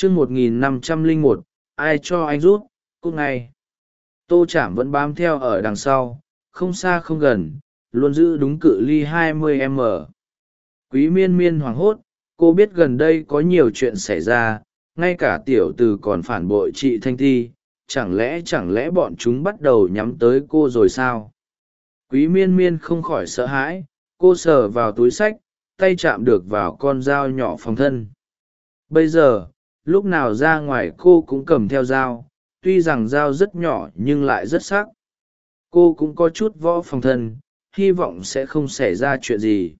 chương một nghìn năm trăm lẻ một, ai cho anh rút cúc ngay. Tô chạm vẫn bám theo ở đằng sau, không xa không gần, luôn giữ đúng cự ly hai mươi m. Quý miên miên hoảng hốt, cô biết gần đây có nhiều chuyện xảy ra, ngay cả tiểu từ còn phản bội chị thanh thi, chẳng lẽ chẳng lẽ bọn chúng bắt đầu nhắm tới cô rồi sao? Quý miên miên không khỏi sợ hãi, cô sờ vào túi sách, tay chạm được vào con dao nhỏ phòng thân. Bây giờ lúc nào ra ngoài cô cũng cầm theo dao, tuy rằng dao rất nhỏ nhưng lại rất sắc. Cô cũng có chút võ phòng thân, hy vọng sẽ không xảy ra chuyện gì.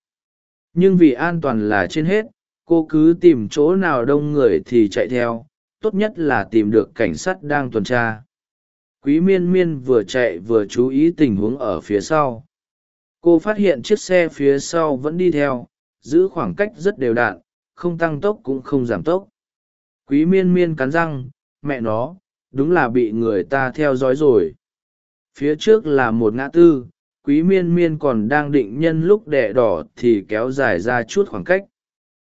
Nhưng vì an toàn là trên hết, cô cứ tìm chỗ nào đông người thì chạy theo, tốt nhất là tìm được cảnh sát đang tuần tra. Quý miên miên vừa chạy vừa chú ý tình huống ở phía sau. Cô phát hiện chiếc xe phía sau vẫn đi theo, giữ khoảng cách rất đều đặn không tăng tốc cũng không giảm tốc quý miên miên cắn răng, mẹ nó, đúng là bị người ta theo dõi rồi. Phía trước là một ngã tư, quý miên miên còn đang định nhân lúc đẻ đỏ thì kéo dài ra chút khoảng cách.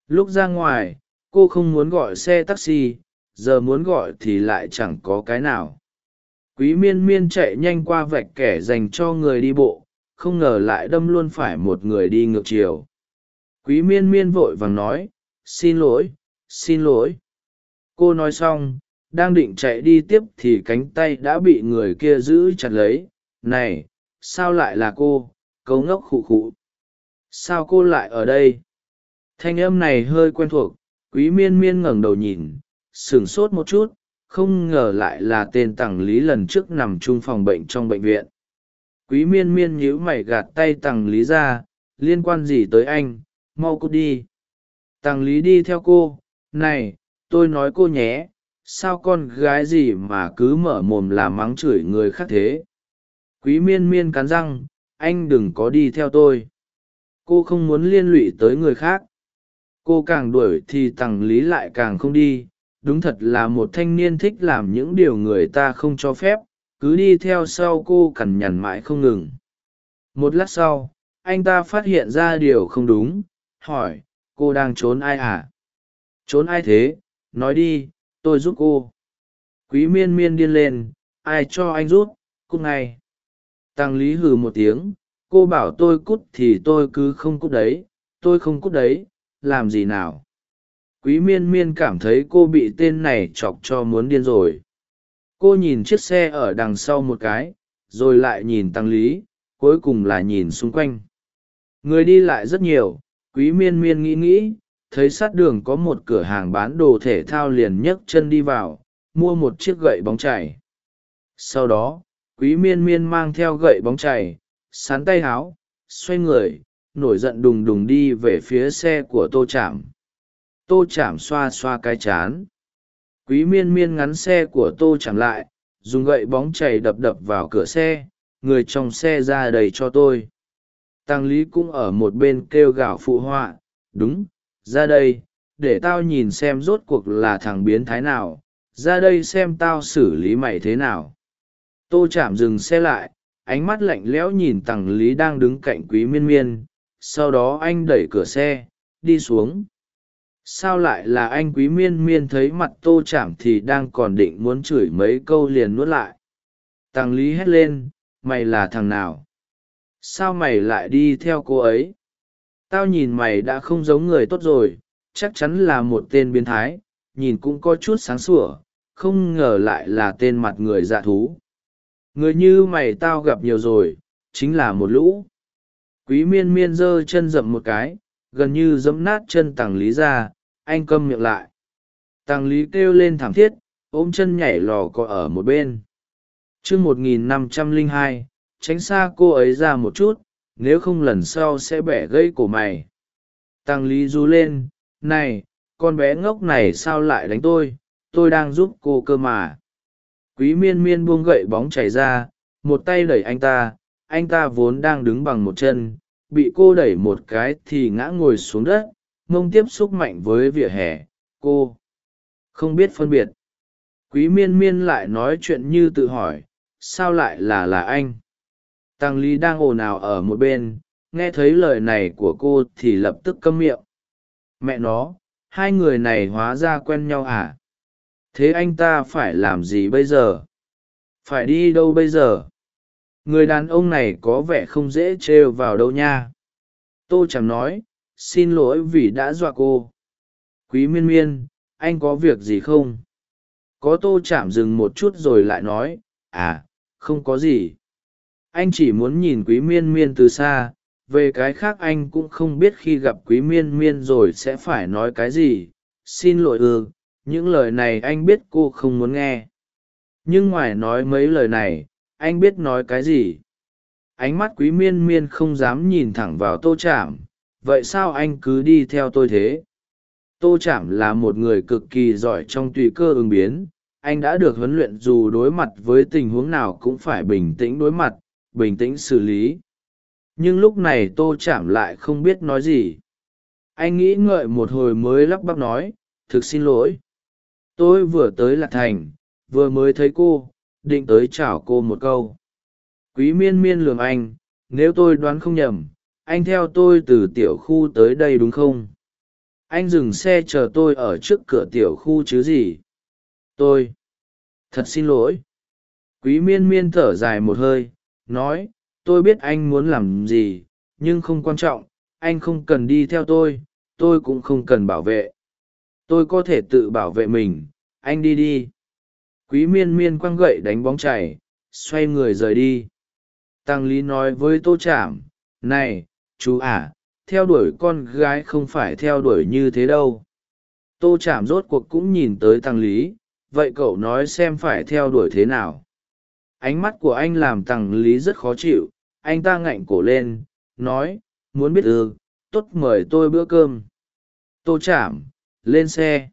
Lúc ra ngoài, cô không muốn gọi xe taxi, giờ muốn gọi thì lại chẳng có cái nào. Quý miên miên chạy nhanh qua vạch kẻ dành cho người đi bộ, không ngờ lại đâm luôn phải một người đi ngược chiều. Quý miên miên vội vàng nói, xin lỗi xin lỗi cô nói xong, đang định chạy đi tiếp thì cánh tay đã bị người kia giữ chặt lấy. Này, sao lại là cô? Cấu ngốc khụ khụ. Sao cô lại ở đây? Thanh âm này hơi quen thuộc, quý miên miên ngẩng đầu nhìn, sửng sốt một chút, không ngờ lại là tên tằng lý lần trước nằm chung phòng bệnh trong bệnh viện. Quý miên miên nhíu mày gạt tay tằng lý ra, liên quan gì tới anh? Mau cút đi. Tằng lý đi theo cô, này tôi nói cô nhé, sao con gái gì mà cứ mở mồm là mắng chửi người khác thế? Quý miên miên cắn răng, anh đừng có đi theo tôi. Cô không muốn liên lụy tới người khác. Cô càng đuổi thì tằng lý lại càng không đi. Đúng thật là một thanh niên thích làm những điều người ta không cho phép. Cứ đi theo sau cô cằn nhằn mãi không ngừng. Một lát sau, anh ta phát hiện ra điều không đúng. Hỏi, cô đang trốn ai à? Trốn ai thế? Nói đi, tôi giúp cô. Quý miên miên điên lên, ai cho anh rút cút ngay. Tăng lý hừ một tiếng, cô bảo tôi cút thì tôi cứ không cút đấy, tôi không cút đấy, làm gì nào. Quý miên miên cảm thấy cô bị tên này chọc cho muốn điên rồi. Cô nhìn chiếc xe ở đằng sau một cái, rồi lại nhìn tăng lý, cuối cùng là nhìn xung quanh. Người đi lại rất nhiều, quý miên miên nghĩ nghĩ thấy sát đường có một cửa hàng bán đồ thể thao liền nhấc chân đi vào, mua một chiếc gậy bóng chảy sau đó, quý miên miên mang theo gậy bóng chảy sán tay háo, xoay người, nổi giận đùng đùng đi về phía xe của tô chạm tô chạm xoa xoa cái chán. Quý miên miên ngắn xe của tô chạm lại, dùng gậy bóng chảy đập đập vào cửa xe, người trong xe ra đầy cho tôi. Tăng lý cũng ở một bên kêu gào phụ họa, đúng ra đây, để tao nhìn xem rốt cuộc là thằng biến thái nào, ra đây xem tao xử lý mày thế nào. Tô chạm dừng xe lại, ánh mắt lạnh lẽo nhìn tằng lý đang đứng cạnh quý miên miên, sau đó anh đẩy cửa xe, đi xuống. Sao lại là anh quý miên miên thấy mặt tô chạm thì đang còn định muốn chửi mấy câu liền nuốt lại. Tằng lý hét lên, mày là thằng nào? Sao mày lại đi theo cô ấy? Tao nhìn mày đã không giống người tốt rồi, chắc chắn là một tên biến thái, nhìn cũng có chút sáng sủa, không ngờ lại là tên mặt người dạ thú. Người như mày tao gặp nhiều rồi, chính là một lũ. Quý miên miên giơ chân rậm một cái, gần như dẫm nát chân tàng lý ra, anh câm miệng lại. Tàng lý kêu lên thảm thiết, ôm chân nhảy lò cọ ở một bên. T r ư ơ n g một nghìn năm trăm lẻ hai, tránh xa cô ấy ra một chút nếu không lần sau sẽ bẻ gãy cổ mày. Tăng lý rú lên, này, con bé ngốc này sao lại đánh tôi tôi đang giúp cô cơ mà. Quý miên miên buông gậy bóng chảy ra, một tay đẩy anh ta anh ta vốn đang đứng bằng một chân, bị cô đẩy một cái thì ngã ngồi xuống đất, mông tiếp xúc mạnh với vỉa hè, cô. Không biết phân biệt. Quý miên miên lại nói chuyện như tự hỏi, sao lại là là anh? Tăng lý đang ồn ào ở một bên, nghe thấy lời này của cô thì lập tức câm miệng. Mẹ nó, hai người này hóa ra quen nhau à? Thế anh ta phải làm gì bây giờ? Phải đi đâu bây giờ? Người đàn ông này có vẻ không dễ trêu vào đâu nha. Tô chẳng nói, xin lỗi vì đã dọa cô. Quý miên miên, anh có việc gì không? Có tô chạm dừng một chút rồi lại nói à không có gì anh chỉ muốn nhìn quý miên miên từ xa, về cái khác anh cũng không biết khi gặp quý miên miên rồi sẽ phải nói cái gì. Xin lỗi ư, những lời này anh biết cô không muốn nghe. Nhưng ngoài nói mấy lời này, anh biết nói cái gì? Ánh mắt quý miên miên không dám nhìn thẳng vào tô chạm vậy sao anh cứ đi theo tôi thế? Tô chạm là một người cực kỳ giỏi trong tùy cơ ứng biến. Anh đã được huấn luyện dù đối mặt với tình huống nào cũng phải bình tĩnh đối mặt bình tĩnh xử lý. Nhưng lúc này tô chạm lại không biết nói gì. Anh nghĩ ngợi một hồi mới lắp bắp nói, thực xin lỗi. Tôi vừa tới lạc thành, vừa mới thấy cô, định tới chào cô một câu. Quý miên miên lường anh, nếu tôi đoán không nhầm, anh theo tôi từ tiểu khu tới đây đúng không? Anh dừng xe chờ tôi ở trước cửa tiểu khu chứ gì? Tôi. Thật xin lỗi. Quý miên miên thở dài một hơi nói, tôi biết anh muốn làm gì, nhưng không quan trọng, anh không cần đi theo tôi tôi cũng không cần bảo vệ. Tôi có thể tự bảo vệ mình, anh đi đi. Quý miên miên quăng gậy đánh bóng chảy xoay người rời đi. Tăng lý nói với tô chảm này, chú à theo đuổi con gái không phải theo đuổi như thế đâu. Tô chảm rốt cuộc cũng nhìn tới tăng lý, vậy cậu nói xem phải theo đuổi thế nào? Ánh mắt của anh làm Tằng lý rất khó chịu. Anh ta ngạnh cổ lên, nói, muốn biết ư? Tốt mời tôi bữa cơm. Tô chạm lên xe.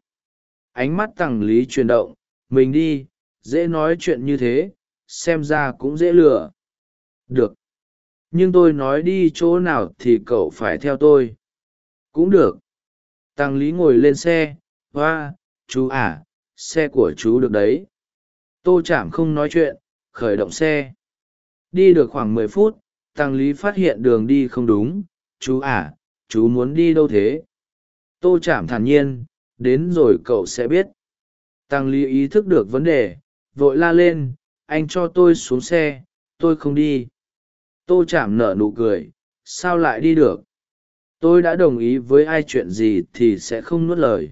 Ánh mắt Tằng lý chuyển động, mình đi, dễ nói chuyện như thế, xem ra cũng dễ lừa. Được. Nhưng tôi nói đi chỗ nào thì cậu phải theo tôi. Cũng được. Tăng lý ngồi lên xe, hoa, chú à xe của chú được đấy. Tô chạm không nói chuyện khởi động xe. Đi được khoảng mười phút, tăng lý phát hiện đường đi không đúng. Chú à chú muốn đi đâu thế? Tô chạm thản nhiên, đến rồi cậu sẽ biết. Tăng lý ý thức được vấn đề, vội la lên, anh cho tôi xuống xe, tôi không đi. Tô chạm nở nụ cười, sao lại đi được? Tôi đã đồng ý với ai chuyện gì thì sẽ không nuốt lời.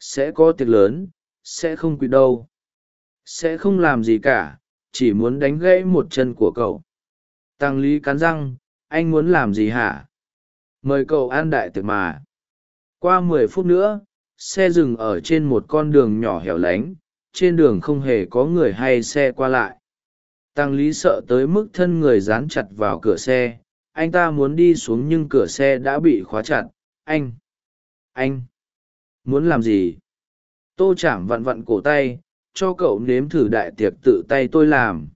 Sẽ có tiệc lớn, sẽ không quỵ đâu. Sẽ không làm gì cả chỉ muốn đánh gãy một chân của cậu. Tăng lý cắn răng, anh muốn làm gì hả? Mời cậu ăn đại tiệc mà. Qua mười phút nữa, xe dừng ở trên một con đường nhỏ hẻo lánh, trên đường không hề có người hay xe qua lại. Tăng lý sợ tới mức thân người dán chặt vào cửa xe, anh ta muốn đi xuống nhưng cửa xe đã bị khóa chặt. Anh anh, muốn làm gì? Tô chạm vặn vặn cổ tay cho cậu nếm thử đại tiệc tự tay tôi làm.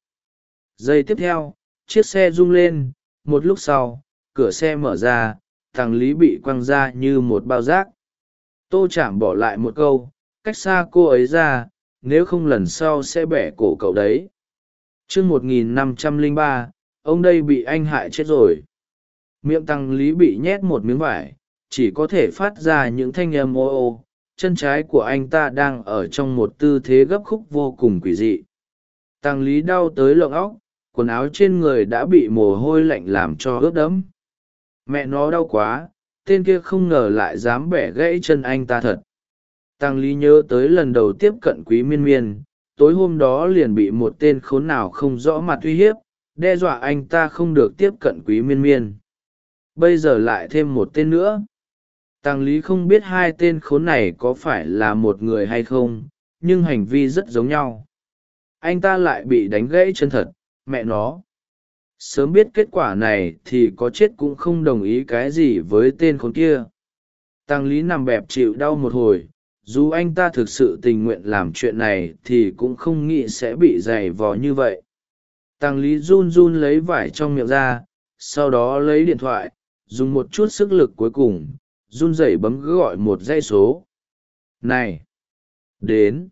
Giây tiếp theo, chiếc xe rung lên, một lúc sau, cửa xe mở ra, thằng lý bị quăng ra như một bao rác. Tô chạm bỏ lại một câu, cách xa cô ấy ra, nếu không lần sau sẽ bẻ cổ cậu đấy. Chương một nghìn năm trăm lẻ ba, ông đây bị anh hại chết rồi. Miệng tăng lý bị nhét một miếng vải, chỉ có thể phát ra những thanh âm ô ô chân trái của anh ta đang ở trong một tư thế gấp khúc vô cùng quỷ dị. Tăng lý đau tới lộng óc, quần áo trên người đã bị mồ hôi lạnh làm cho ướt đẫm. Mẹ nó đau quá, tên kia không ngờ lại dám bẻ gãy chân anh ta thật. Tăng lý nhớ tới lần đầu tiếp cận quý miên miên, tối hôm đó liền bị một tên khốn nào không rõ mặt uy hiếp, đe dọa anh ta không được tiếp cận quý miên miên. Bây giờ lại thêm một tên nữa tàng lý không biết hai tên khốn này có phải là một người hay không, nhưng hành vi rất giống nhau. Anh ta lại bị đánh gãy chân thật, mẹ nó. Sớm biết kết quả này thì có chết cũng không đồng ý cái gì với tên khốn kia. Tăng lý nằm bẹp chịu đau một hồi, dù anh ta thực sự tình nguyện làm chuyện này thì cũng không nghĩ sẽ bị dày vò như vậy. Tăng lý run run lấy vải trong miệng ra, sau đó lấy điện thoại, dùng một chút sức lực cuối cùng run rẩy bấm gọi một dây số. Này! Đến!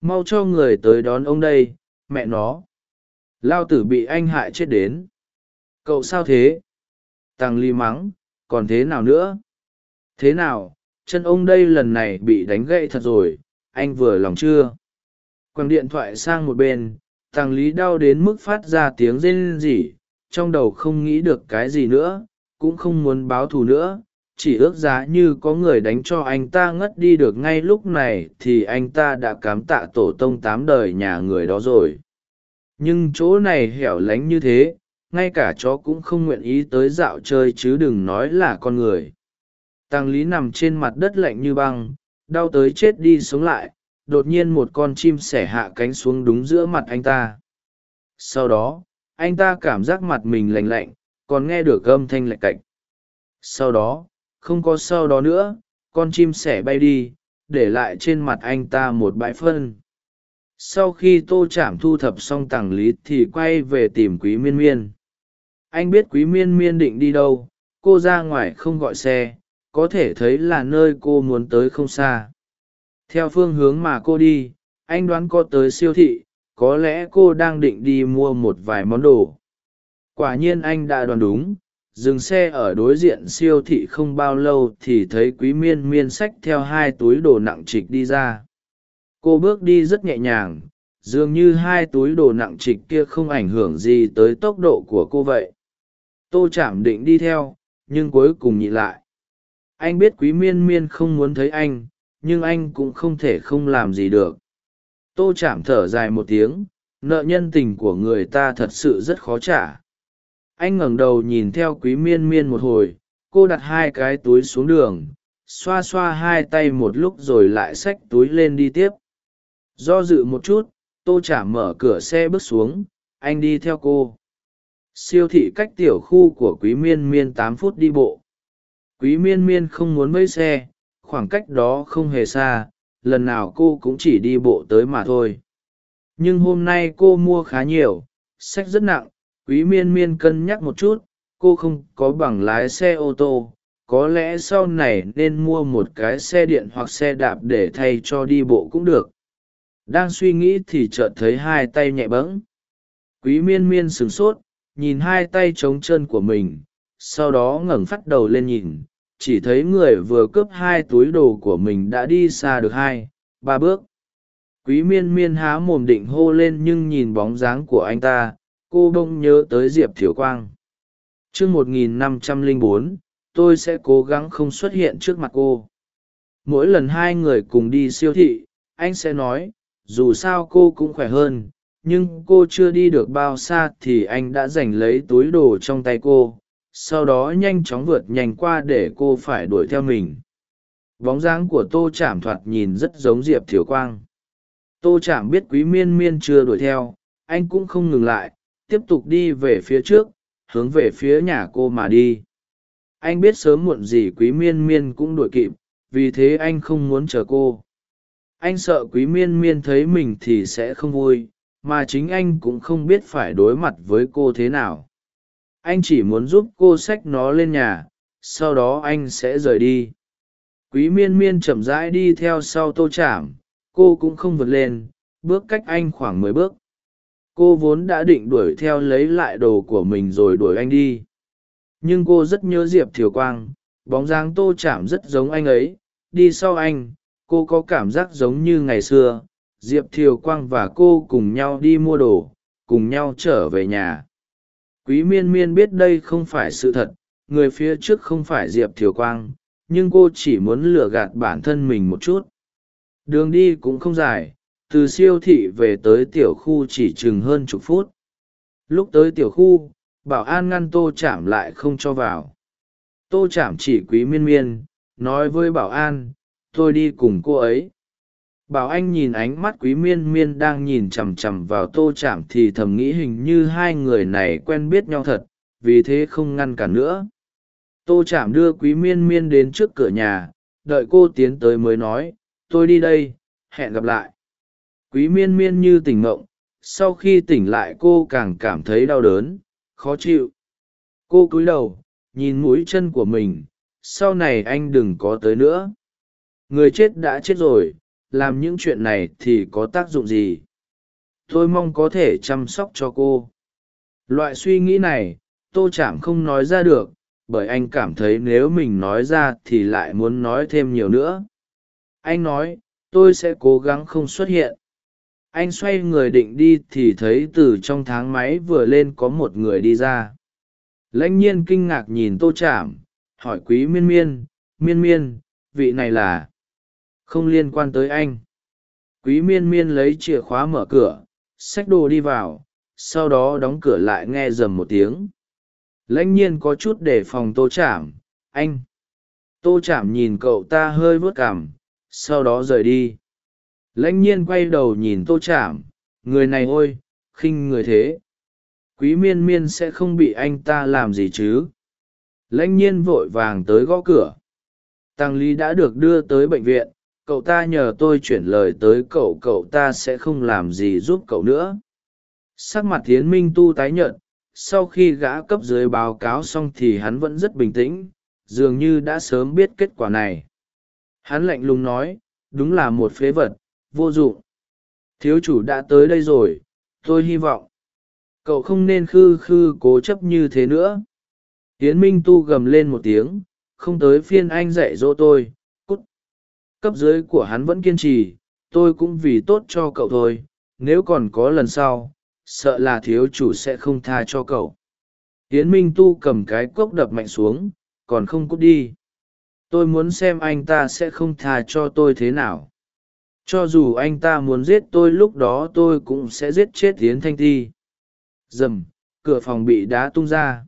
Mau cho người tới đón ông đây, mẹ nó! Lao tử bị anh hại chết đến. Cậu sao thế? Tăng ly mắng, còn thế nào nữa? Thế nào? Chân ông đây lần này bị đánh gậy thật rồi, anh vừa lòng chưa? Quăng điện thoại sang một bên, tàng lý đau đến mức phát ra tiếng rên rỉ, trong đầu không nghĩ được cái gì nữa, cũng không muốn báo thù nữa chỉ ước giá như có người đánh cho anh ta ngất đi được ngay lúc này thì anh ta đã cám tạ tổ tông tám đời nhà người đó rồi. Nhưng chỗ này hẻo lánh như thế, ngay cả chó cũng không nguyện ý tới dạo chơi chứ đừng nói là con người. Tăng lý nằm trên mặt đất lạnh như băng, đau tới chết đi sống lại, đột nhiên một con chim sẻ hạ cánh xuống đúng giữa mặt anh ta. Sau đó, anh ta cảm giác mặt mình lành lạnh, còn nghe được âm thanh lạch cạch. Sau đó không có sau đó nữa, con chim sẻ bay đi, để lại trên mặt anh ta một bãi phân. Sau khi tô chạm thu thập xong tàng lý thì quay về tìm quý miên miên. Anh biết quý miên miên định đi đâu, cô ra ngoài không gọi xe, có thể thấy là nơi cô muốn tới không xa. Theo phương hướng mà cô đi, anh đoán có tới siêu thị, có lẽ cô đang định đi mua một vài món đồ. Quả nhiên anh đã đoán đúng dừng xe ở đối diện siêu thị không bao lâu thì thấy quý miên miên xách theo hai túi đồ nặng trịch đi ra. Cô bước đi rất nhẹ nhàng, dường như hai túi đồ nặng trịch kia không ảnh hưởng gì tới tốc độ của cô vậy. Tô chạm định đi theo, nhưng cuối cùng nhịn lại. Anh biết quý miên miên không muốn thấy anh, nhưng anh cũng không thể không làm gì được. Tô chạm thở dài một tiếng, nợ nhân tình của người ta thật sự rất khó trả anh ngẩng đầu nhìn theo quý miên miên một hồi, cô đặt hai cái túi xuống đường, xoa xoa hai tay một lúc rồi lại xách túi lên đi tiếp. Do dự một chút, tô chả mở cửa xe bước xuống, anh đi theo cô. Siêu thị cách tiểu khu của quý miên miên tám phút đi bộ. Quý miên miên không muốn mấy xe, khoảng cách đó không hề xa, lần nào cô cũng chỉ đi bộ tới mà thôi. Nhưng hôm nay cô mua khá nhiều, sách rất nặng quý miên miên cân nhắc một chút, cô không có bằng lái xe ô tô, có lẽ sau này nên mua một cái xe điện hoặc xe đạp để thay cho đi bộ cũng được. Đang suy nghĩ thì chợt thấy hai tay nhẹ bẫng. Quý miên miên sửng sốt, nhìn hai tay trống chân của mình, sau đó ngẩng phát đầu lên nhìn, chỉ thấy người vừa cướp hai túi đồ của mình đã đi xa được hai, ba bước. Quý miên miên há mồm định hô lên nhưng nhìn bóng dáng của anh ta cô bỗng nhớ tới diệp thiều quang. T r ư ớ c 1504, tôi sẽ cố gắng không xuất hiện trước mặt cô. Mỗi lần hai người cùng đi siêu thị anh sẽ nói dù sao cô cũng khỏe hơn nhưng cô chưa đi được bao xa thì anh đã giành lấy túi đồ trong tay cô sau đó nhanh chóng vượt nhanh qua để cô phải đuổi theo mình. Bóng dáng của tô chạm thoạt nhìn rất giống diệp thiều quang. Tô chạm biết quý miên miên chưa đuổi theo anh cũng không ngừng lại tiếp tục đi về phía trước, hướng về phía nhà cô mà đi. Anh biết sớm muộn gì quý miên miên cũng đuổi kịp, vì thế anh không muốn chờ cô. Anh sợ quý miên miên thấy mình thì sẽ không vui, mà chính anh cũng không biết phải đối mặt với cô thế nào. Anh chỉ muốn giúp cô xách nó lên nhà, sau đó anh sẽ rời đi. Quý miên miên chậm rãi đi theo sau tô chạm cô cũng không vượt lên, bước cách anh khoảng mười bước cô vốn đã định đuổi theo lấy lại đồ của mình rồi đuổi anh đi. Nhưng cô rất nhớ diệp thiều quang, bóng dáng tô chạm rất giống anh ấy. Đi sau anh, cô có cảm giác giống như ngày xưa, diệp thiều quang và cô cùng nhau đi mua đồ, cùng nhau trở về nhà. Quý miên miên biết đây không phải sự thật, người phía trước không phải diệp thiều quang, nhưng cô chỉ muốn lừa gạt bản thân mình một chút. Đường đi cũng không dài từ siêu thị về tới tiểu khu chỉ chừng hơn chục phút. Lúc tới tiểu khu, bảo an ngăn tô chạm lại không cho vào. Tô chạm chỉ quý miên miên, nói với bảo an, tôi đi cùng cô ấy. Bảo anh nhìn ánh mắt quý miên miên đang nhìn chằm chằm vào tô chạm thì thầm nghĩ hình như hai người này quen biết nhau thật, vì thế không ngăn cản nữa. Tô chạm đưa quý miên miên đến trước cửa nhà, đợi cô tiến tới mới nói, tôi đi đây, hẹn gặp lại quý miên miên như tỉnh ngộng, sau khi tỉnh lại cô càng cảm thấy đau đớn, khó chịu. Cô cúi đầu, nhìn mũi chân của mình, sau này anh đừng có tới nữa. Người chết đã chết rồi, làm những chuyện này thì có tác dụng gì? Tôi mong có thể chăm sóc cho cô. Loại suy nghĩ này, tô chạm không nói ra được, bởi anh cảm thấy nếu mình nói ra thì lại muốn nói thêm nhiều nữa. Anh nói, tôi sẽ cố gắng không xuất hiện anh xoay người định đi thì thấy từ trong tháng máy vừa lên có một người đi ra. Lãnh nhiên kinh ngạc nhìn tô chạm hỏi quý miên miên miên miên, vị này là? Không liên quan tới anh. Quý miên miên lấy chìa khóa mở cửa, xách đồ đi vào, sau đó đóng cửa lại nghe rầm một tiếng. Lãnh nhiên có chút đề phòng tô chạm anh. Tô chạm nhìn cậu ta hơi vớt cảm sau đó rời đi lãnh nhiên quay đầu nhìn tô chạm người này ôi, khinh người thế. Quý miên miên sẽ không bị anh ta làm gì chứ? Lãnh nhiên vội vàng tới gõ cửa. Tăng lý đã được đưa tới bệnh viện, cậu ta nhờ tôi chuyển lời tới cậu cậu ta sẽ không làm gì giúp cậu nữa. Sắc mặt tiến minh tu tái nhợt, sau khi gã cấp dưới báo cáo xong thì hắn vẫn rất bình tĩnh, dường như đã sớm biết kết quả này. Hắn lạnh lùng nói, đúng là một phế vật vô dụng. Thiếu chủ đã tới đây rồi, tôi hy vọng. Cậu không nên khư khư cố chấp như thế nữa. Hiến minh tu gầm lên một tiếng, không tới phiên anh dạy dỗ tôi. Cút. Cấp dưới của hắn vẫn kiên trì, tôi cũng vì tốt cho cậu thôi. Nếu còn có lần sau, sợ là thiếu chủ sẽ không tha cho cậu. Hiến minh tu cầm cái cốc đập mạnh xuống, còn không cút đi. Tôi muốn xem anh ta sẽ không tha cho tôi thế nào cho dù anh ta muốn giết tôi lúc đó tôi cũng sẽ giết chết tiến thanh Thi. dầm cửa phòng bị đá tung ra.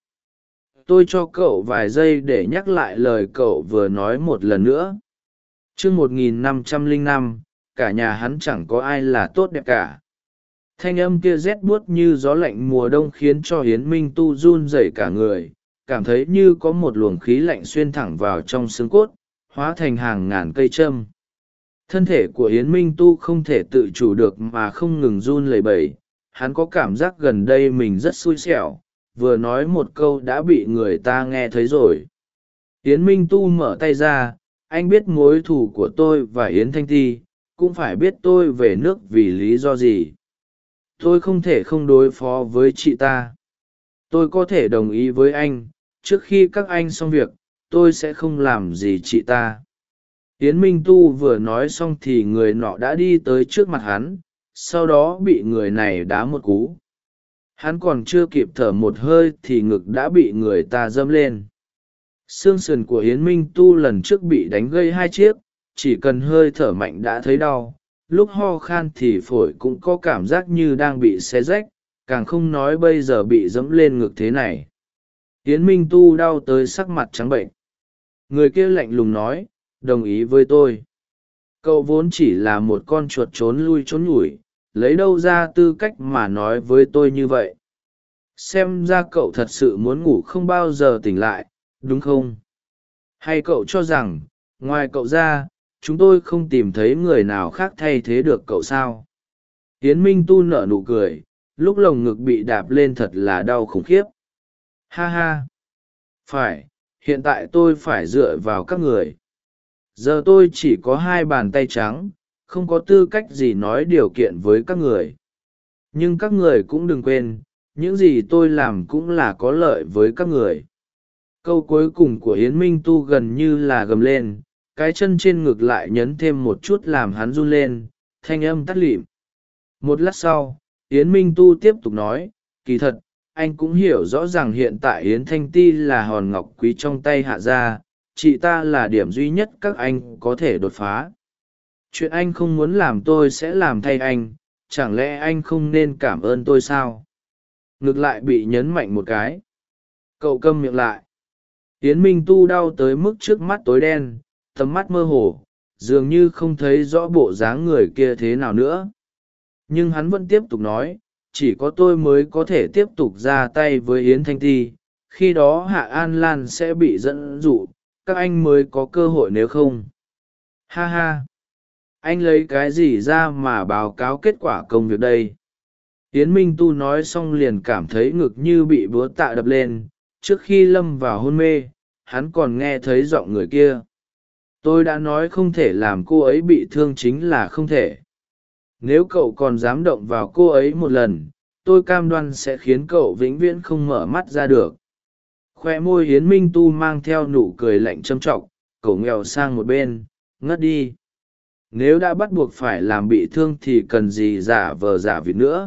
Tôi cho cậu vài giây để nhắc lại lời cậu vừa nói một lần nữa. T r ư ớ c 1505, cả nhà hắn chẳng có ai là tốt đẹp cả. Thanh âm kia rét buốt như gió lạnh mùa đông khiến cho hiến minh tu run rẩy cả người cảm thấy như có một luồng khí lạnh xuyên thẳng vào trong xương cốt hóa thành hàng ngàn cây châm thân thể của yến minh tu không thể tự chủ được mà không ngừng run lẩy bẩy. Hắn có cảm giác gần đây mình rất xui xẻo, vừa nói một câu đã bị người ta nghe thấy rồi. Yến minh tu mở tay ra, anh biết mối thù của tôi và yến thanh ti, cũng phải biết tôi về nước vì lý do gì. Tôi không thể không đối phó với chị ta. Tôi có thể đồng ý với anh, trước khi các anh xong việc, tôi sẽ không làm gì chị ta yến minh tu vừa nói xong thì người nọ đã đi tới trước mặt hắn, sau đó bị người này đá một cú. Hắn còn chưa kịp thở một hơi thì ngực đã bị người ta dâm lên. Xương sườn của yến minh tu lần trước bị đánh gây hai chiếc, chỉ cần hơi thở mạnh đã thấy đau. Lúc ho khan thì phổi cũng có cảm giác như đang bị xé rách, càng không nói bây giờ bị dẫm lên ngực thế này. Yến minh tu đau tới sắc mặt trắng bệnh. Người kia lạnh lùng nói đồng ý với tôi. Cậu vốn chỉ là một con chuột trốn lui trốn nhủi, lấy đâu ra tư cách mà nói với tôi như vậy? Xem ra cậu thật sự muốn ngủ không bao giờ tỉnh lại, đúng không? Hay cậu cho rằng, ngoài cậu ra, chúng tôi không tìm thấy người nào khác thay thế được cậu sao? Hiến minh tu nở nụ cười, lúc lồng ngực bị đạp lên thật là đau khủng khiếp. Ha ha! Phải, hiện tại tôi phải dựa vào các người giờ tôi chỉ có hai bàn tay trắng, không có tư cách gì nói điều kiện với các người. Nhưng các người cũng đừng quên, những gì tôi làm cũng là có lợi với các người. Câu cuối cùng của hiến minh tu gần như là gầm lên, cái chân trên ngực lại nhấn thêm một chút làm hắn run lên, thanh âm tắt lịm. Một lát sau Hiến minh tu tiếp tục nói, kỳ thật, anh cũng hiểu rõ ràng hiện tại Hiến thanh ti là hòn ngọc quý trong tay hạ gia chị ta là điểm duy nhất các anh có thể đột phá. Chuyện anh không muốn làm tôi sẽ làm thay anh, chẳng lẽ anh không nên cảm ơn tôi sao? Ngược lại bị nhấn mạnh một cái. Cậu câm miệng lại. Tiến minh tu đau tới mức trước mắt tối đen, tầm mắt mơ hồ, dường như không thấy rõ bộ dáng người kia thế nào nữa. Nhưng hắn vẫn tiếp tục nói, chỉ có tôi mới có thể tiếp tục ra tay với yến thanh ti, khi đó hạ an lan sẽ bị dẫn dụ các anh mới có cơ hội nếu không. Ha ha. Anh lấy cái gì ra mà báo cáo kết quả công việc đây? Tiến minh tu nói xong liền cảm thấy ngực như bị búa tạ đập lên. Trước khi lâm vào hôn mê, hắn còn nghe thấy giọng người kia. Tôi đã nói không thể làm cô ấy bị thương chính là không thể. Nếu cậu còn dám động vào cô ấy một lần, tôi cam đoan sẽ khiến cậu vĩnh viễn không mở mắt ra được khoe môi hiến minh tu mang theo nụ cười lạnh châm t r ọ c cổ nghèo sang một bên, ngất đi. Nếu đã bắt buộc phải làm bị thương thì cần gì giả vờ giả vịt nữa?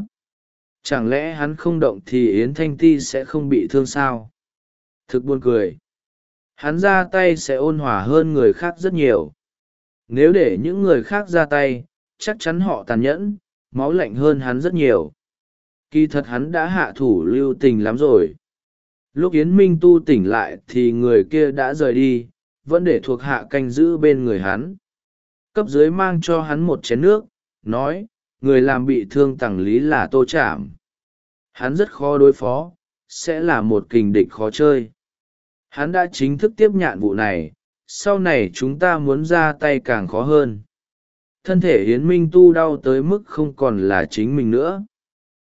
Chẳng lẽ hắn không động thì yến thanh ti sẽ không bị thương sao? Thực buồn cười. Hắn ra tay sẽ ôn hòa hơn người khác rất nhiều. Nếu để những người khác ra tay, chắc chắn họ tàn nhẫn, máu lạnh hơn hắn rất nhiều. Kỳ thật hắn đã hạ thủ lưu tình lắm rồi lúc yến minh tu tỉnh lại thì người kia đã rời đi, vẫn để thuộc hạ canh giữ bên người hắn. Cấp dưới mang cho hắn một chén nước, nói, người làm bị thương tằng lý là tô chảm hắn rất khó đối phó, sẽ là một kình địch khó chơi. Hắn đã chính thức tiếp nhận vụ này, sau này chúng ta muốn ra tay càng khó hơn. Thân thể hiến minh tu đau tới mức không còn là chính mình nữa.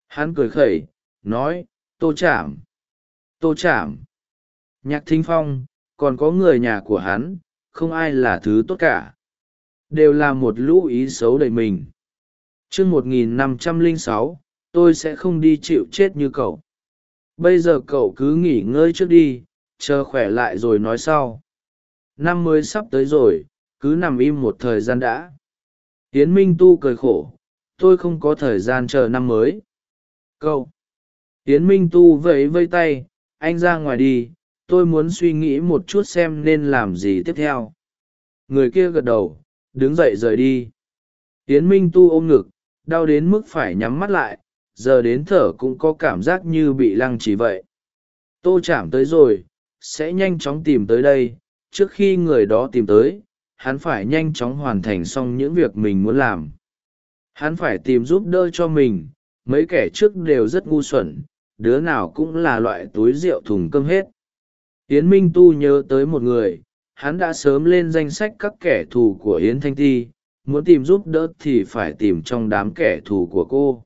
Hắn cười khẩy, nói, tô chảm tô chảm. Nhạc thính phong, còn có người nhà của hắn, không ai là thứ tốt cả. Đều là một lũ ý xấu đầy mình. Chương một nghìn năm trăm lẻ sáu, tôi sẽ không đi chịu chết như cậu. Bây giờ cậu cứ nghỉ ngơi trước đi, chờ khỏe lại rồi nói sau. Năm mới sắp tới rồi, cứ nằm im một thời gian đã. Tiến minh tu cười khổ, tôi không có thời gian chờ năm mới. Cậu. Tiến minh tu vẫy vây tay anh ra ngoài đi, tôi muốn suy nghĩ một chút xem nên làm gì tiếp theo. Người kia gật đầu, đứng dậy rời đi. Tiến minh tu ôm ngực, đau đến mức phải nhắm mắt lại, giờ đến thở cũng có cảm giác như bị lăng trì vậy. Tô chạm tới rồi, sẽ nhanh chóng tìm tới đây, trước khi người đó tìm tới, hắn phải nhanh chóng hoàn thành xong những việc mình muốn làm. Hắn phải tìm giúp đỡ cho mình, mấy kẻ trước đều rất ngu xuẩn đứa nào cũng là loại túi rượu thùng cơm hết. Yến minh tu nhớ tới một người, hắn đã sớm lên danh sách các kẻ thù của yến thanh ti, muốn tìm giúp đỡ thì phải tìm trong đám kẻ thù của cô.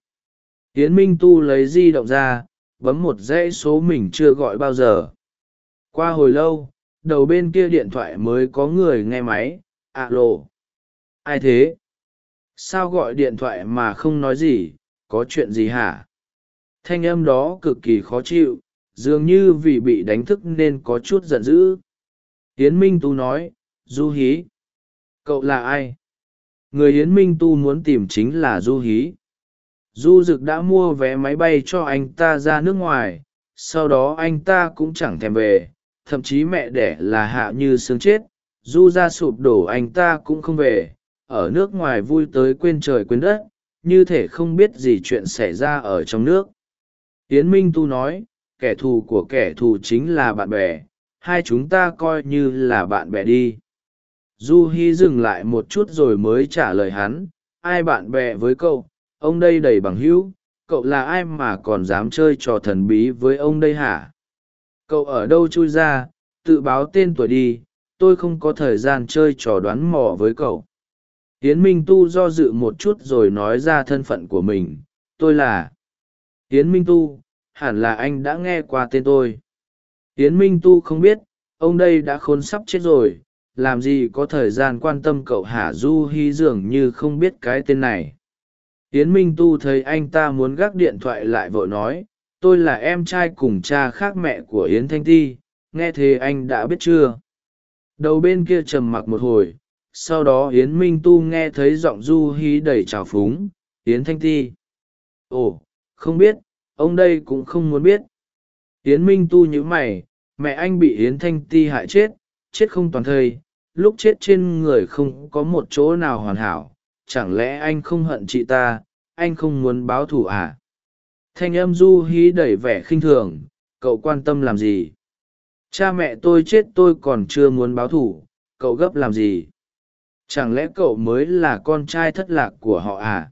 Yến minh tu lấy di động ra, bấm một dãy số mình chưa gọi bao giờ. Qua hồi lâu, đầu bên kia điện thoại mới có người nghe máy ạ lộ ai thế? Sao gọi điện thoại mà không nói gì, có chuyện gì hả? Thanh âm đó cực kỳ khó chịu, dường như vì bị đánh thức nên có chút giận dữ. Hiến minh tu nói, du hí, cậu là ai? Người hiến minh tu muốn tìm chính là du hí. Du Dực đã mua vé máy bay cho anh ta ra nước ngoài, sau đó anh ta cũng chẳng thèm về, thậm chí mẹ đẻ là hạ như sướng chết, du ra sụp đổ anh ta cũng không về, ở nước ngoài vui tới quên trời quên đất, như thể không biết gì chuyện xảy ra ở trong nước tiến minh tu nói, kẻ thù của kẻ thù chính là bạn bè, hai chúng ta coi như là bạn bè đi. Du hi dừng lại một chút rồi mới trả lời hắn, ai bạn bè với cậu? Ông đây đầy bằng hữu, cậu là ai mà còn dám chơi trò thần bí với ông đây hả? Cậu ở đâu chui ra? Tự báo tên tuổi đi, tôi không có thời gian chơi trò đoán mò với cậu. Tiến minh tu do dự một chút rồi nói ra thân phận của mình, tôi là Yến minh tu, hẳn là anh đã nghe qua tên tôi. Yến minh tu không biết, ông đây đã khốn sắp chết rồi, làm gì có thời gian quan tâm cậu hả du hy dường như không biết cái tên này. Yến minh tu thấy anh ta muốn gác điện thoại lại vội nói, tôi là em trai cùng cha khác mẹ của yến thanh ti, nghe thế anh đã biết chưa? Đầu bên kia trầm mặc một hồi, sau đó yến minh tu nghe thấy giọng du hí đầy trào phúng, yến thanh ti. Ồ không biết, ông đây cũng không muốn biết. Yến minh tu nhữ mày, mẹ anh bị yến thanh ti hại chết chết không toàn thây lúc chết trên người không có một chỗ nào hoàn hảo, chẳng lẽ anh không hận chị ta, anh không muốn báo thù à? Thanh âm du hí đẩy vẻ khinh thường, cậu quan tâm làm gì? Cha mẹ tôi chết tôi còn chưa muốn báo thù, cậu gấp làm gì? Chẳng lẽ cậu mới là con trai thất lạc của họ à?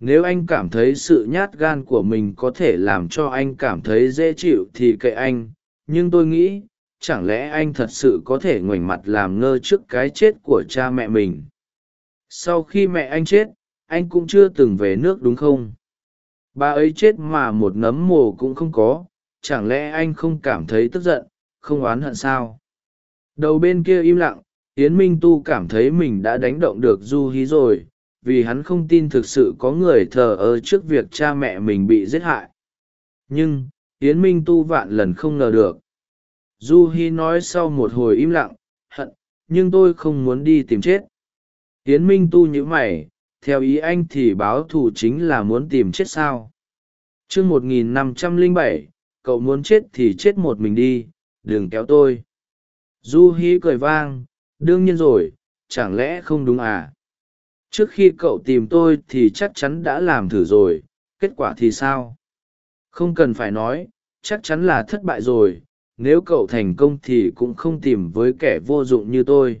Nếu anh cảm thấy sự nhát gan của mình có thể làm cho anh cảm thấy dễ chịu thì kệ anh, nhưng tôi nghĩ, chẳng lẽ anh thật sự có thể ngoảnh mặt làm ngơ trước cái chết của cha mẹ mình? Sau khi mẹ anh chết, anh cũng chưa từng về nước đúng không? Bà ấy chết mà một nấm mồ cũng không có, chẳng lẽ anh không cảm thấy tức giận, không oán hận sao? Đầu bên kia im lặng, yến minh tu cảm thấy mình đã đánh động được du hí rồi vì hắn không tin thực sự có người thờ ơ trước việc cha mẹ mình bị giết hại. Nhưng, yến minh tu vạn lần không ngờ được. Du hi nói sau một hồi im lặng, hận, nhưng tôi không muốn đi tìm chết. Yến minh tu nhữ mày, theo ý anh thì báo thù chính là muốn tìm chết sao? T r ư ơ n g một nghìn năm trăm linh bảy, cậu muốn chết thì chết một mình đi, đừng kéo tôi. Du hi cười vang, đương nhiên rồi, chẳng lẽ không đúng à? Trước khi cậu tìm tôi thì chắc chắn đã làm thử rồi, kết quả thì sao? Không cần phải nói, chắc chắn là thất bại rồi, nếu cậu thành công thì cũng không tìm với kẻ vô dụng như tôi.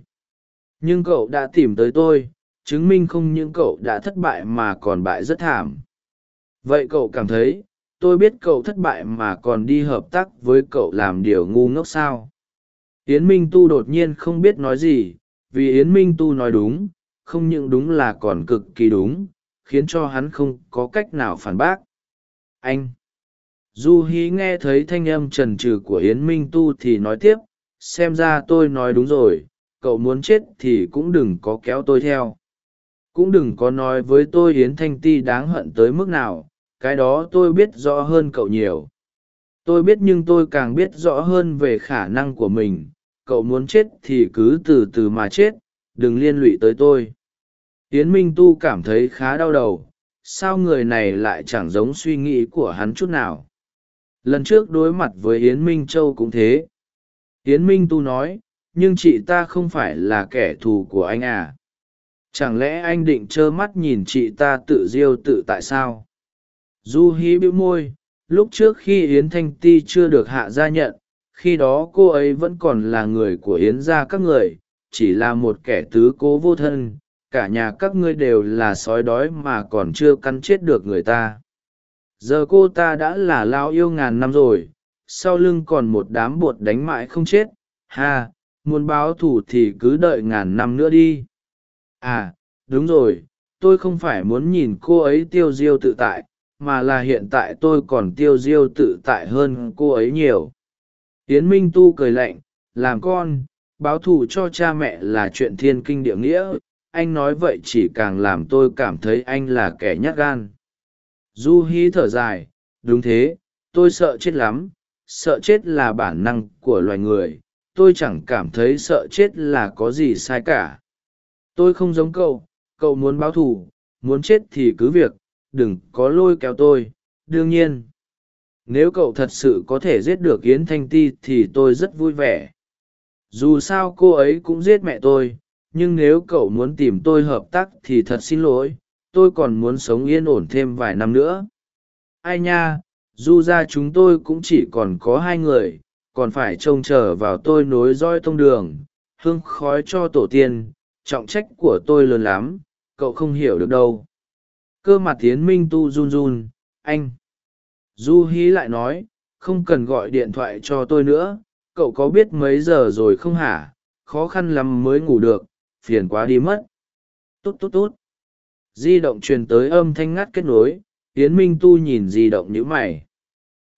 Nhưng cậu đã tìm tới tôi, chứng minh không những cậu đã thất bại mà còn bại rất thảm. Vậy cậu cảm thấy, tôi biết cậu thất bại mà còn đi hợp tác với cậu làm điều ngu ngốc sao? Yến minh tu đột nhiên không biết nói gì, vì yến minh tu nói đúng không những đúng là còn cực kỳ đúng, khiến cho hắn không có cách nào phản bác. Anh. Du hí nghe thấy thanh âm trần trừ của yến minh tu thì nói tiếp, xem ra tôi nói đúng rồi, cậu muốn chết thì cũng đừng có kéo tôi theo. Cũng đừng có nói với tôi yến thanh ti đáng hận tới mức nào, cái đó tôi biết rõ hơn cậu nhiều. Tôi biết nhưng tôi càng biết rõ hơn về khả năng của mình, cậu muốn chết thì cứ từ từ mà chết, đừng liên lụy tới tôi yến minh tu cảm thấy khá đau đầu, sao người này lại chẳng giống suy nghĩ của hắn chút nào? Lần trước đối mặt với yến minh châu cũng thế. Yến minh tu nói, nhưng chị ta không phải là kẻ thù của anh à? Chẳng lẽ anh định trơ mắt nhìn chị ta tự diêu tự tại sao? Du hí bĩu môi, lúc trước khi yến thanh ti chưa được hạ gia nhận, khi đó cô ấy vẫn còn là người của yến gia các người, chỉ là một kẻ tứ cố vô thân cả nhà các ngươi đều là sói đói mà còn chưa cắn chết được người ta. Giờ cô ta đã là lao yêu ngàn năm rồi, sau lưng còn một đám bột đánh mãi không chết. Ha, muốn báo thù thì cứ đợi ngàn năm nữa đi. À đúng rồi, tôi không phải muốn nhìn cô ấy tiêu diêu tự tại, mà là hiện tại tôi còn tiêu diêu tự tại hơn cô ấy nhiều. Tiến minh tu cười lạnh, làm con, báo thù cho cha mẹ là chuyện thiên kinh địa nghĩa anh nói vậy chỉ càng làm tôi cảm thấy anh là kẻ nhát gan. Du hí thở dài, đúng thế, tôi sợ chết lắm, sợ chết là bản năng của loài người, tôi chẳng cảm thấy sợ chết là có gì sai cả. Tôi không giống cậu cậu muốn báo thù, muốn chết thì cứ việc, đừng có lôi kéo tôi, đương nhiên. Nếu cậu thật sự có thể giết được yến thanh ti thì tôi rất vui vẻ. Dù sao cô ấy cũng giết mẹ tôi nhưng nếu cậu muốn tìm tôi hợp tác thì thật xin lỗi, tôi còn muốn sống yên ổn thêm vài năm nữa. Ai nha, dù ra chúng tôi cũng chỉ còn có hai người, còn phải trông chờ vào tôi nối roi tông đường, hương khói cho tổ tiên, trọng trách của tôi lớn lắm, cậu không hiểu được đâu. Cơ mặt tiến minh tu run run, anh. Du hí lại nói, không cần gọi điện thoại cho tôi nữa, cậu có biết mấy giờ rồi không hả? Khó khăn lắm mới ngủ được phiền quá đi mất. Tốt tốt tốt di động truyền tới âm thanh ngắt kết nối, yến minh tu nhìn di động nhữ mày.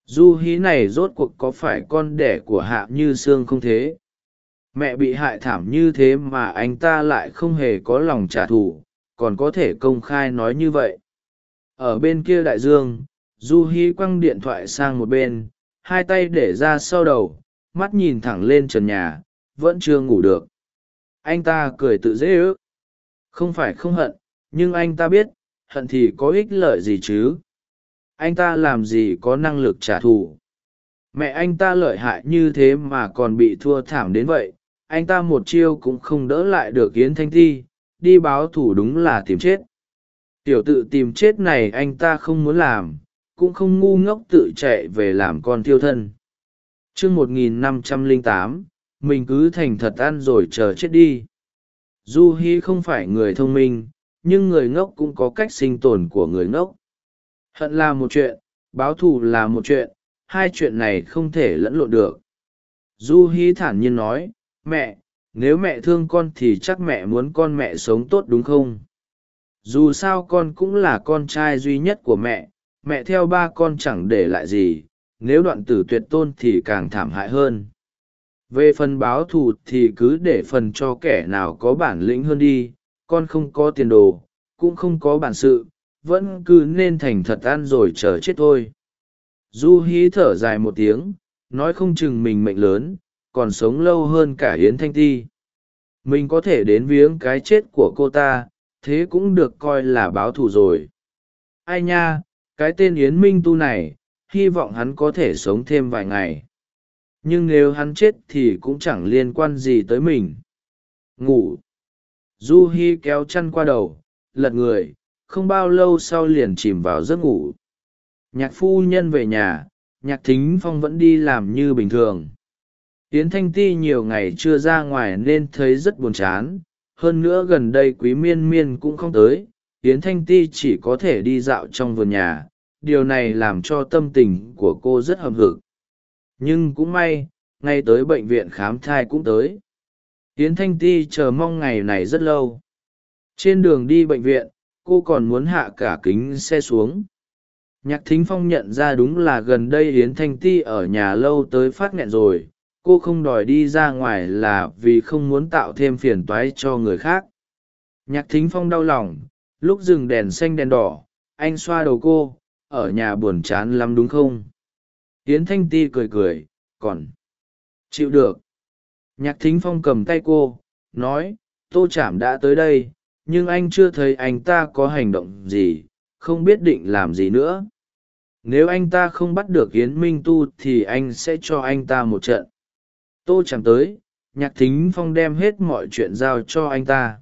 Du hí này rốt cuộc có phải con đẻ của hạ như sương không thế? Mẹ bị hại thảm như thế mà anh ta lại không hề có lòng trả thù, còn có thể công khai nói như vậy. Ở bên kia đại dương, du Hí quăng điện thoại sang một bên, hai tay để ra sau đầu, mắt nhìn thẳng lên trần nhà, vẫn chưa ngủ được anh ta cười tự dễ ước. Không phải không hận, nhưng anh ta biết, hận thì có ích lợi gì chứ? Anh ta làm gì có năng lực trả thù? Mẹ anh ta lợi hại như thế mà còn bị thua thảm đến vậy, anh ta một chiêu cũng không đỡ lại được yến thanh thi đi báo thủ đúng là tìm chết. Tiểu tự tìm chết này anh ta không muốn làm, cũng không ngu ngốc tự chạy về làm con thiêu thân. Chương một nghìn năm trăm g tám mình cứ thành thật ăn rồi chờ chết đi. Du hi không phải người thông minh, nhưng người ngốc cũng có cách sinh tồn của người ngốc. Hận là một chuyện, báo thù là một chuyện, hai chuyện này không thể lẫn lộn được. Du hi thản nhiên nói, mẹ, nếu mẹ thương con thì chắc mẹ muốn con mẹ sống tốt đúng không? Dù sao con cũng là con trai duy nhất của mẹ mẹ theo ba con chẳng để lại gì, nếu đoạn tử tuyệt tôn thì càng thảm hại hơn về phần báo thù thì cứ để phần cho kẻ nào có bản lĩnh hơn đi, con không có tiền đồ, cũng không có bản sự, vẫn cứ nên thành thật ăn rồi chờ chết thôi. Du hí thở dài một tiếng, nói không chừng mình mệnh lớn, còn sống lâu hơn cả hiến thanh ti. Mình có thể đến viếng cái chết của cô ta, thế cũng được coi là báo thù rồi. Ai nha, cái tên yến minh tu này, hy vọng hắn có thể sống thêm vài ngày nhưng nếu hắn chết thì cũng chẳng liên quan gì tới mình. Ngủ. Du hi kéo chăn qua đầu, lật người, không bao lâu sau liền chìm vào giấc ngủ. Nhạc phu nhân về nhà, nhạc thính phong vẫn đi làm như bình thường. Yến thanh ti nhiều ngày chưa ra ngoài nên thấy rất buồn chán. Hơn nữa gần đây quý miên miên cũng không tới, yến thanh ti chỉ có thể đi dạo trong vườn nhà. Điều này làm cho tâm tình của cô rất hậm hực nhưng cũng may, ngay tới bệnh viện khám thai cũng tới. Yến thanh ti chờ mong ngày này rất lâu. Trên đường đi bệnh viện, cô còn muốn hạ cả kính xe xuống. Nhạc thính phong nhận ra đúng là gần đây yến thanh ti ở nhà lâu tới phát nghẹn rồi. Cô không đòi đi ra ngoài là vì không muốn tạo thêm phiền toái cho người khác. Nhạc thính phong đau lòng, lúc dừng đèn xanh đèn đỏ, anh xoa đầu cô, ở nhà buồn chán lắm đúng không? Yến thanh ti cười cười, còn. Chịu được. Nhạc thính phong cầm tay cô, nói, tô chảm đã tới đây, nhưng anh chưa thấy anh ta có hành động gì, không biết định làm gì nữa. Nếu anh ta không bắt được yến minh tu thì anh sẽ cho anh ta một trận. Tô chảm tới, nhạc thính phong đem hết mọi chuyện giao cho anh ta.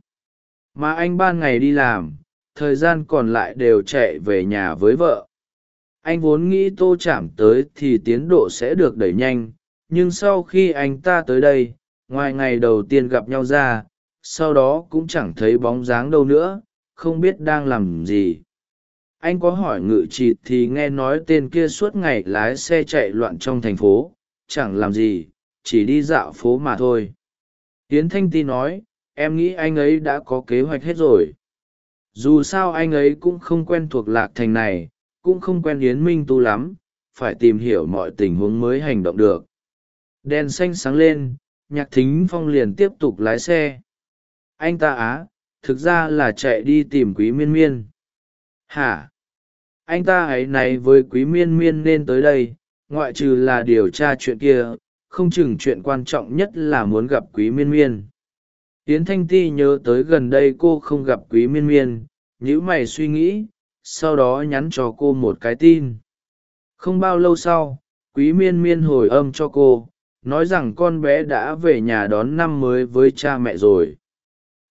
Mà anh ban ngày đi làm, thời gian còn lại đều chạy về nhà với vợ anh vốn nghĩ tô chạm tới thì tiến độ sẽ được đẩy nhanh, nhưng sau khi anh ta tới đây, ngoài ngày đầu tiên gặp nhau ra, sau đó cũng chẳng thấy bóng dáng đâu nữa, không biết đang làm gì. Anh có hỏi ngự trị thì nghe nói tên kia suốt ngày lái xe chạy loạn trong thành phố, chẳng làm gì, chỉ đi dạo phố mà thôi. Tiến thanh ti nói, em nghĩ anh ấy đã có kế hoạch hết rồi. Dù sao anh ấy cũng không quen thuộc lạc thành này cũng không quen yến minh tu lắm, phải tìm hiểu mọi tình huống mới hành động được. Đèn xanh sáng lên, nhạc thính phong liền tiếp tục lái xe. Anh ta á, thực ra là chạy đi tìm quý miên miên. Hả? Anh ta ấy này với quý miên miên nên tới đây, ngoại trừ là điều tra chuyện kia, không chừng chuyện quan trọng nhất là muốn gặp quý miên miên. Yến thanh ti nhớ tới gần đây cô không gặp quý miên miên nhữ mày suy nghĩ sau đó nhắn cho cô một cái tin. Không bao lâu sau, quý miên miên hồi âm cho cô, nói rằng con bé đã về nhà đón năm mới với cha mẹ rồi.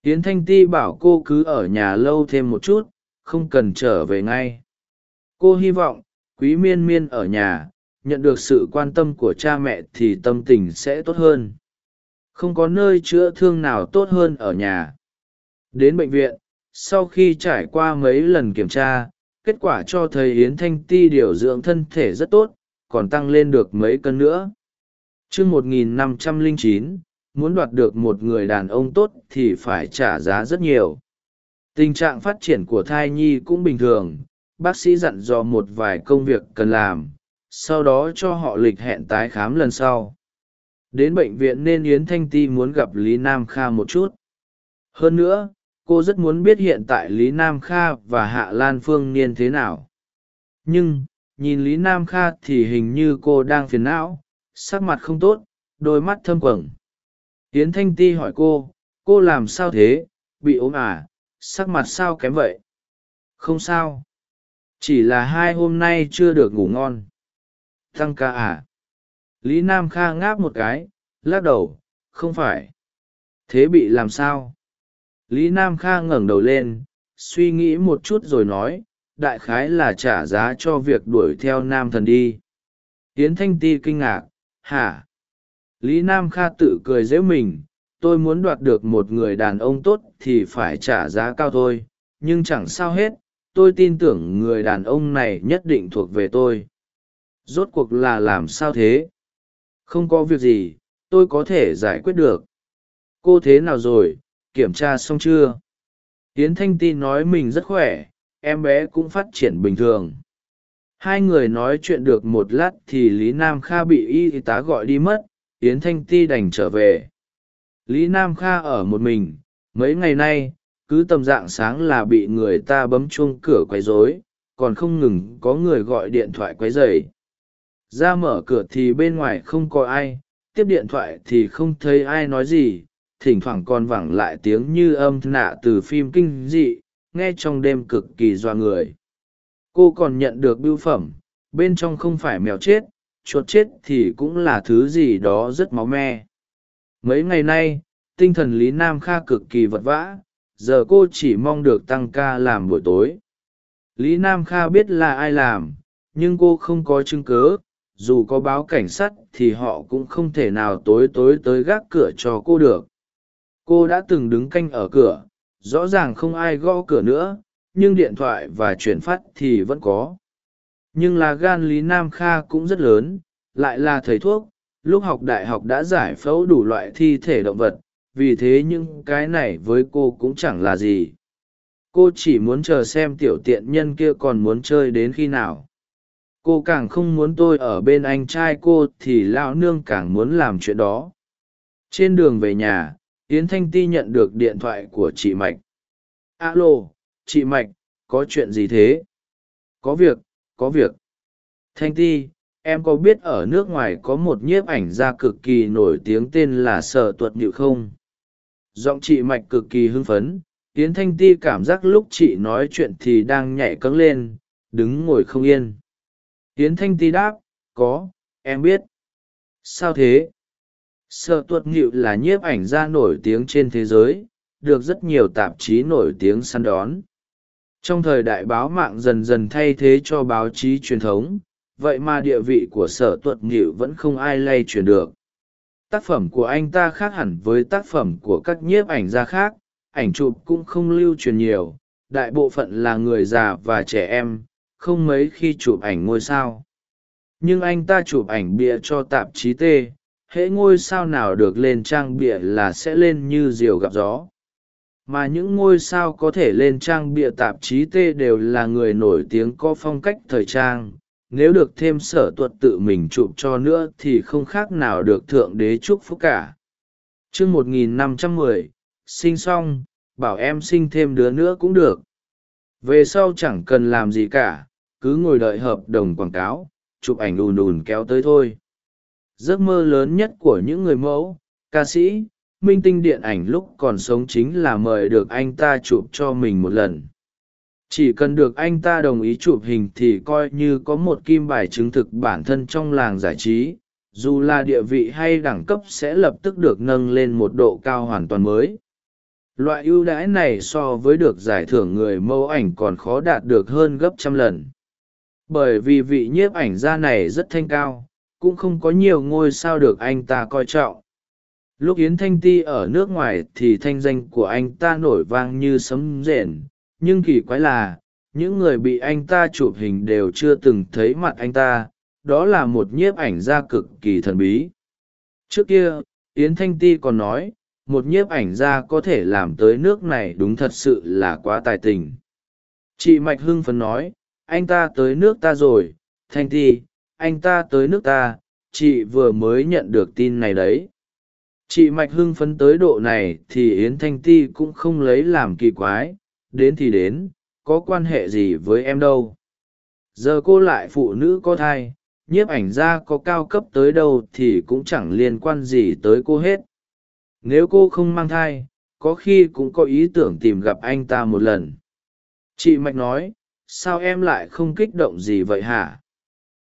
Tiến thanh ti bảo cô cứ ở nhà lâu thêm một chút, không cần trở về ngay. Cô hy vọng, quý miên miên ở nhà, nhận được sự quan tâm của cha mẹ thì tâm tình sẽ tốt hơn. Không có nơi chữa thương nào tốt hơn ở nhà. Đến bệnh viện sau khi trải qua mấy lần kiểm tra, kết quả cho thấy yến thanh ti điều dưỡng thân thể rất tốt, còn tăng lên được mấy cân nữa. Chương một nghìn năm trăm lẻ chín, muốn đoạt được một người đàn ông tốt thì phải trả giá rất nhiều. Tình trạng phát triển của thai nhi cũng bình thường, bác sĩ dặn dò một vài công việc cần làm, sau đó cho họ lịch hẹn tái khám lần sau. Đến bệnh viện nên yến thanh ti muốn gặp lý nam kha một chút. Hơn nữa cô rất muốn biết hiện tại lý nam kha và hạ lan phương niên thế nào. Nhưng, nhìn lý nam kha thì hình như cô đang phiền não, sắc mặt không tốt, đôi mắt thâm quầng. Yến thanh ti hỏi cô cô làm sao thế? Bị ốm à? Sắc mặt sao kém vậy? Không sao. Chỉ là hai hôm nay chưa được ngủ ngon. Tăng ca à? Lý nam kha ngáp một cái, lắc đầu, không phải. Thế bị làm sao? Lý nam kha ngẩng đầu lên, suy nghĩ một chút rồi nói, đại khái là trả giá cho việc đuổi theo nam thần đi. Tiến thanh ti kinh ngạc, hả? Lý nam kha tự cười dễ mình, tôi muốn đoạt được một người đàn ông tốt thì phải trả giá cao thôi, nhưng chẳng sao hết, tôi tin tưởng người đàn ông này nhất định thuộc về tôi. Rốt cuộc là làm sao thế? Không có việc gì, tôi có thể giải quyết được. Cô thế nào rồi? Kiểm tra xong chưa? Tiến thanh ti nói mình rất khỏe, em bé cũng phát triển bình thường. Hai người nói chuyện được một lát thì lý nam kha bị y tá gọi đi mất, yến thanh ti đành trở về. Lý nam kha ở một mình, mấy ngày nay, cứ tầm dạng sáng là bị người ta bấm chuông cửa quấy rối, còn không ngừng có người gọi điện thoại quấy dày ra mở cửa thì bên ngoài không có ai, tiếp điện thoại thì không thấy ai nói gì thỉnh thoảng còn vẳng lại tiếng như âm nạ từ phim kinh dị, nghe trong đêm cực kỳ doa người. Cô còn nhận được bưu phẩm, bên trong không phải mèo chết, chuột chết thì cũng là thứ gì đó rất máu me. Mấy ngày nay, tinh thần lý nam kha cực kỳ vật vã, giờ cô chỉ mong được tăng ca làm buổi tối. Lý nam kha biết là ai làm, nhưng cô không có chứng cớ dù có báo cảnh sát thì họ cũng không thể nào tối tối tới gác cửa cho cô được cô đã từng đứng canh ở cửa, rõ ràng không ai gõ cửa nữa, nhưng điện thoại và chuyển phát thì vẫn có. Nhưng là gan lý nam kha cũng rất lớn, lại là thầy thuốc, lúc học đại học đã giải phẫu đủ loại thi thể động vật, vì thế những cái này với cô cũng chẳng là gì. Cô chỉ muốn chờ xem tiểu tiện nhân kia còn muốn chơi đến khi nào. Cô càng không muốn tôi ở bên anh trai cô thì lão nương càng muốn làm chuyện đó. Trên đường về nhà yến thanh ti nhận được điện thoại của chị mạch. Alo, chị mạch, có chuyện gì thế? Có việc có việc. Thanh ti, em có biết ở nước ngoài có một nhiếp ảnh gia cực kỳ nổi tiếng tên là sở tuật nhự không? Giọng chị mạch cực kỳ hưng phấn. Yến thanh ti cảm giác lúc chị nói chuyện thì đang nhảy cấng lên, đứng ngồi không yên. Yến thanh ti đáp, có, em biết. Sao thế? Sợ tuật nghịu là nhiếp ảnh gia nổi tiếng trên thế giới, được rất nhiều tạp chí nổi tiếng săn đón. Trong thời đại báo mạng dần dần thay thế cho báo chí truyền thống, vậy mà địa vị của sở tuật nghịu vẫn không ai lay truyền được. Tác phẩm của anh ta khác hẳn với tác phẩm của các nhiếp ảnh gia khác, ảnh chụp cũng không lưu truyền nhiều, đại bộ phận là người già và trẻ em, không mấy khi chụp ảnh ngôi sao. Nhưng anh ta chụp ảnh bịa cho tạp chí t hễ ngôi sao nào được lên trang bịa là sẽ lên như diều gặp gió. Mà những ngôi sao có thể lên trang bịa tạp chí t đều là người nổi tiếng có phong cách thời trang. Nếu được thêm sở tuật tự mình chụp cho nữa thì không khác nào được thượng đế chúc phúc cả. Chương một nghìn năm trăm mười, sinh xong, bảo em sinh thêm đứa nữa cũng được. Về sau chẳng cần làm gì cả, cứ ngồi đợi hợp đồng quảng cáo, chụp ảnh ùn ùn kéo tới thôi giấc mơ lớn nhất của những người mẫu. Ca sĩ, minh tinh điện ảnh lúc còn sống chính là mời được anh ta chụp cho mình một lần. Chỉ cần được anh ta đồng ý chụp hình thì coi như có một kim bài chứng thực bản thân trong làng giải trí. Dù là địa vị hay đẳng cấp sẽ lập tức được nâng lên một độ cao hoàn toàn mới. Loại ưu đãi này so với được giải thưởng người mẫu ảnh còn khó đạt được hơn gấp trăm lần. Bởi vì vị nhiếp ảnh gia này rất thanh cao cũng không có nhiều ngôi sao được anh ta coi trọng. Lúc yến thanh ti ở nước ngoài thì thanh danh của anh ta nổi vang như sấm rền, nhưng kỳ quái là, những người bị anh ta chụp hình đều chưa từng thấy mặt anh ta, đó là một nhiếp ảnh gia cực kỳ thần bí. Trước kia, yến thanh ti còn nói, một nhiếp ảnh gia có thể làm tới nước này đúng thật sự là quá tài tình. Chị mạch hưng phấn nói, anh ta tới nước ta rồi, thanh ti anh ta tới nước ta, chị vừa mới nhận được tin này đấy. Chị mạch hưng phấn tới độ này thì yến thanh ti cũng không lấy làm kỳ quái, đến thì đến, có quan hệ gì với em đâu? Giờ cô lại phụ nữ có thai, nhiếp ảnh gia có cao cấp tới đâu thì cũng chẳng liên quan gì tới cô hết. Nếu cô không mang thai, có khi cũng có ý tưởng tìm gặp anh ta một lần. Chị mạch nói, sao em lại không kích động gì vậy hả?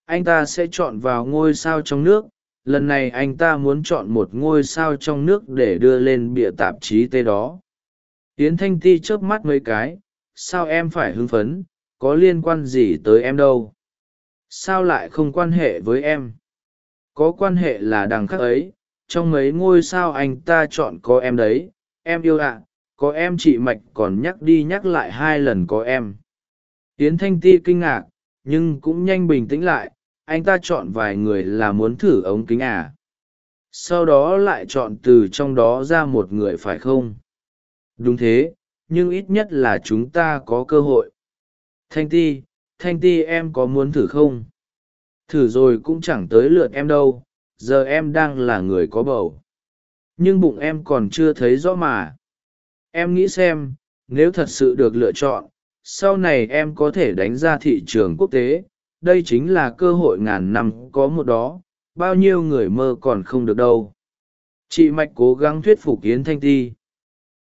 Anh ta sẽ chọn vào ngôi sao trong nước, lần này anh ta muốn chọn một ngôi sao trong nước để đưa lên bìa tạp chí tê đó. Tiến thanh ti chớp mắt mấy cái, sao em phải hưng phấn, có liên quan gì tới em đâu? Sao lại không quan hệ với em? Có quan hệ là đằng khác ấy, trong mấy ngôi sao anh ta chọn có em đấy, em yêu ạ, có em chị mạch còn nhắc đi nhắc lại hai lần có em. Tiến thanh ti kinh ngạc, nhưng cũng nhanh bình tĩnh lại anh ta chọn vài người là muốn thử ống kính à? Sau đó lại chọn từ trong đó ra một người phải không? Đúng thế, nhưng ít nhất là chúng ta có cơ hội. Thanh ti thanh ti em có muốn thử không? Thử rồi cũng chẳng tới lượt em đâu, giờ em đang là người có bầu. Nhưng bụng em còn chưa thấy rõ mà. Em nghĩ xem, nếu thật sự được lựa chọn, sau này em có thể đánh ra thị trường quốc tế đây chính là cơ hội ngàn năm có một đó, bao nhiêu người mơ còn không được đâu. Chị mạch cố gắng thuyết phục yến thanh ti.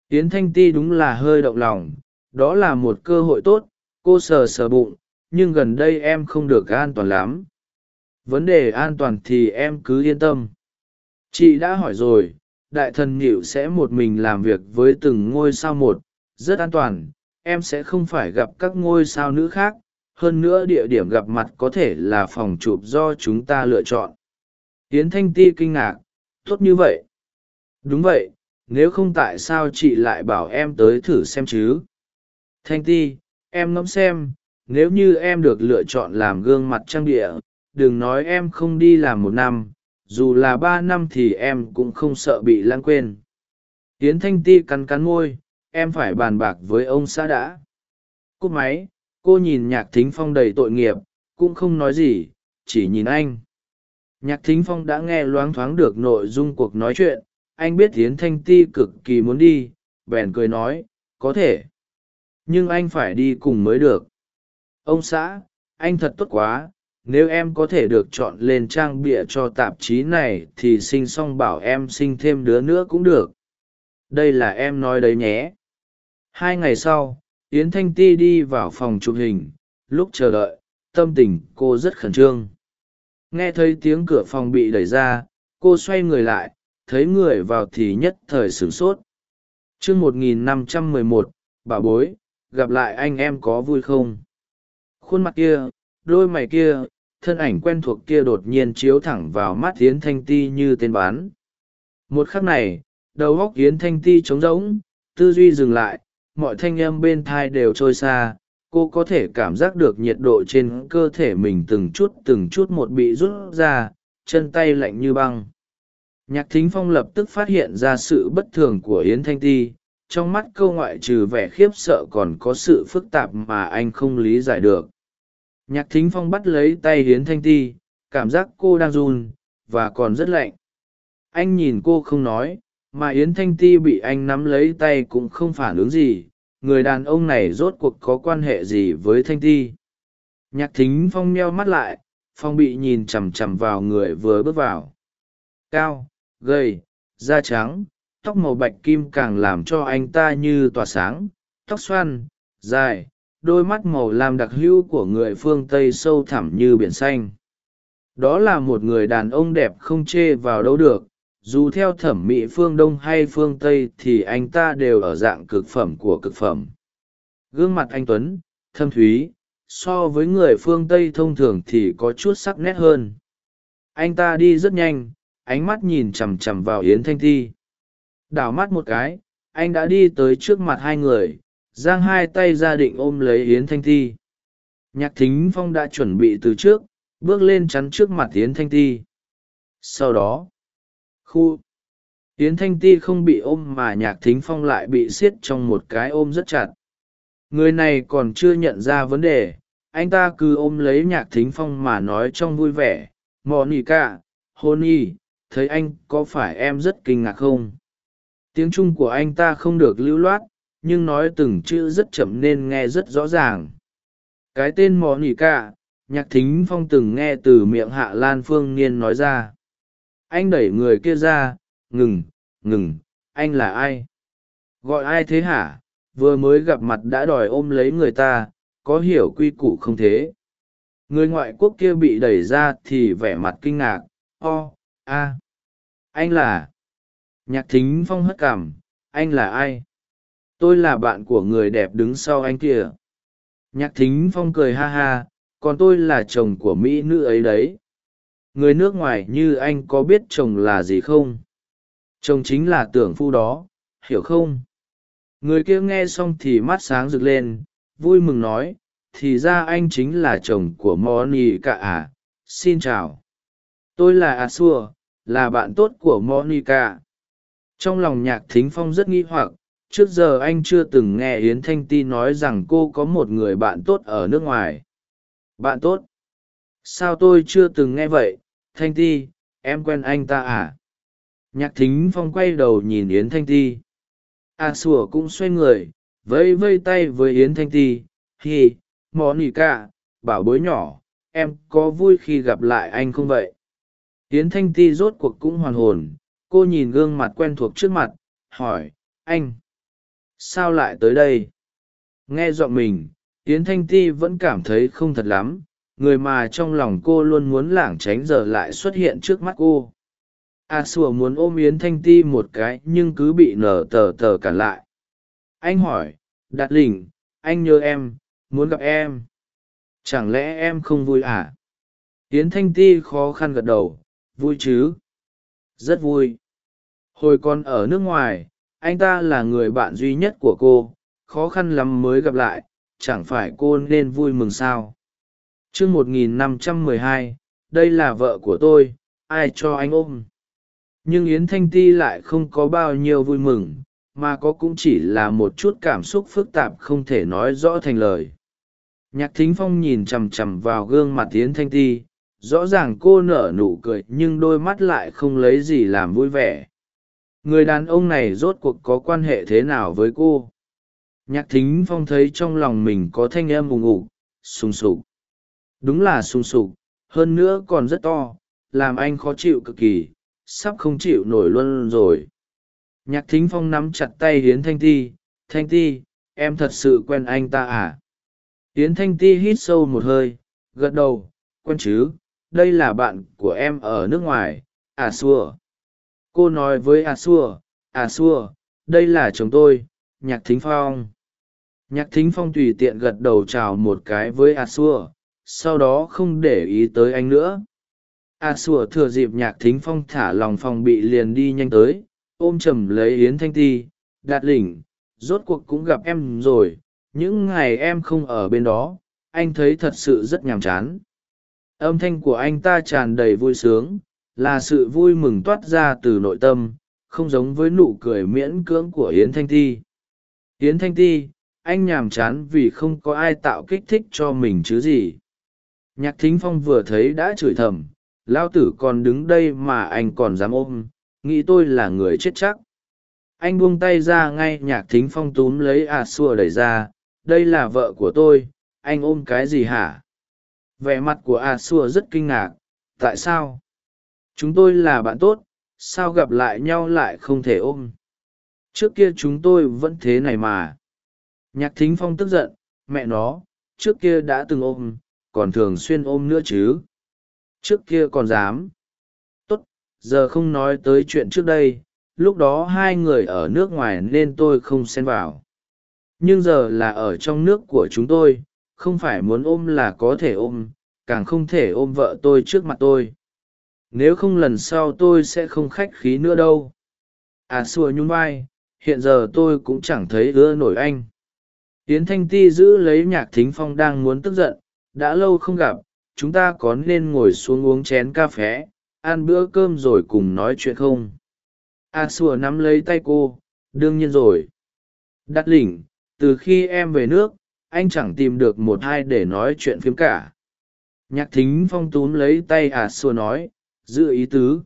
Yến thanh ti đúng là hơi động lòng, đó là một cơ hội tốt, cô sờ sờ bụng, nhưng gần đây em không được an toàn lắm. Vấn đề an toàn thì em cứ yên tâm. Chị đã hỏi rồi, đại thần nhịu sẽ một mình làm việc với từng ngôi sao một, rất an toàn, em sẽ không phải gặp các ngôi sao nữ khác hơn nữa địa điểm gặp mặt có thể là phòng chụp do chúng ta lựa chọn. Hiến thanh ti kinh ngạc, tốt như vậy. Đúng vậy, nếu không tại sao chị lại bảo em tới thử xem chứ? Thanh ti, em ngẫm xem, nếu như em được lựa chọn làm gương mặt trang địa, đừng nói em không đi làm một năm, dù là ba năm thì em cũng không sợ bị lãng quên. Tiến thanh ti cắn cắn môi, em phải bàn bạc với ông xã đã. Cúp máy cô nhìn nhạc thính phong đầy tội nghiệp, cũng không nói gì, chỉ nhìn anh. Nhạc thính phong đã nghe loáng thoáng được nội dung cuộc nói chuyện, anh biết tiến thanh ti cực kỳ muốn đi, bèn cười nói, có thể, nhưng anh phải đi cùng mới được. Ông xã, anh thật tốt quá, nếu em có thể được chọn lên trang bịa cho tạp chí này thì sinh xong bảo em sinh thêm đứa nữa cũng được. Đây là em nói đấy nhé. Hai ngày sau yến thanh ti đi vào phòng chụp hình, lúc chờ đợi, tâm tình cô rất khẩn trương. Nghe thấy tiếng cửa phòng bị đẩy ra, cô xoay người lại, thấy người vào thì nhất thời sửng sốt. T r ư ơ n g một nghìn năm trăm mười một, bà bối, gặp lại anh em có vui không? Khuôn mặt kia, đôi mày kia, thân ảnh quen thuộc kia đột nhiên chiếu thẳng vào mắt yến thanh ti như tên bán. Một khắc này, đầu góc yến thanh ti trống rỗng, tư duy dừng lại mọi thanh âm bên thai đều trôi xa, cô có thể cảm giác được nhiệt độ trên cơ thể mình từng chút từng chút một bị rút ra, chân tay lạnh như băng. Nhạc thính phong lập tức phát hiện ra sự bất thường của yến thanh ti, trong mắt câu ngoại trừ vẻ khiếp sợ còn có sự phức tạp mà anh không lý giải được. Nhạc thính phong bắt lấy tay yến thanh ti, cảm giác cô đang run, và còn rất lạnh. Anh nhìn cô không nói mà yến thanh ti bị anh nắm lấy tay cũng không phản ứng gì. Người đàn ông này rốt cuộc có quan hệ gì với thanh ti? Nhạc thính phong meo mắt lại, phong bị nhìn chằm chằm vào người vừa bước vào. Cao, gầy, da trắng, tóc màu bạch kim càng làm cho anh ta như tỏa sáng. Tóc xoăn, dài, đôi mắt màu lam đặc hữu của người phương tây sâu thẳm như biển xanh. Đó là một người đàn ông đẹp không chê vào đâu được dù theo thẩm mỹ phương đông hay phương tây thì anh ta đều ở dạng cực phẩm của cực phẩm. Gương mặt anh tuấn thâm thúy so với người phương tây thông thường thì có chút sắc nét hơn. Anh ta đi rất nhanh ánh mắt nhìn chằm chằm vào yến thanh Thi, đảo mắt một cái anh đã đi tới trước mặt hai người giang hai tay ra định ôm lấy yến thanh Thi. nhạc thính phong đã chuẩn bị từ trước bước lên chắn trước mặt yến thanh Thi, sau đó khu. Yến thanh ti không bị ôm mà nhạc thính phong lại bị siết trong một cái ôm rất chặt. Người này còn chưa nhận ra vấn đề, anh ta cứ ôm lấy nhạc thính phong mà nói trong vui vẻ mò nỉ cả hôn y thấy anh có phải em rất kinh ngạc không? Tiếng trung của anh ta không được lưu loát, nhưng nói từng chữ rất chậm nên nghe rất rõ ràng. Cái tên mò nỉ cả nhạc thính phong từng nghe từ miệng hạ lan phương niên nói ra anh đẩy người kia ra, ngừng ngừng, anh là ai? Gọi ai thế hả? Vừa mới gặp mặt đã đòi ôm lấy người ta, có hiểu quy củ không thế? Người ngoại quốc kia bị đẩy ra thì vẻ mặt kinh ngạc, o, a. Anh là? Nhạc thính phong hất cảm anh là ai? Tôi là bạn của người đẹp đứng sau anh kia. Nhạc thính phong cười ha ha, còn tôi là chồng của mỹ nữ ấy đấy người nước ngoài như anh có biết chồng là gì không? Chồng chính là tưởng phu đó, hiểu không? Người kia nghe xong thì mắt sáng rực lên, vui mừng nói, thì ra anh chính là chồng của moni cả à? Xin chào. Tôi là a xua là bạn tốt của monica. Trong lòng nhạc thính phong rất nghi hoặc, trước giờ anh chưa từng nghe yến thanh ti nói rằng cô có một người bạn tốt ở nước ngoài. Bạn tốt? Sao tôi chưa từng nghe vậy? Thanh ti em quen anh ta à? Nhạc thính phong quay đầu nhìn yến thanh ti. A à, sủa cũng xoay người vẫy vây tay với yến thanh ti. Hi mò nỉ cả bảo bối nhỏ em có vui khi gặp lại anh không vậy? Yến thanh ti rốt cuộc cũng hoàn hồn. Cô nhìn gương mặt quen thuộc trước mặt hỏi anh sao lại tới đây? Nghe giọng mình yến thanh ti vẫn cảm thấy không thật lắm người mà trong lòng cô luôn muốn lảng tránh giờ lại xuất hiện trước mắt cô. A à, sùa muốn ôm yến thanh ti một cái nhưng cứ bị nở tờ tờ cản lại. Anh hỏi đạt lình anh nhớ em muốn gặp em? Chẳng lẽ em không vui à? Yến thanh ti khó khăn gật đầu vui chứ. Rất vui. Hồi còn ở nước ngoài anh ta là người bạn duy nhất của cô khó khăn lắm mới gặp lại chẳng phải cô nên vui mừng sao? Chương một nghìn năm trăm mười hai, đây là vợ của tôi, ai cho anh ôm? Nhưng yến thanh ti lại không có bao nhiêu vui mừng, mà có cũng chỉ là một chút cảm xúc phức tạp không thể nói rõ thành lời. Nhạc thính phong nhìn chằm chằm vào gương mặt yến thanh ti, rõ ràng cô nở nụ cười nhưng đôi mắt lại không lấy gì làm vui vẻ. Người đàn ông này rốt cuộc có quan hệ thế nào với cô? Nhạc thính phong thấy trong lòng mình có thanh âm ùng ục sùng sục đúng là sùng sục, hơn nữa còn rất to, làm anh khó chịu cực kỳ, sắp không chịu nổi luôn rồi. Nhạc thính phong nắm chặt tay hiến thanh ti thanh ti, em thật sự quen anh ta à? Hiến thanh ti hít sâu một hơi, gật đầu, quen chứ, đây là bạn của em ở nước ngoài à xua. Cô nói với À xua À xua, đây là chồng tôi, nhạc thính phong. Nhạc thính phong tùy tiện gật đầu chào một cái với a xua sau đó không để ý tới anh nữa. A sủa thừa dịp nhạc thính phong thả lòng phòng bị liền đi nhanh tới, ôm chầm lấy yến thanh ti đạt lỉnh rốt cuộc cũng gặp em rồi, những ngày em không ở bên đó, anh thấy thật sự rất nhàm chán. Âm thanh của anh ta tràn đầy vui sướng, là sự vui mừng toát ra từ nội tâm, không giống với nụ cười miễn cưỡng của yến thanh ti. Yến thanh ti, anh nhàm chán vì không có ai tạo kích thích cho mình chứ gì nhạc thính phong vừa thấy đã chửi thầm, lao tử còn đứng đây mà anh còn dám ôm, nghĩ tôi là người chết chắc. Anh buông tay ra ngay, nhạc thính phong túm lấy à xua đẩy ra, đây là vợ của tôi, anh ôm cái gì hả? Vẻ mặt của a xua rất kinh ngạc, tại sao? Chúng tôi là bạn tốt, sao gặp lại nhau lại không thể ôm? Trước kia chúng tôi vẫn thế này mà. Nhạc thính phong tức giận, mẹ nó, trước kia đã từng ôm còn thường xuyên ôm nữa chứ? Trước kia còn dám. Tốt, giờ không nói tới chuyện trước đây, lúc đó hai người ở nước ngoài nên tôi không xen vào. Nhưng giờ là ở trong nước của chúng tôi, không phải muốn ôm là có thể ôm, càng không thể ôm vợ tôi trước mặt tôi. Nếu không lần sau tôi sẽ không khách khí nữa đâu. À xua nhún vai, hiện giờ tôi cũng chẳng thấy ưa nổi anh. Tiến thanh ti giữ lấy nhạc thính phong đang muốn tức giận đã lâu không gặp, chúng ta có nên ngồi xuống uống chén cà phé ăn bữa cơm rồi cùng nói chuyện không? A xua nắm lấy tay cô, đương nhiên rồi. Đắt lỉnh, từ khi em về nước, anh chẳng tìm được một hai để nói chuyện phiếm cả. Nhạc thính phong túm lấy tay a xua nói, giữ ý tứ.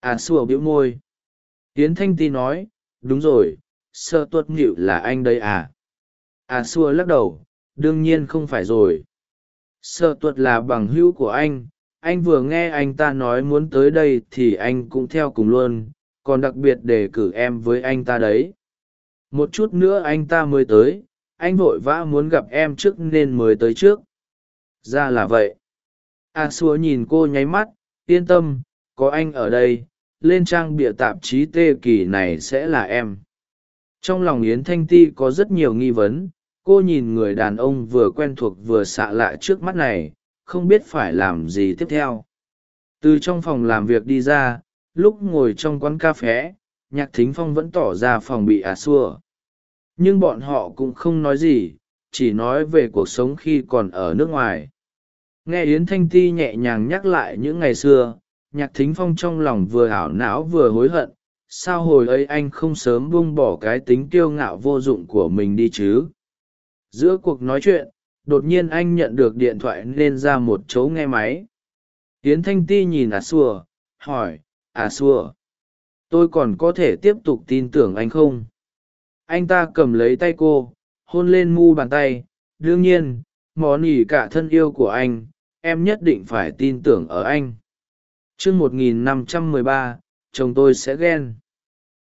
A xua bĩu môi. Tiến thanh ti nói, đúng rồi sơ tuất nghịu là anh đây à? A xua lắc đầu, đương nhiên không phải rồi sợ tuật là bằng hữu của anh. Anh vừa nghe anh ta nói muốn tới đây thì anh cũng theo cùng luôn. Còn đặc biệt đề cử em với anh ta đấy. Một chút nữa anh ta mới tới. Anh vội vã muốn gặp em trước nên mới tới trước. Ra là vậy. A xua nhìn cô nháy mắt. Yên tâm, có anh ở đây. Lên trang bịa tạp chí tê kỳ này sẽ là em. Trong lòng yến thanh ti có rất nhiều nghi vấn cô nhìn người đàn ông vừa quen thuộc vừa xạ lạ trước mắt này, không biết phải làm gì tiếp theo. Từ trong phòng làm việc đi ra, lúc ngồi trong quán cà phé nhạc thính phong vẫn tỏ ra phòng bị ả xua. Nhưng bọn họ cũng không nói gì, chỉ nói về cuộc sống khi còn ở nước ngoài. Nghe yến thanh ti nhẹ nhàng nhắc lại những ngày xưa, nhạc thính phong trong lòng vừa ảo não vừa hối hận, sao hồi ấy anh không sớm buông bỏ cái tính kiêu ngạo vô dụng của mình đi chứ? Giữa cuộc nói chuyện, đột nhiên anh nhận được điện thoại nên ra một chỗ nghe máy. Tiến thanh ti nhìn à xua, hỏi à xua, tôi còn có thể tiếp tục tin tưởng anh không? Anh ta cầm lấy tay cô, hôn lên mu bàn tay. Đương nhiên món ỉ cả thân yêu của anh, em nhất định phải tin tưởng ở anh. Chương một nghìn năm trăm mười ba, chồng tôi sẽ ghen.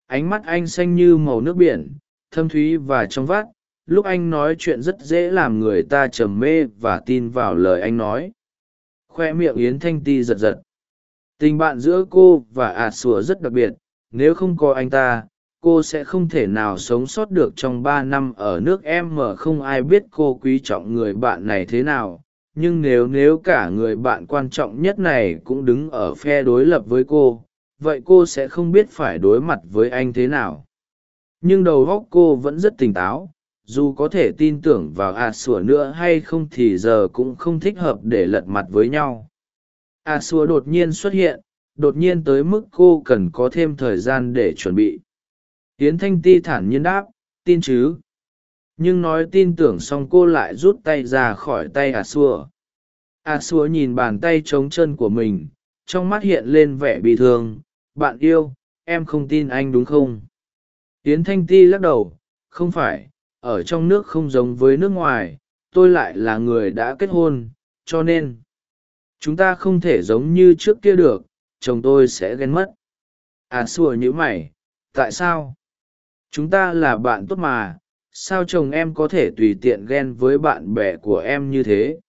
Ánh mắt anh xanh như màu nước biển, thâm thúy và trong vắt lúc anh nói chuyện rất dễ làm người ta trầm mê và tin vào lời anh nói. Khoe miệng yến thanh ti giật giật. Tình bạn giữa cô và À sủa rất đặc biệt, nếu không có anh ta, cô sẽ không thể nào sống sót được trong ba năm ở nước em mà không ai biết cô quý trọng người bạn này thế nào. Nhưng nếu nếu cả người bạn quan trọng nhất này cũng đứng ở phe đối lập với cô, vậy cô sẽ không biết phải đối mặt với anh thế nào. Nhưng đầu óc cô vẫn rất tỉnh táo dù có thể tin tưởng vào a sủa nữa hay không thì giờ cũng không thích hợp để lật mặt với nhau. A sủa đột nhiên xuất hiện, đột nhiên tới mức cô cần có thêm thời gian để chuẩn bị. Tiến thanh ti thản nhiên đáp, tin chứ. Nhưng nói tin tưởng xong cô lại rút tay ra khỏi tay a xua a xua nhìn bàn tay trống chân của mình, trong mắt hiện lên vẻ bị thương. Bạn yêu, em không tin anh đúng không? Tiến thanh ti lắc đầu, không phải ở trong nước không giống với nước ngoài, tôi lại là người đã kết hôn, cho nên chúng ta không thể giống như trước kia được, chồng tôi sẽ ghen mất. À xua nhữ mày, tại sao? Chúng ta là bạn tốt mà, sao chồng em có thể tùy tiện ghen với bạn bè của em như thế?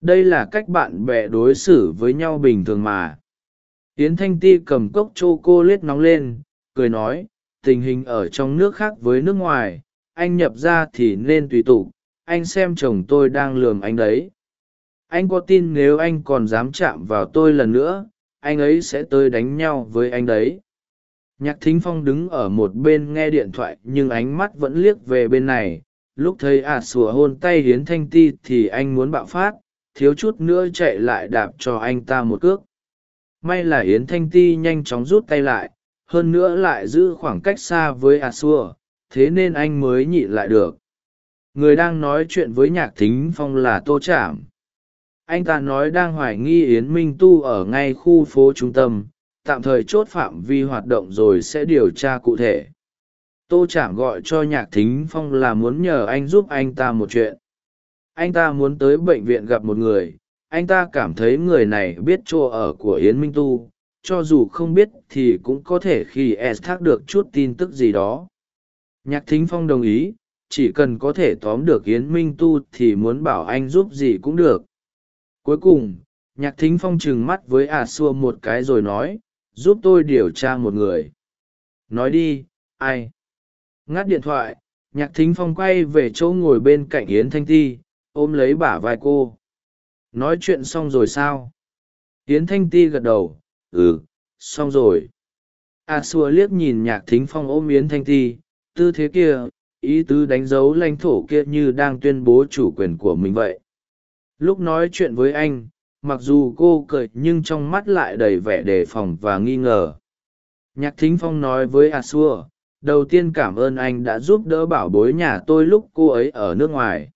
Đây là cách bạn bè đối xử với nhau bình thường mà. Yến thanh ti cầm cốc c h o cô lết nóng lên, cười nói, tình hình ở trong nước khác với nước ngoài anh nhập ra thì nên tùy tục, anh xem chồng tôi đang lường anh đấy. Anh có tin nếu anh còn dám chạm vào tôi lần nữa, anh ấy sẽ tới đánh nhau với anh đấy. Nhạc thính phong đứng ở một bên nghe điện thoại nhưng ánh mắt vẫn liếc về bên này. Lúc thấy ả à sủa hôn tay hiến thanh ti thì anh muốn bạo phát, thiếu chút nữa chạy lại đạp cho anh ta một cước. May là yến thanh ti nhanh chóng rút tay lại, hơn nữa lại giữ khoảng cách xa với a xua thế nên anh mới nhịn lại được. Người đang nói chuyện với nhạc thính phong là tô trảm. Anh ta nói đang hoài nghi yến minh tu ở ngay khu phố trung tâm, tạm thời chốt phạm vi hoạt động rồi sẽ điều tra cụ thể. Tô trảm gọi cho nhạc thính phong là muốn nhờ anh giúp anh ta một chuyện. Anh ta muốn tới bệnh viện gặp một người. Anh ta cảm thấy người này biết chỗ ở của yến minh tu. Cho dù không biết thì cũng có thể khi s thác được chút tin tức gì đó nhạc thính phong đồng ý, chỉ cần có thể tóm được yến minh tu thì muốn bảo anh giúp gì cũng được. Cuối cùng, nhạc thính phong trừng mắt với ả xua một cái rồi nói, giúp tôi điều tra một người. Nói đi, ai? Ngắt điện thoại, nhạc thính phong quay về chỗ ngồi bên cạnh yến thanh ti, ôm lấy bả vai cô. Nói chuyện xong rồi sao? Yến thanh ti gật đầu ừ xong rồi. A xua liếc nhìn nhạc thính phong ôm yến thanh ti tư thế kia, ý tứ đánh dấu lãnh thổ kia như đang tuyên bố chủ quyền của mình vậy. Lúc nói chuyện với anh, mặc dù cô cười nhưng trong mắt lại đầy vẻ đề phòng và nghi ngờ. Nhạc thính phong nói với a xua, đầu tiên cảm ơn anh đã giúp đỡ bảo bối nhà tôi lúc cô ấy ở nước ngoài.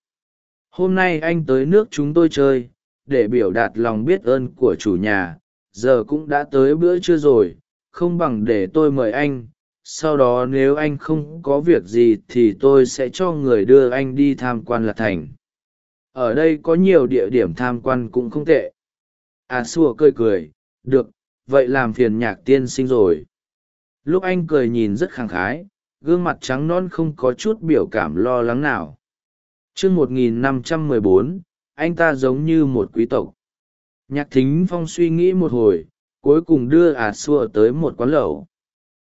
Hôm nay anh tới nước chúng tôi chơi, để biểu đạt lòng biết ơn của chủ nhà. Giờ cũng đã tới bữa trưa rồi, không bằng để tôi mời anh sau đó nếu anh không có việc gì thì tôi sẽ cho người đưa anh đi tham quan lạc thành. Ở đây có nhiều địa điểm tham quan cũng không tệ. À xua, cười cười. Được, vậy làm phiền nhạc tiên sinh rồi. Lúc anh cười nhìn rất khẳng khái, gương mặt trắng non không có chút biểu cảm lo lắng nào. Chương một nghìn năm trăm mười bốn, anh ta giống như một quý tộc. Nhạc thính phong suy nghĩ một hồi, cuối cùng đưa ả à xua tới một quán lẩu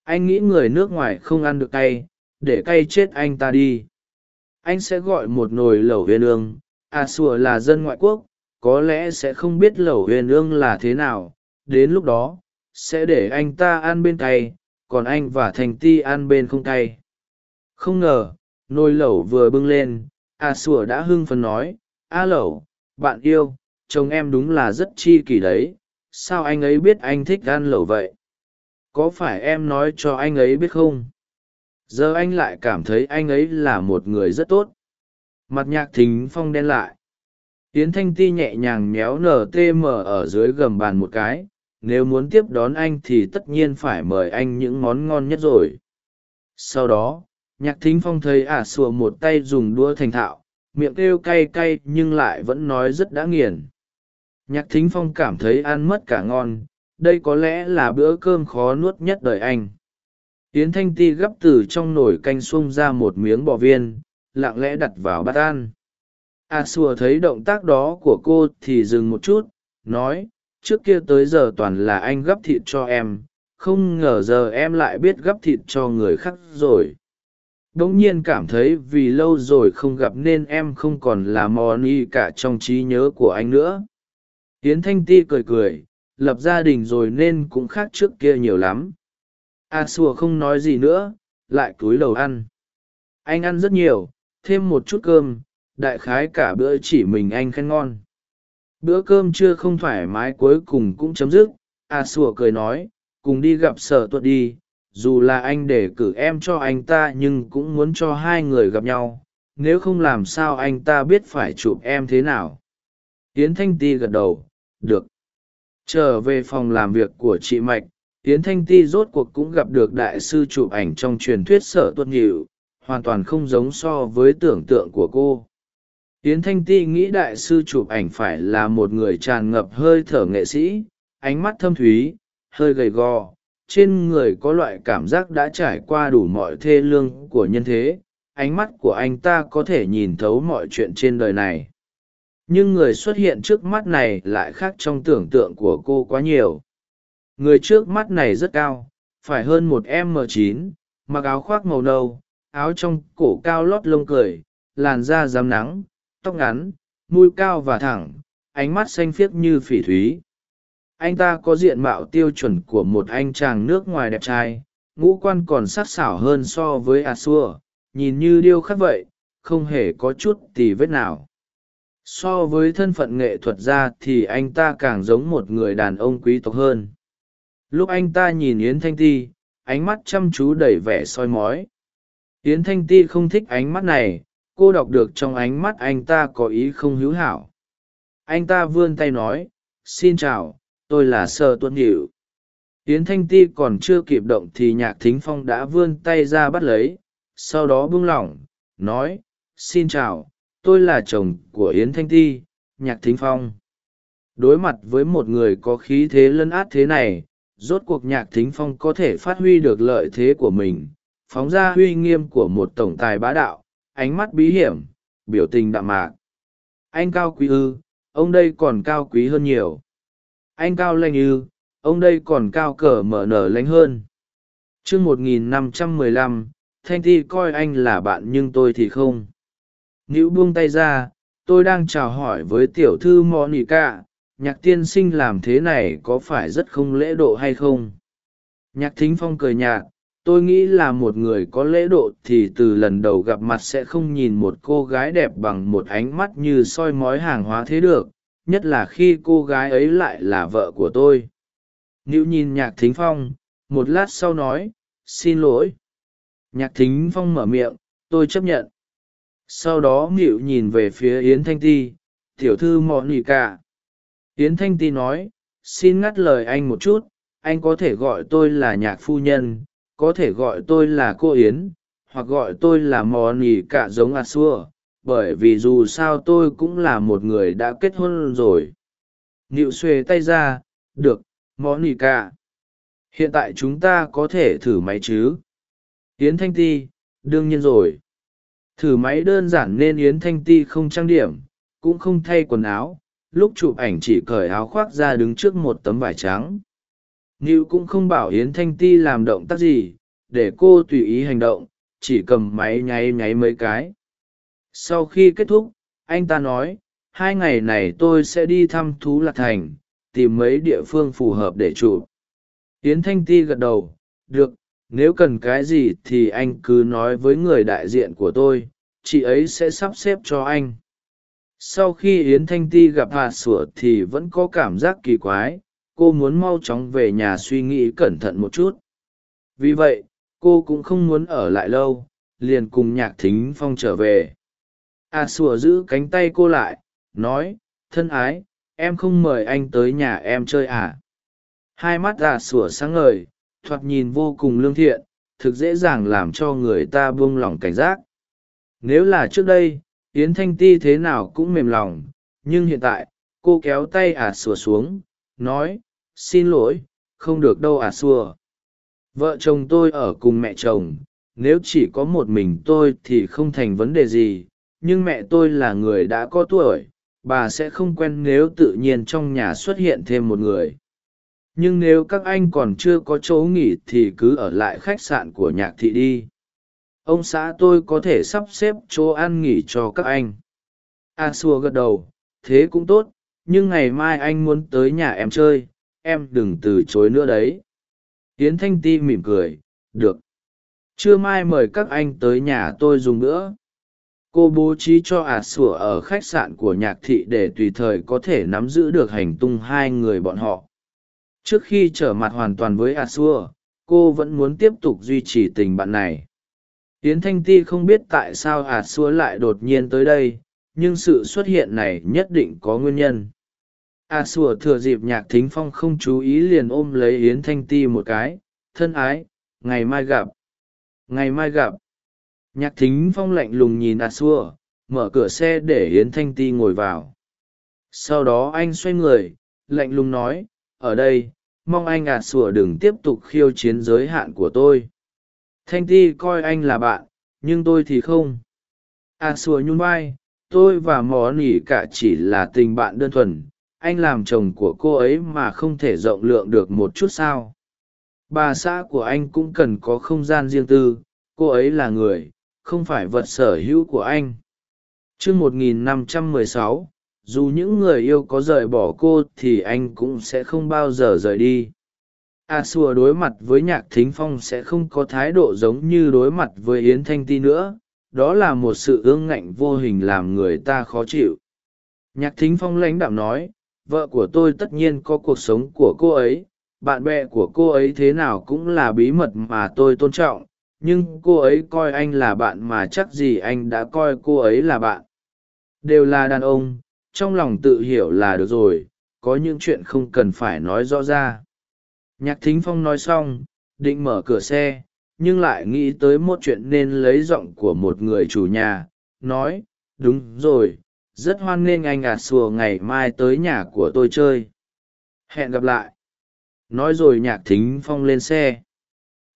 anh nghĩ người nước ngoài không ăn được cay, để cay chết anh ta đi. Anh sẽ gọi một nồi lẩu huyền ương. A à là dân ngoại quốc, có lẽ sẽ không biết lẩu huyền ương là thế nào. Đến lúc đó, sẽ để anh ta ăn bên cay, còn anh và thành ti ăn bên không cay. Không ngờ, nồi lẩu vừa bưng lên. A sủa đã hưng phấn nói, a lẩu, bạn yêu, chồng em đúng là rất chi kỷ đấy. Sao anh ấy biết anh thích ăn lẩu vậy? Có phải em nói cho anh ấy biết không? Giờ anh lại cảm thấy anh ấy là một người rất tốt. Mặt nhạc thính phong đen lại. Tiến thanh ti nhẹ nhàng méo ntm ở dưới gầm bàn một cái. Nếu muốn tiếp đón anh thì tất nhiên phải mời anh những món ngon nhất rồi. Sau đó, nhạc thính phong thấy ả sùa một tay dùng đũa thành thạo. Miệng kêu cay cay nhưng lại vẫn nói rất đã nghiền. Nhạc thính phong cảm thấy ăn mất cả ngon đây có lẽ là bữa cơm khó nuốt nhất đời anh. Yến thanh ti gắp từ trong nồi canh xung ra một miếng bò viên, lặng lẽ đặt vào bát ăn. À, A xua thấy động tác đó của cô thì dừng một chút, nói, trước kia tới giờ toàn là anh gắp thịt cho em, không ngờ giờ em lại biết gắp thịt cho người khác rồi. Đ ỗ n g nhiên cảm thấy vì lâu rồi không gặp nên em không còn là mò ni cả trong trí nhớ của anh nữa. Tiến thanh ti cười cười lập gia đình rồi nên cũng khác trước kia nhiều lắm. A xua không nói gì nữa, lại cúi đầu ăn. Anh ăn rất nhiều, thêm một chút cơm, đại khái cả bữa chỉ mình anh khen ngon. Bữa cơm chưa không thoải mái cuối cùng cũng chấm dứt, a xua cười nói, cùng đi gặp sở tuật đi, dù là anh để cử em cho anh ta nhưng cũng muốn cho hai người gặp nhau, nếu không làm sao anh ta biết phải chụp em thế nào. Tiến thanh ti gật đầu, được trở về phòng làm việc của chị mạch tiến thanh ti rốt cuộc cũng gặp được đại sư chụp ảnh trong truyền thuyết sở Tuân nhịu hoàn toàn không giống so với tưởng tượng của cô. Tiến thanh ti nghĩ đại sư chụp ảnh phải là một người tràn ngập hơi thở nghệ sĩ, ánh mắt thâm thúy, hơi gầy gò, trên người có loại cảm giác đã trải qua đủ mọi thê lương của nhân thế, ánh mắt của anh ta có thể nhìn thấu mọi chuyện trên đời này nhưng người xuất hiện trước mắt này lại khác trong tưởng tượng của cô quá nhiều. Người trước mắt này rất cao, phải hơn một m chín, mặc áo khoác màu nâu, áo trong cổ cao lót lông cười, làn da rám nắng, tóc ngắn, mũi cao và thẳng, ánh mắt xanh phiếc như phỉ thúy. Anh ta có diện mạo tiêu chuẩn của một anh chàng nước ngoài đẹp trai, ngũ quan còn sắc sảo hơn so với a xua nhìn như điêu khắc vậy, không hề có chút tì vết nào so với thân phận nghệ thuật ra thì anh ta càng giống một người đàn ông quý tộc hơn. Lúc anh ta nhìn yến thanh ti, ánh mắt chăm chú đầy vẻ soi mói. Yến thanh ti không thích ánh mắt này, cô đọc được trong ánh mắt anh ta có ý không hữu hảo. Anh ta vươn tay nói, xin chào, tôi là sơ tuân hiệu yến thanh ti còn chưa kịp động thì nhạc thính phong đã vươn tay ra bắt lấy, sau đó buông lỏng, nói, xin chào tôi là chồng của yến thanh ti, nhạc thính phong. Đối mặt với một người có khí thế lấn át thế này, rốt cuộc nhạc thính phong có thể phát huy được lợi thế của mình, phóng ra uy nghiêm của một tổng tài bá đạo, ánh mắt bí hiểm, biểu tình đạm mạc. Anh cao quý ư, ông đây còn cao quý hơn nhiều. Anh cao lanh ư, ông đây còn cao cờ mở nở lánh hơn. T r ư ơ n g một nghìn năm trăm mười lăm, thanh thi coi anh là bạn nhưng tôi thì không nữ buông tay ra, tôi đang chào hỏi với tiểu thư monica. Nhạc tiên sinh làm thế này có phải rất không lễ độ hay không? Nhạc thính phong cười nhạt, tôi nghĩ là một người có lễ độ thì từ lần đầu gặp mặt sẽ không nhìn một cô gái đẹp bằng một ánh mắt như soi mói hàng hóa thế được, nhất là khi cô gái ấy lại là vợ của tôi. Nữ nhìn nhạc thính phong, một lát sau nói, xin lỗi. Nhạc thính phong mở miệng, tôi chấp nhận sau đó mịu nhìn về phía yến thanh ti, tiểu thư mọ nỉ cả. Yến thanh ti nói, xin ngắt lời anh một chút, anh có thể gọi tôi là nhạc phu nhân, có thể gọi tôi là cô yến, hoặc gọi tôi là mò nỉ cả giống a xua, bởi vì dù sao tôi cũng là một người đã kết hôn rồi. Nịu xuề tay ra, được mò nỉ cả. Hiện tại chúng ta có thể thử máy chứ? Yến thanh ti, đương nhiên rồi thử máy đơn giản nên yến thanh ti không trang điểm cũng không thay quần áo lúc chụp ảnh chỉ cởi áo khoác ra đứng trước một tấm vải trắng Ngưu cũng không bảo Yến Thanh Ti làm động tác gì, để cô tùy ý hành động, chỉ cầm máy nháy nháy mấy cái. Sau khi kết thúc, anh ta nói, hai ngày này tôi sẽ đi thăm thú lạc thành, tìm mấy địa phương phù hợp để chụp. Yến Thanh Ti gật đầu, được, nếu cần cái gì thì anh cứ nói với người đại diện của tôi, chị ấy sẽ sắp xếp cho anh. Sau khi Yến Thanh Ti gặp Hà Sủa thì vẫn có cảm giác kỳ quái, cô muốn mau chóng về nhà suy nghĩ cẩn thận một chút. Vì vậy cô cũng không muốn ở lại lâu liền cùng nhạc thính phong trở về. A sùa giữ cánh tay cô lại nói thân ái em không mời anh tới nhà em chơi à? Hai mắt a sùa sáng ngời thoạt nhìn vô cùng lương thiện, thực dễ dàng làm cho người ta buông lỏng cảnh giác. Nếu là trước đây, yến thanh ti thế nào cũng mềm lòng, nhưng hiện tại, cô kéo tay ả à sùa xuống, nói, xin lỗi, không được đâu à sùa. Vợ chồng tôi ở cùng mẹ chồng, nếu chỉ có một mình tôi thì không thành vấn đề gì, nhưng mẹ tôi là người đã có tuổi, bà sẽ không quen nếu tự nhiên trong nhà xuất hiện thêm một người nhưng nếu các anh còn chưa có chỗ nghỉ thì cứ ở lại khách sạn của nhạc thị đi. Ông xã tôi có thể sắp xếp chỗ ăn nghỉ cho các anh. A xua gật đầu, thế cũng tốt, nhưng ngày mai anh muốn tới nhà em chơi, em đừng từ chối nữa đấy. Tiến thanh ti mỉm cười, được. Trưa mai mời các anh tới nhà tôi dùng nữa. Cô bố trí cho ả sủa ở khách sạn của nhạc thị để tùy thời có thể nắm giữ được hành tung hai người bọn họ trước khi trở mặt hoàn toàn với a xua cô vẫn muốn tiếp tục duy trì tình bạn này. Yến thanh ti không biết tại sao a xua lại đột nhiên tới đây, nhưng sự xuất hiện này nhất định có nguyên nhân. A xua thừa dịp nhạc thính phong không chú ý liền ôm lấy yến thanh ti một cái, thân ái, ngày mai gặp. Ngày mai gặp. Nhạc thính phong lạnh lùng nhìn a xua mở cửa xe để yến thanh ti ngồi vào. Sau đó anh xoay người, lạnh lùng nói, ở đây mong anh ạt sủa đừng tiếp tục khiêu chiến giới hạn của tôi. Thanh ti coi anh là bạn, nhưng tôi thì không. Ạt sủa nhún vai, tôi và mò nỉ cả chỉ là tình bạn đơn thuần. Anh làm chồng của cô ấy mà không thể rộng lượng được một chút sao. Bà xã của anh cũng cần có không gian riêng tư. Cô ấy là người, không phải vật sở hữu của anh. Chương một nghìn năm trăm mười sáu dù những người yêu có rời bỏ cô thì anh cũng sẽ không bao giờ rời đi. A xua đối mặt với nhạc thính phong sẽ không có thái độ giống như đối mặt với yến thanh ti nữa. Đó là một sự ương ngạnh vô hình làm người ta khó chịu. Nhạc thính phong lãnh đạm nói, vợ của tôi tất nhiên có cuộc sống của cô ấy. Bạn bè của cô ấy thế nào cũng là bí mật mà tôi tôn trọng. Nhưng cô ấy coi anh là bạn mà chắc gì anh đã coi cô ấy là bạn. Đều là đàn ông trong lòng tự hiểu là được rồi, có những chuyện không cần phải nói rõ ra. Nhạc thính phong nói xong, định mở cửa xe, nhưng lại nghĩ tới một chuyện nên lấy giọng của một người chủ nhà, nói, đúng rồi, rất hoan nghênh anh ạt sùa ngày mai tới nhà của tôi chơi. Hẹn gặp lại. Nói rồi nhạc thính phong lên xe.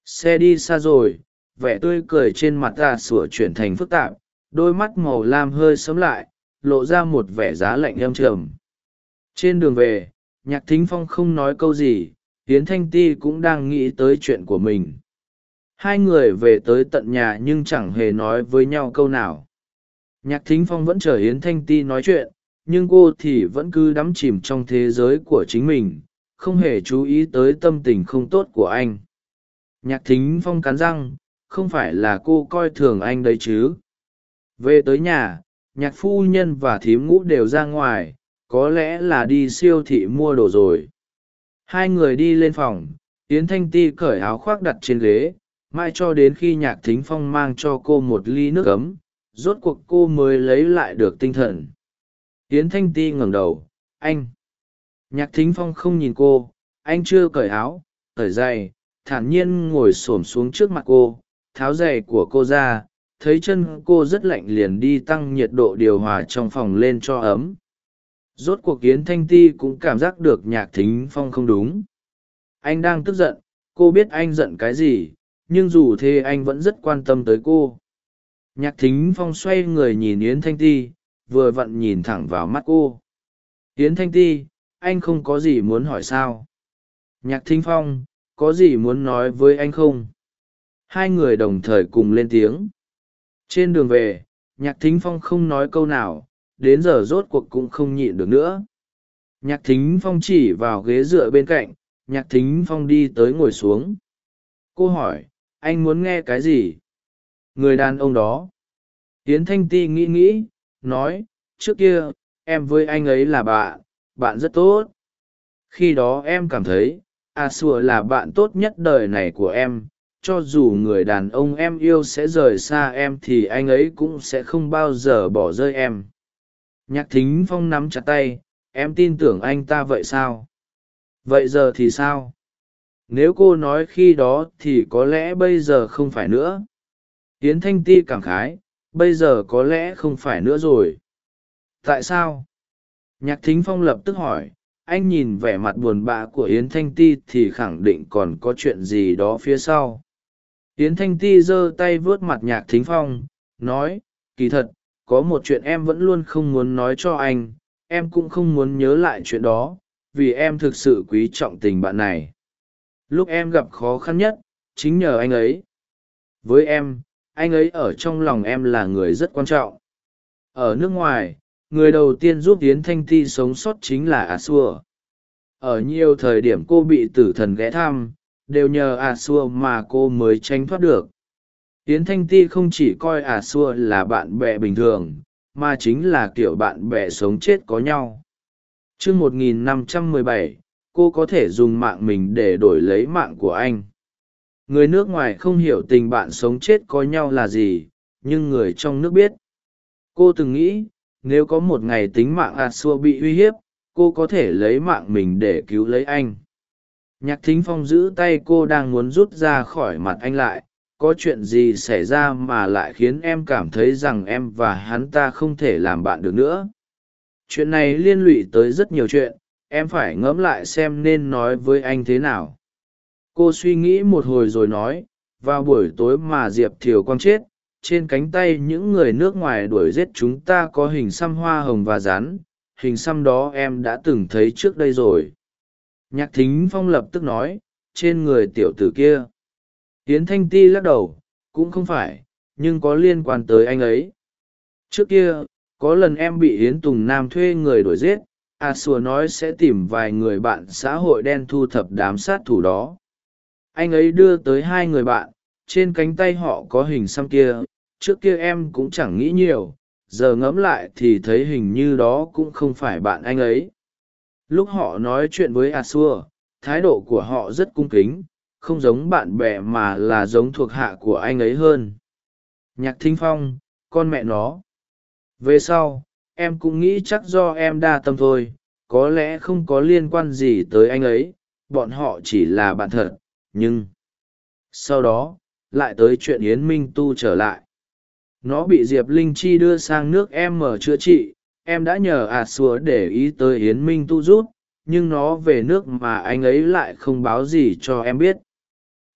Xe đi xa rồi, vẻ tươi cười trên mặt ạt sủa chuyển thành phức tạp, đôi mắt màu lam hơi sấm lại lộ ra một vẻ giá lạnh âm trầm. Trên đường về, nhạc thính phong không nói câu gì tiến thanh ti cũng đang nghĩ tới chuyện của mình. Hai người về tới tận nhà nhưng chẳng hề nói với nhau câu nào. Nhạc thính phong vẫn chờ yến thanh ti nói chuyện, nhưng cô thì vẫn cứ đắm chìm trong thế giới của chính mình, không hề chú ý tới tâm tình không tốt của anh. Nhạc thính phong cắn răng, không phải là cô coi thường anh đấy chứ. Về tới nhà nhạc phu nhân và thím ngũ đều ra ngoài, có lẽ là đi siêu thị mua đồ rồi. Hai người đi lên phòng, yến thanh ti cởi áo khoác đặt trên ghế, mãi cho đến khi nhạc thính phong mang cho cô một ly nước cấm rốt cuộc cô mới lấy lại được tinh thần. Yến thanh ti ngẩng đầu, anh. Nhạc thính phong không nhìn cô, anh chưa cởi áo, cởi giày, thản nhiên ngồi s ổ m xuống trước mặt cô, tháo giày của cô ra thấy chân cô rất lạnh liền đi tăng nhiệt độ điều hòa trong phòng lên cho ấm. Rốt cuộc yến thanh ti cũng cảm giác được nhạc thính phong không đúng. Anh đang tức giận, cô biết anh giận cái gì, nhưng dù thế anh vẫn rất quan tâm tới cô. Nhạc thính phong xoay người nhìn yến thanh ti, vừa vặn nhìn thẳng vào mắt cô. Yến thanh ti, anh không có gì muốn hỏi sao? Nhạc thính phong, có gì muốn nói với anh không? Hai người đồng thời cùng lên tiếng trên đường về, nhạc thính phong không nói câu nào, đến giờ rốt cuộc cũng không nhịn được nữa. Nhạc thính phong chỉ vào ghế dựa bên cạnh, nhạc thính phong đi tới ngồi xuống. Cô hỏi, anh muốn nghe cái gì? Người đàn ông đó. Tiến thanh ti nghĩ nghĩ, nói, trước kia, em với anh ấy là bạn bạn rất tốt. Khi đó em cảm thấy à, a xua là bạn tốt nhất đời này của em cho dù người đàn ông em yêu sẽ rời xa em thì anh ấy cũng sẽ không bao giờ bỏ rơi em. Nhạc thính phong nắm chặt tay, em tin tưởng anh ta vậy sao? Vậy giờ thì sao? Nếu cô nói khi đó thì có lẽ bây giờ không phải nữa. Tiến thanh ti cảm khái, bây giờ có lẽ không phải nữa rồi. Tại sao? Nhạc thính phong lập tức hỏi, anh nhìn vẻ mặt buồn bã của yến thanh ti thì khẳng định còn có chuyện gì đó phía sau yến thanh ti giơ tay vớt mặt nhạc thính phong, nói, kỳ thật, có một chuyện em vẫn luôn không muốn nói cho anh, em cũng không muốn nhớ lại chuyện đó, vì em thực sự quý trọng tình bạn này. Lúc em gặp khó khăn nhất, chính nhờ anh ấy. Với em, anh ấy ở trong lòng em là người rất quan trọng. Ở nước ngoài, người đầu tiên giúp yến thanh ti sống sót chính là a xua. Ở nhiều thời điểm cô bị tử thần ghé thăm đều nhờ a xua mà cô mới tránh thoát được. Yến thanh ti không chỉ coi a xua là bạn bè bình thường mà chính là kiểu bạn bè sống chết có nhau. T r ư ớ c 1517, cô có thể dùng mạng mình để đổi lấy mạng của anh. Người nước ngoài không hiểu tình bạn sống chết có nhau là gì nhưng người trong nước biết. Cô từng nghĩ nếu có một ngày tính mạng a xua bị uy hiếp cô có thể lấy mạng mình để cứu lấy anh nhạc thính phong giữ tay cô đang muốn rút ra khỏi mặt anh lại, có chuyện gì xảy ra mà lại khiến em cảm thấy rằng em và hắn ta không thể làm bạn được nữa? Chuyện này liên lụy tới rất nhiều chuyện, em phải ngẫm lại xem nên nói với anh thế nào. Cô suy nghĩ một hồi rồi nói, vào buổi tối mà diệp thiều quang chết, trên cánh tay những người nước ngoài đuổi giết chúng ta có hình xăm hoa hồng và rán hình xăm đó em đã từng thấy trước đây rồi nhạc thính phong lập tức nói, trên người tiểu tử kia. Yến thanh ti lắc đầu, cũng không phải, nhưng có liên quan tới anh ấy. Trước kia, có lần em bị yến tùng nam thuê người đuổi giết, a à xùa nói sẽ tìm vài người bạn xã hội đen thu thập đám sát thủ đó. Anh ấy đưa tới hai người bạn, trên cánh tay họ có hình xăm kia, trước kia em cũng chẳng nghĩ nhiều, giờ ngẫm lại thì thấy hình như đó cũng không phải bạn anh ấy lúc họ nói chuyện với a xua thái độ của họ rất cung kính, không giống bạn bè mà là giống thuộc hạ của anh ấy hơn. Nhạc thính phong, con mẹ nó. Về sau, em cũng nghĩ chắc do em đa tâm thôi, có lẽ không có liên quan gì tới anh ấy, bọn họ chỉ là bạn thật, nhưng sau đó, lại tới chuyện yến minh tu trở lại. Nó bị diệp linh chi đưa sang nước em mở chữa trị em đã nhờ ạt à xúa để ý tới yến minh tu rút nhưng nó về nước mà anh ấy lại không báo gì cho em biết.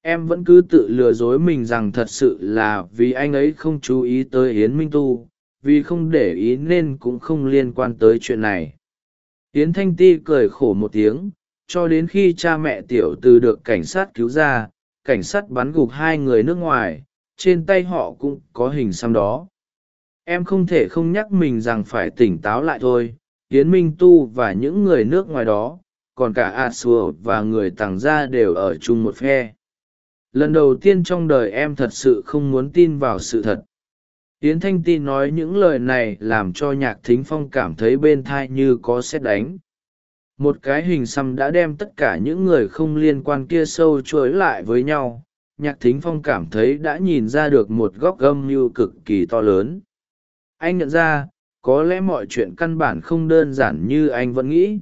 Em vẫn cứ tự lừa dối mình rằng thật sự là vì anh ấy không chú ý tới yến minh tu, vì không để ý nên cũng không liên quan tới chuyện này. Yến thanh ti cười khổ một tiếng, cho đến khi cha mẹ tiểu từ được cảnh sát cứu ra, cảnh sát bắn gục hai người nước ngoài, trên tay họ cũng có hình xăm đó em không thể không nhắc mình rằng phải tỉnh táo lại thôi tiến minh tu và những người nước ngoài đó, còn cả a xùa và người tàng gia đều ở chung một phe. Lần đầu tiên trong đời em thật sự không muốn tin vào sự thật. Tiến thanh ti nói những lời này làm cho nhạc thính phong cảm thấy bên thai như có xét đánh. Một cái hình xăm đã đem tất cả những người không liên quan kia sâu chuỗi lại với nhau. Nhạc thính phong cảm thấy đã nhìn ra được một góc gâm mưu cực kỳ to lớn anh nhận ra, có lẽ mọi chuyện căn bản không đơn giản như anh vẫn nghĩ.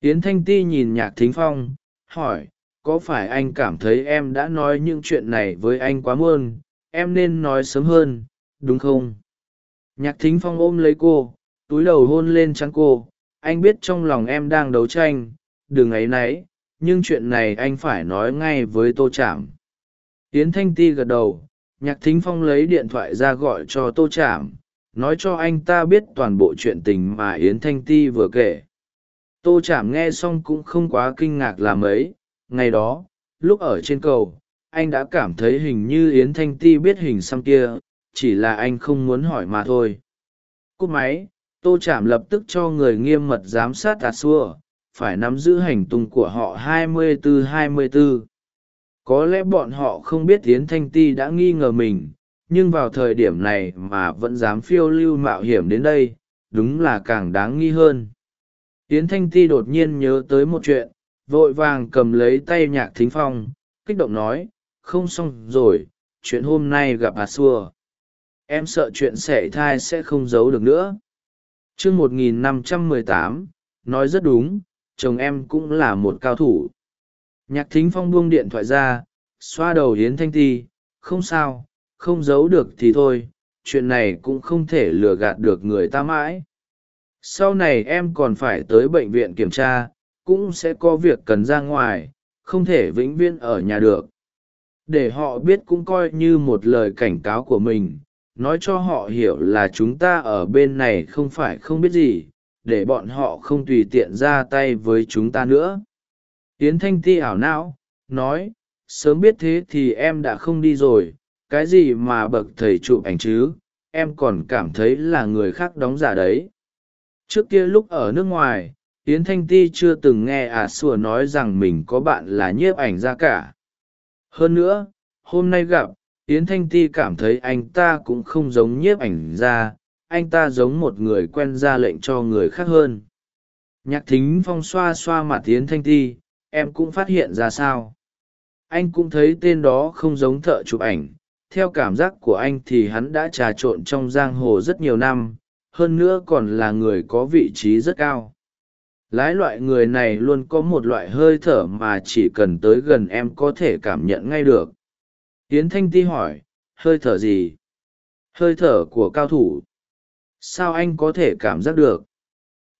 Yến thanh ti nhìn nhạc thính phong, hỏi, có phải anh cảm thấy em đã nói những chuyện này với anh quá muôn, em nên nói sớm hơn, đúng không? Nhạc thính phong ôm lấy cô, túi đầu hôn lên trắng cô, anh biết trong lòng em đang đấu tranh, đừng áy náy nhưng chuyện này anh phải nói ngay với tô chạm yến thanh ti gật đầu, nhạc thính phong lấy điện thoại ra gọi cho tô chạm nói cho anh ta biết toàn bộ chuyện tình mà yến thanh ti vừa kể. Tô chạm nghe xong cũng không quá kinh ngạc làm ấy ngày đó, lúc ở trên cầu, anh đã cảm thấy hình như yến thanh ti biết hình xăm kia, chỉ là anh không muốn hỏi mà thôi. Cúp máy, tô chạm lập tức cho người nghiêm mật giám sát tà xua, phải nắm giữ hành tung của họ 24-24 có lẽ bọn họ không biết Yến thanh ti đã nghi ngờ mình nhưng vào thời điểm này mà vẫn dám phiêu lưu mạo hiểm đến đây, đúng là càng đáng nghi hơn. Tiến thanh ti đột nhiên nhớ tới một chuyện, vội vàng cầm lấy tay nhạc thính phong, kích động nói, không xong rồi, chuyện hôm nay gặp hạt xua. Em sợ chuyện sẻ thai sẽ không giấu được nữa. T r ư ơ n g một nghìn năm trăm mười tám, nói rất đúng, chồng em cũng là một cao thủ. Nhạc thính phong buông điện thoại ra, xoa đầu hiến thanh ti, không sao không giấu được thì thôi, chuyện này cũng không thể lừa gạt được người ta mãi. Sau này em còn phải tới bệnh viện kiểm tra, cũng sẽ có việc cần ra ngoài, không thể vĩnh viễn ở nhà được. Để họ biết cũng coi như một lời cảnh cáo của mình, nói cho họ hiểu là chúng ta ở bên này không phải không biết gì, để bọn họ không tùy tiện ra tay với chúng ta nữa. Yến thanh ti ảo não, nói, sớm biết thế thì em đã không đi rồi cái gì mà bậc thầy chụp ảnh chứ? Em còn cảm thấy là người khác đóng giả đấy. Trước kia lúc ở nước ngoài, yến thanh ti chưa từng nghe à sùa nói rằng mình có bạn là nhiếp ảnh ra cả. Hơn nữa, hôm nay gặp, yến thanh ti cảm thấy anh ta cũng không giống nhiếp ảnh ra anh ta giống một người quen ra lệnh cho người khác hơn. Nhạc thính phong xoa xoa mặt yến thanh ti, em cũng phát hiện ra sao? Anh cũng thấy tên đó không giống thợ chụp ảnh theo cảm giác của anh thì hắn đã trà trộn trong giang hồ rất nhiều năm, hơn nữa còn là người có vị trí rất cao. Lái loại người này luôn có một loại hơi thở mà chỉ cần tới gần em có thể cảm nhận ngay được. Tiến thanh ti hỏi, hơi thở gì? Hơi thở của cao thủ. Sao anh có thể cảm giác được?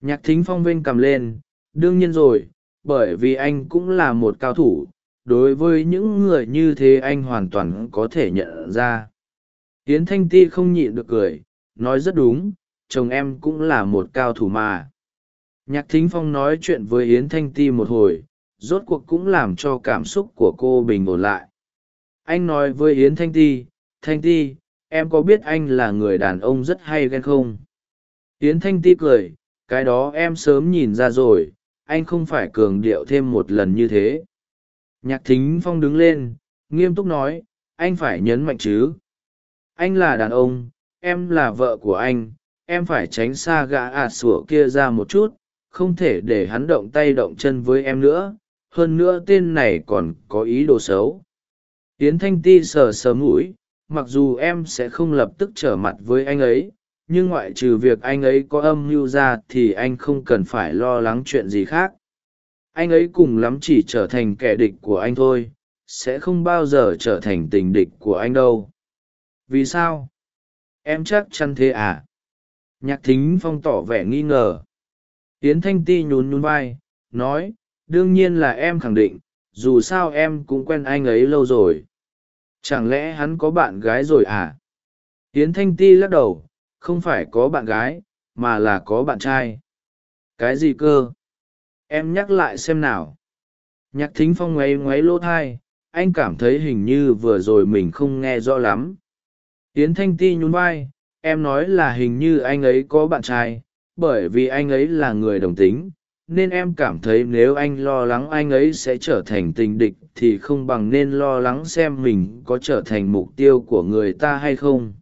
Nhạc thính phong vinh cầm lên, đương nhiên rồi, bởi vì anh cũng là một cao thủ đối với những người như thế anh hoàn toàn có thể nhận ra. Yến thanh ti không nhịn được cười, nói rất đúng, chồng em cũng là một cao thủ mà. Nhạc thính phong nói chuyện với yến thanh ti một hồi, rốt cuộc cũng làm cho cảm xúc của cô bình ổn lại. Anh nói với yến thanh ti thanh ti, em có biết anh là người đàn ông rất hay ghen không? Yến thanh ti cười, cái đó em sớm nhìn ra rồi, anh không phải cường điệu thêm một lần như thế nhạc thính phong đứng lên, nghiêm túc nói, anh phải nhấn mạnh chứ. Anh là đàn ông, em là vợ của anh, em phải tránh xa gã ạt sủa kia ra một chút, không thể để hắn động tay động chân với em nữa. Hơn nữa tên này còn có ý đồ xấu. Tiến thanh ti sờ sờ mũi, mặc dù em sẽ không lập tức trở mặt với anh ấy, nhưng ngoại trừ việc anh ấy có âm mưu ra thì anh không cần phải lo lắng chuyện gì khác anh ấy cùng lắm chỉ trở thành kẻ địch của anh thôi, sẽ không bao giờ trở thành tình địch của anh đâu. Vì sao? Em chắc chắn thế à? Nhạc thính phong tỏ vẻ nghi ngờ. Tiến thanh ti nhún nhún vai, nói, đương nhiên là em khẳng định, dù sao em cũng quen anh ấy lâu rồi. Chẳng lẽ hắn có bạn gái rồi à? Tiến thanh ti lắc đầu, không phải có bạn gái, mà là có bạn trai. Cái gì cơ? Em nhắc lại xem nào. Nhạc thính phong ngoáy ngoáy lỗ thai, anh cảm thấy hình như vừa rồi mình không nghe rõ lắm. Tiến thanh ti nhún vai, em nói là hình như anh ấy có bạn trai, bởi vì anh ấy là người đồng tính, nên em cảm thấy nếu anh lo lắng anh ấy sẽ trở thành tình địch thì không bằng nên lo lắng xem mình có trở thành mục tiêu của người ta hay không.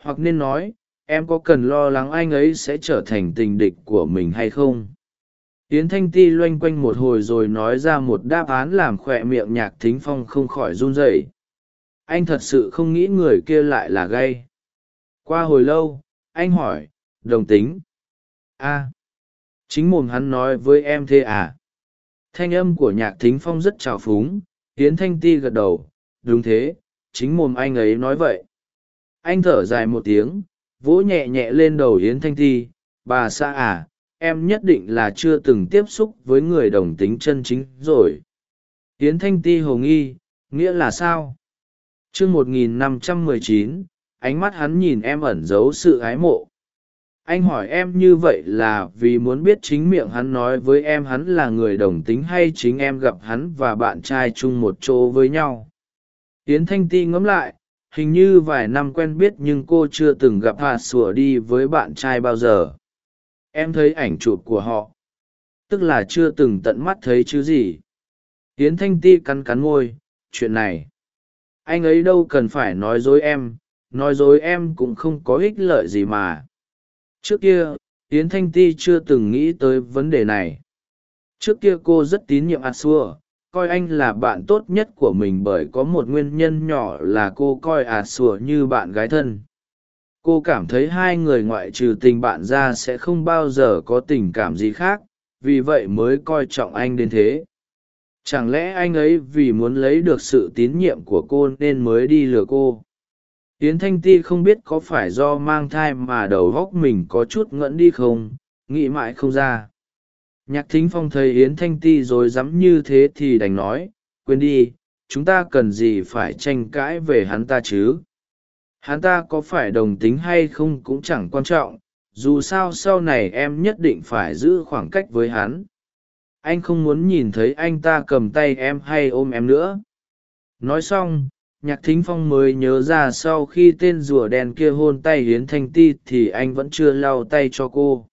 Hoặc nên nói, em có cần lo lắng anh ấy sẽ trở thành tình địch của mình hay không? Yến thanh ti loanh quanh một hồi rồi nói ra một đáp án làm khoe miệng nhạc thính phong không khỏi run rẩy. Anh thật sự không nghĩ người kia lại là gay. Qua hồi lâu, anh hỏi, đồng tính? A. Chính mồm hắn nói với em thế à? Thanh âm của nhạc thính phong rất trào phúng. Yến thanh ti gật đầu, đúng thế, chính mồm anh ấy nói vậy. Anh thở dài một tiếng, vỗ nhẹ nhẹ lên đầu yến thanh ti, bà xa à em nhất định là chưa từng tiếp xúc với người đồng tính chân chính rồi. Yến thanh ti hồ nghi, nghĩa là sao? T r ư ơ n g một nghìn năm trăm mười chín, ánh mắt hắn nhìn em ẩn giấu sự ái mộ. Anh hỏi em như vậy là vì muốn biết chính miệng hắn nói với em hắn là người đồng tính hay chính em gặp hắn và bạn trai chung một chỗ với nhau. Yến thanh ti ngẫm lại, hình như vài năm quen biết nhưng cô chưa từng gặp hà sủa đi với bạn trai bao giờ em thấy ảnh chụp của họ. Tức là chưa từng tận mắt thấy chứ gì. Tiến thanh ti cắn cắn môi, chuyện này. Anh ấy đâu cần phải nói dối em, nói dối em cũng không có ích lợi gì mà. Trước kia tiến thanh ti chưa từng nghĩ tới vấn đề này. Trước kia cô rất tín nhiệm a xua, coi anh là bạn tốt nhất của mình bởi có một nguyên nhân nhỏ là cô coi a xua như bạn gái thân cô cảm thấy hai người ngoại trừ tình bạn ra sẽ không bao giờ có tình cảm gì khác, vì vậy mới coi trọng anh đến thế. Chẳng lẽ anh ấy vì muốn lấy được sự tín nhiệm của cô nên mới đi lừa cô? Yến thanh ti không biết có phải do mang thai mà đầu góc mình có chút ngẫn đi không, nghĩ mãi không ra. Nhạc thính phong thấy yến thanh ti rồi dám như thế thì đành nói, quên đi, chúng ta cần gì phải tranh cãi về hắn ta chứ? Hắn ta có phải đồng tính hay không cũng chẳng quan trọng, dù sao sau này em nhất định phải giữ khoảng cách với hắn. Anh không muốn nhìn thấy anh ta cầm tay em hay ôm em nữa. Nói xong, nhạc thính phong mới nhớ ra sau khi tên rùa đen kia hôn tay hiến thanh ti thì anh vẫn chưa lau tay cho cô.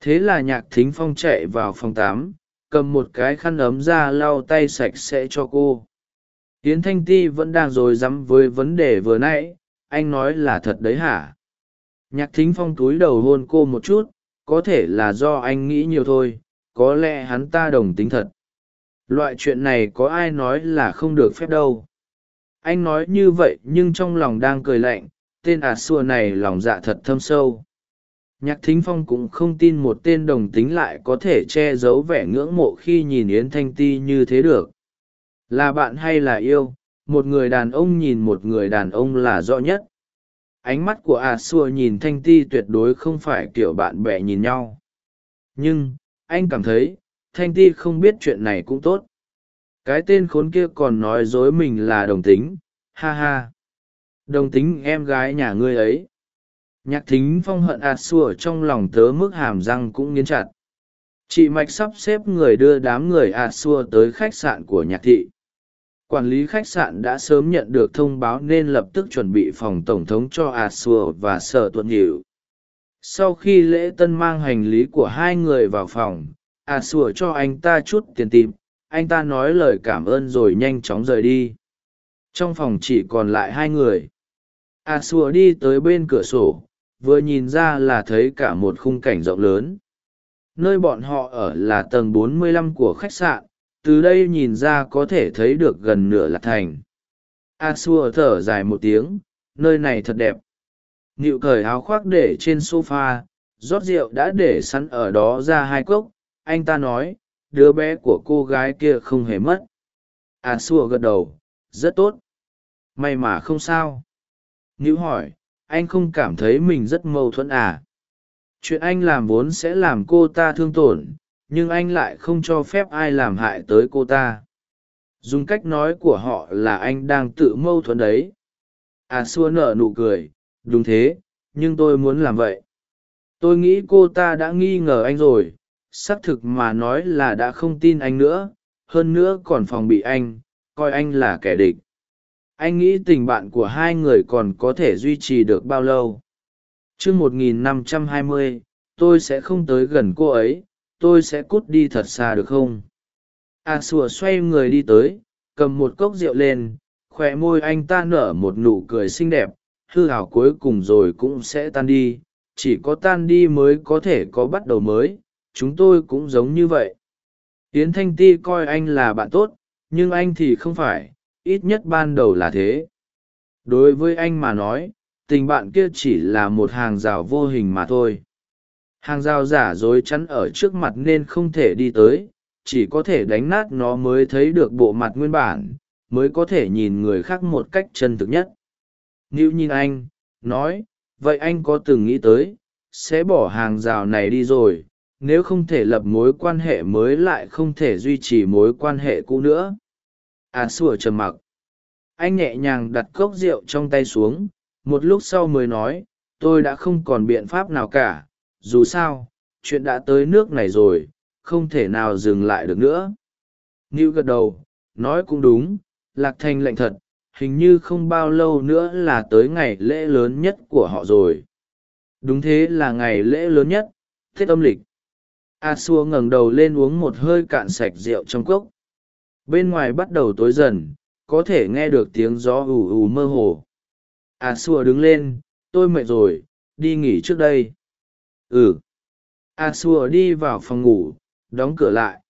Thế là nhạc thính phong chạy vào phòng tám cầm một cái khăn ấm ra lau tay sạch sẽ cho cô. Hiến thanh ti vẫn đang rồi rắm với vấn đề vừa nãy anh nói là thật đấy hả? Nhạc thính phong túi đầu hôn cô một chút, có thể là do anh nghĩ nhiều thôi, có lẽ hắn ta đồng tính thật. Loại chuyện này có ai nói là không được phép đâu. Anh nói như vậy nhưng trong lòng đang cười lạnh, tên ả xua này lòng dạ thật thâm sâu. Nhạc thính phong cũng không tin một tên đồng tính lại có thể che giấu vẻ ngưỡng mộ khi nhìn yến thanh ti như thế được. Là bạn hay là yêu một người đàn ông nhìn một người đàn ông là rõ nhất. Ánh mắt của A xua nhìn thanh ti tuyệt đối không phải kiểu bạn bè nhìn nhau. Nhưng, anh cảm thấy, thanh ti không biết chuyện này cũng tốt. Cái tên khốn kia còn nói dối mình là đồng tính. Ha ha. Đồng tính em gái nhà ngươi ấy. Nhạc thính phong hận ạt xua trong lòng tớ mức hàm răng cũng nghiến chặt. Chị mạch sắp xếp người đưa đám người ạt xua tới khách sạn của nhạc thị quản lý khách sạn đã sớm nhận được thông báo nên lập tức chuẩn bị phòng tổng thống cho ạt xua và sở tuân hiệu sau khi lễ tân mang hành lý của hai người vào phòng ạt xua cho anh ta chút tiền tìm. Anh ta nói lời cảm ơn rồi nhanh chóng rời đi. Trong phòng chỉ còn lại hai người. A xua đi tới bên cửa sổ, vừa nhìn ra là thấy cả một khung cảnh rộng lớn. Nơi bọn họ ở là tầng 45 của khách sạn từ đây nhìn ra có thể thấy được gần nửa lạc thành. A xua thở dài một tiếng, nơi này thật đẹp. Nịu cởi áo khoác để trên s o f a rót rượu đã để sẵn ở đó ra hai cốc. Anh ta nói, đứa bé của cô gái kia không hề mất. A xua gật đầu, rất tốt. May mà không sao. Nữ hỏi, anh không cảm thấy mình rất mâu thuẫn à? Chuyện anh làm vốn sẽ làm cô ta thương tổn nhưng anh lại không cho phép ai làm hại tới cô ta. Dùng cách nói của họ là anh đang tự mâu thuẫn đấy. À xua nở nụ cười. Đúng thế, nhưng tôi muốn làm vậy. Tôi nghĩ cô ta đã nghi ngờ anh rồi. Xác thực mà nói là đã không tin anh nữa. Hơn nữa còn phòng bị anh, coi anh là kẻ địch. Anh nghĩ tình bạn của hai người còn có thể duy trì được bao lâu? T r ư ơ hai mươi, tôi sẽ không tới gần cô ấy tôi sẽ cút đi thật xa được không? A à, sùa xoay người đi tới cầm một cốc rượu lên khoe môi anh ta nở một nụ cười xinh đẹp hư hảo cuối cùng rồi cũng sẽ tan đi chỉ có tan đi mới có thể có bắt đầu mới chúng tôi cũng giống như vậy. Yến thanh ti coi anh là bạn tốt nhưng anh thì không phải ít nhất ban đầu là thế. Đối với anh mà nói tình bạn kia chỉ là một hàng rào vô hình mà thôi hàng rào giả dối chắn ở trước mặt nên không thể đi tới, chỉ có thể đánh nát nó mới thấy được bộ mặt nguyên bản, mới có thể nhìn người khác một cách chân thực nhất. Nếu nhìn anh, nói, vậy anh có từng nghĩ tới, sẽ bỏ hàng rào này đi rồi, nếu không thể lập mối quan hệ mới lại không thể duy trì mối quan hệ cũ nữa. À sủa trầm mặc. Anh nhẹ nhàng đặt cốc rượu trong tay xuống, một lúc sau mới nói, tôi đã không còn biện pháp nào cả dù sao, chuyện đã tới nước này rồi, không thể nào dừng lại được nữa. Ngưu gật đầu, nói cũng đúng, lạc thành lệnh thật, hình như không bao lâu nữa là tới ngày lễ lớn nhất của họ rồi. Đúng thế là ngày lễ lớn nhất, tết âm lịch. A xua ngẩng đầu lên uống một hơi cạn sạch rượu trong cốc. Bên ngoài bắt đầu tối dần, có thể nghe được tiếng gió ù ù mơ hồ. A xua đứng lên, tôi mệt rồi, đi nghỉ trước đây ừ. A xua đi vào phòng ngủ, đóng cửa lại.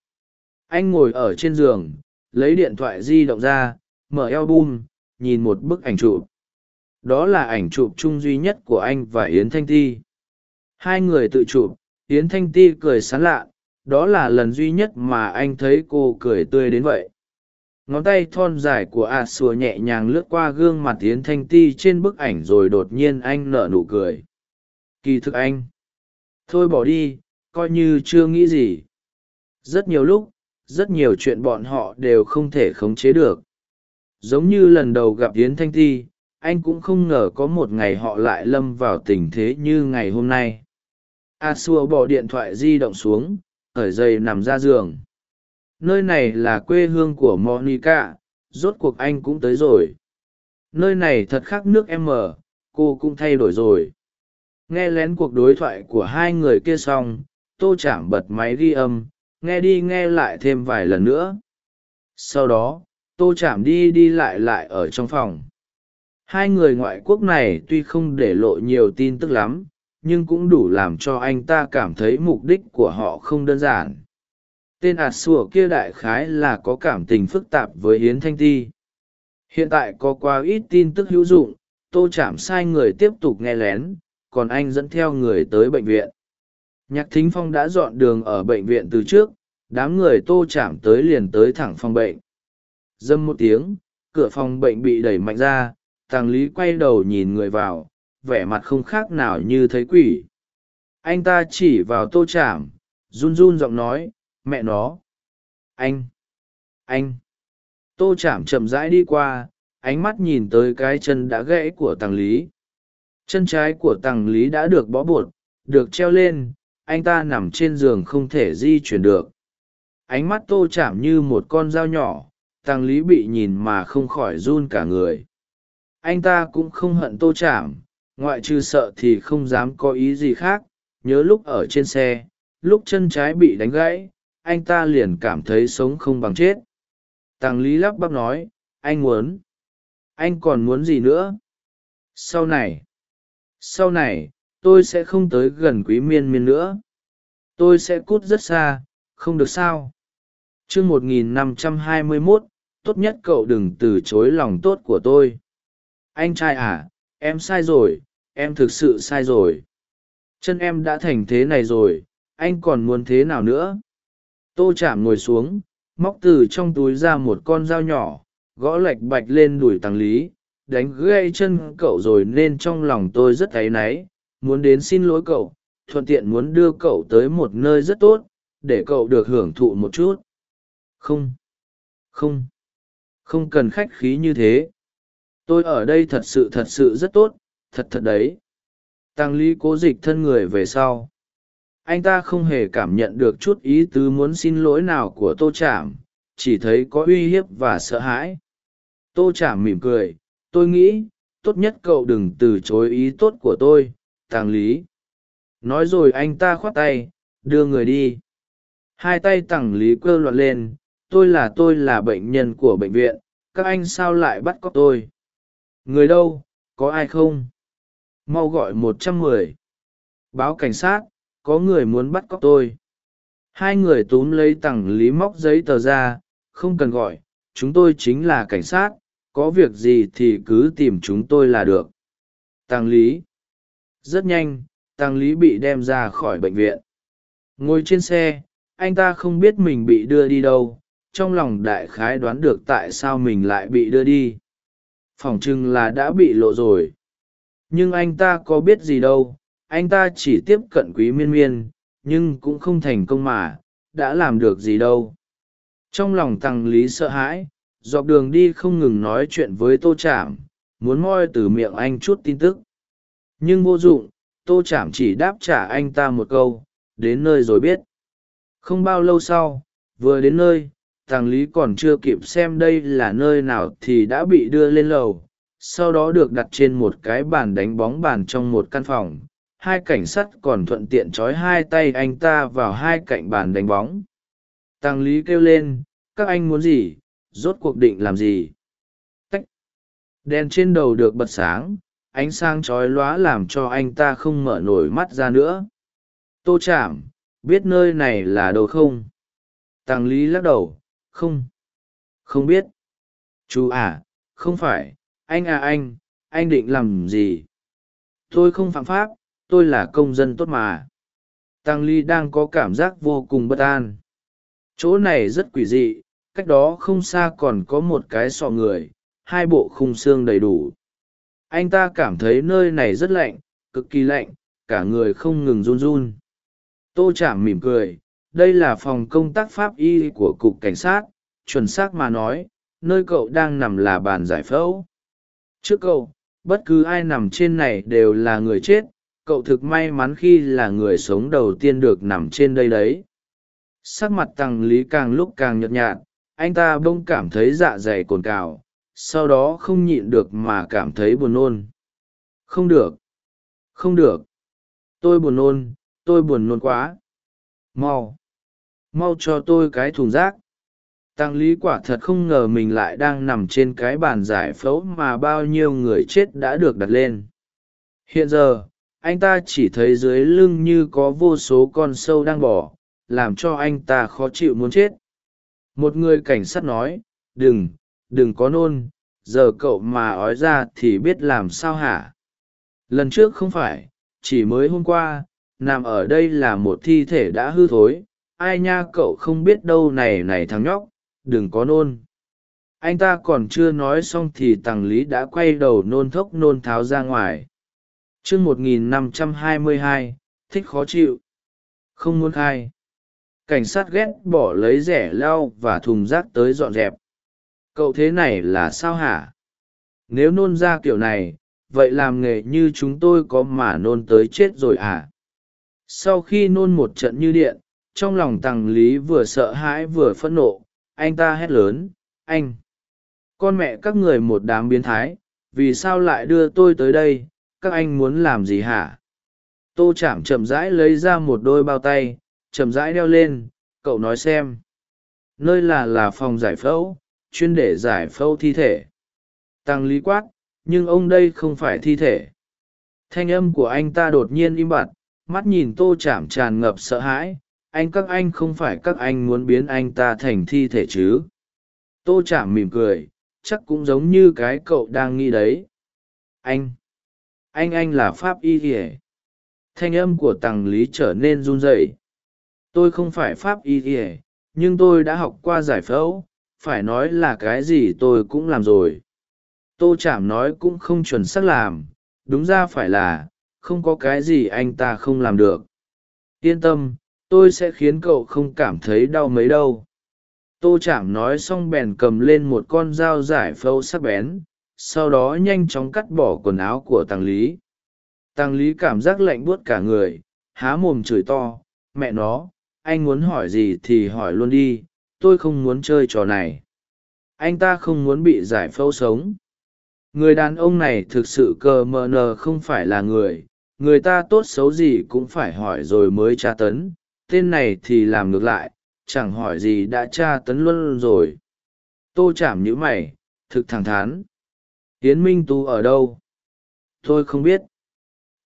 Anh ngồi ở trên giường, lấy điện thoại di động ra, mở a l bum nhìn một bức ảnh chụp. Đó là ảnh chụp chung duy nhất của anh và yến thanh ti. Hai người tự chụp, yến thanh ti cười sán lạ, đó là lần duy nhất mà anh thấy cô cười tươi đến vậy. Ngón tay thon dài của a xua nhẹ nhàng lướt qua gương mặt yến thanh ti trên bức ảnh rồi đột nhiên anh nở nụ cười. Kỳ thực anh thôi bỏ đi, coi như chưa nghĩ gì. Rất nhiều lúc, rất nhiều chuyện bọn họ đều không thể khống chế được. Giống như lần đầu gặp yến thanh ti, anh cũng không ngờ có một ngày họ lại lâm vào tình thế như ngày hôm nay. A xua bỏ điện thoại di động xuống ở dây nằm ra giường. Nơi này là quê hương của monica, rốt cuộc anh cũng tới rồi. Nơi này thật khác nước em ở cô cũng thay đổi rồi nghe lén cuộc đối thoại của hai người kia xong, tô chạm bật máy ghi âm, nghe đi nghe lại thêm vài lần nữa. Sau đó, tô chạm đi đi lại lại ở trong phòng. Hai người ngoại quốc này tuy không để lộ nhiều tin tức lắm, nhưng cũng đủ làm cho anh ta cảm thấy mục đích của họ không đơn giản. Tên ạt sủa kia đại khái là có cảm tình phức tạp với yến thanh ti. Hiện tại có quá ít tin tức hữu dụng, tô chạm sai người tiếp tục nghe lén còn anh dẫn theo người tới bệnh viện. Nhạc thính phong đã dọn đường ở bệnh viện từ trước, đám người tô chạm tới liền tới thẳng phòng bệnh. Dâm một tiếng, cửa phòng bệnh bị đẩy mạnh ra, tàng lý quay đầu nhìn người vào, vẻ mặt không khác nào như thấy quỷ. Anh ta chỉ vào tô chạm, run run giọng nói, mẹ nó, anh anh. Tô chạm chậm rãi đi qua, ánh mắt nhìn tới cái chân đã gãy của tàng lý chân trái của tàng lý đã được bó bột được treo lên, anh ta nằm trên giường không thể di chuyển được. Ánh mắt tô chạm như một con dao nhỏ, tàng lý bị nhìn mà không khỏi run cả người. Anh ta cũng không hận tô chạm, ngoại trừ sợ thì không dám có ý gì khác. Nhớ lúc ở trên xe, lúc chân trái bị đánh gãy, anh ta liền cảm thấy sống không bằng chết. Tàng lý lắp bắp nói, anh muốn, anh còn muốn gì nữa? Sau này sau này, tôi sẽ không tới gần quý miên miên nữa. Tôi sẽ cút rất xa, không được sao? T r ư ơ n g một nghìn năm trăm hai mươi mốt, tốt nhất cậu đừng từ chối lòng tốt của tôi. Anh trai à em sai rồi, em thực sự sai rồi. Chân em đã thành thế này rồi, anh còn muốn thế nào nữa? Tô chạm ngồi xuống, móc từ trong túi ra một con dao nhỏ, gõ lạch bạch lên đùi tàng lý đánh gãy chân cậu rồi nên trong lòng tôi rất áy náy, muốn đến xin lỗi cậu, thuận tiện muốn đưa cậu tới một nơi rất tốt, để cậu được hưởng thụ một chút. Không không không cần khách khí như thế. Tôi ở đây thật sự thật sự rất tốt, thật thật đấy. Tăng lý cố dịch thân người về sau. Anh ta không hề cảm nhận được chút ý tứ muốn xin lỗi nào của tô chảm chỉ thấy có uy hiếp và sợ hãi. Tô chảm mỉm cười tôi nghĩ, tốt nhất cậu đừng từ chối ý tốt của tôi, tàng lý. Nói rồi anh ta khoác tay, đưa người đi. Hai tay tàng lý cơ loạn lên, tôi là tôi là bệnh nhân của bệnh viện, các anh sao lại bắt cóc tôi? Người đâu, có ai không? Mau gọi một trăm mười. Báo cảnh sát, có người muốn bắt cóc tôi. Hai người túm lấy tằng lý móc giấy tờ ra, không cần gọi, chúng tôi chính là cảnh sát có việc gì thì cứ tìm chúng tôi là được. Tăng lý. Rất nhanh, tăng lý bị đem ra khỏi bệnh viện. Ngồi trên xe, anh ta không biết mình bị đưa đi đâu, trong lòng đại khái đoán được tại sao mình lại bị đưa đi. Phỏng chừng là đã bị lộ rồi. Nhưng anh ta có biết gì đâu, anh ta chỉ tiếp cận quý miên miên, nhưng cũng không thành công mà, đã làm được gì đâu. Trong lòng tăng lý sợ hãi dọc đường đi không ngừng nói chuyện với tô chạm muốn moi từ miệng anh chút tin tức. Nhưng vô dụng, tô chạm chỉ đáp trả anh ta một câu, đến nơi rồi biết. Không bao lâu sau, vừa đến nơi tàng lý còn chưa kịp xem đây là nơi nào thì đã bị đưa lên lầu, sau đó được đặt trên một cái bàn đánh bóng bàn trong một căn phòng. Hai cảnh sát còn thuận tiện trói hai tay anh ta vào hai cạnh bàn đánh bóng. Tàng lý kêu lên, các anh muốn gì? Rốt cuộc định làm gì? Tách. Đèn trên đầu được bật sáng, ánh sáng chói lóa làm cho anh ta không mở nổi mắt ra nữa. Tô chạm biết nơi này là đâu không? Tàng lý lắc đầu, không. Không biết. Chú à không phải. Anh à anh anh định làm gì? Tôi không phạm pháp, tôi là công dân tốt mà. Tăng ly đang có cảm giác vô cùng bất an. Chỗ này rất quỷ dị cách đó không xa còn có một cái sọ người, hai bộ khung xương đầy đủ. Anh ta cảm thấy nơi này rất lạnh, cực kỳ lạnh, cả người không ngừng run run. Tô chạm mỉm cười, đây là phòng công tác pháp y của cục cảnh sát, chuẩn xác mà nói, nơi cậu đang nằm là bàn giải phẫu. Trước cậu, bất cứ ai nằm trên này đều là người chết, cậu thực may mắn khi là người sống đầu tiên được nằm trên đây đấy. Sắc mặt tăng lý càng lúc càng nhợt nhạt anh ta bỗng cảm thấy dạ dày cồn cào, sau đó không nhịn được mà cảm thấy buồn nôn. Không được. Không được. Tôi buồn nôn, tôi buồn nôn quá. Mau. Mau cho tôi cái thùng rác. Tăng lý quả thật không ngờ mình lại đang nằm trên cái bàn giải phẫu mà bao nhiêu người chết đã được đặt lên. Hiện giờ, anh ta chỉ thấy dưới lưng như có vô số con sâu đang bỏ, làm cho anh ta khó chịu muốn chết một người cảnh sát nói, đừng đừng có nôn, giờ cậu mà ói ra thì biết làm sao hả? Lần trước không phải, chỉ mới hôm qua, nằm ở đây là một thi thể đã hư thối, ai nha cậu không biết đâu này này thằng nhóc, đừng có nôn. Anh ta còn chưa nói xong thì tằng lý đã quay đầu nôn thốc nôn tháo ra ngoài. Chương một nghìn năm trăm hai mươi hai, thích khó chịu. Không muốn khai cảnh sát ghét bỏ lấy rẻ lau và thùng rác tới dọn dẹp. Cậu thế này là sao hả? Nếu nôn ra kiểu này, vậy làm nghề như chúng tôi có mà nôn tới chết rồi à? Sau khi nôn một trận như điện, trong lòng tằng lý vừa sợ hãi vừa phẫn nộ, anh ta hét lớn, anh, con mẹ các người một đám biến thái, vì sao lại đưa tôi tới đây? Các anh muốn làm gì hả? Tô chạm chậm rãi lấy ra một đôi bao tay chậm rãi đeo lên, cậu nói xem. Nơi là là phòng giải phẫu, chuyên để giải phẫu thi thể. Tăng lý quát, nhưng ông đây không phải thi thể. Thanh âm của anh ta đột nhiên im bặt, mắt nhìn tô chạm tràn ngập sợ hãi. Anh các anh không phải các anh muốn biến anh ta thành thi thể chứ? Tô chạm mỉm cười, chắc cũng giống như cái cậu đang nghĩ đấy. Anh anh anh là pháp y ỉa thanh âm của tằng lý trở nên run rẩy tôi không phải pháp y ỉa nhưng tôi đã học qua giải phẫu, phải nói là cái gì tôi cũng làm rồi. Tô chạm nói cũng không chuẩn xác làm, đúng ra phải là, không có cái gì anh ta không làm được. Yên tâm, tôi sẽ khiến cậu không cảm thấy đau mấy đâu. Tô chạm nói xong bèn cầm lên một con dao giải phẫu sắc bén, sau đó nhanh chóng cắt bỏ quần áo của tàng lý. Tàng lý cảm giác lạnh buốt cả người, há mồm chửi to, mẹ nó anh muốn hỏi gì thì hỏi luôn đi, tôi không muốn chơi trò này. Anh ta không muốn bị giải phẫu sống. Người đàn ông này thực sự cờ mờ nờ không phải là người. Người ta tốt xấu gì cũng phải hỏi rồi mới tra tấn. Tên này thì làm ngược lại, chẳng hỏi gì đã tra tấn luôn rồi. Tô chảm nhữ mày, thực thẳng thắn. Hiến minh tú ở đâu? Tôi không biết.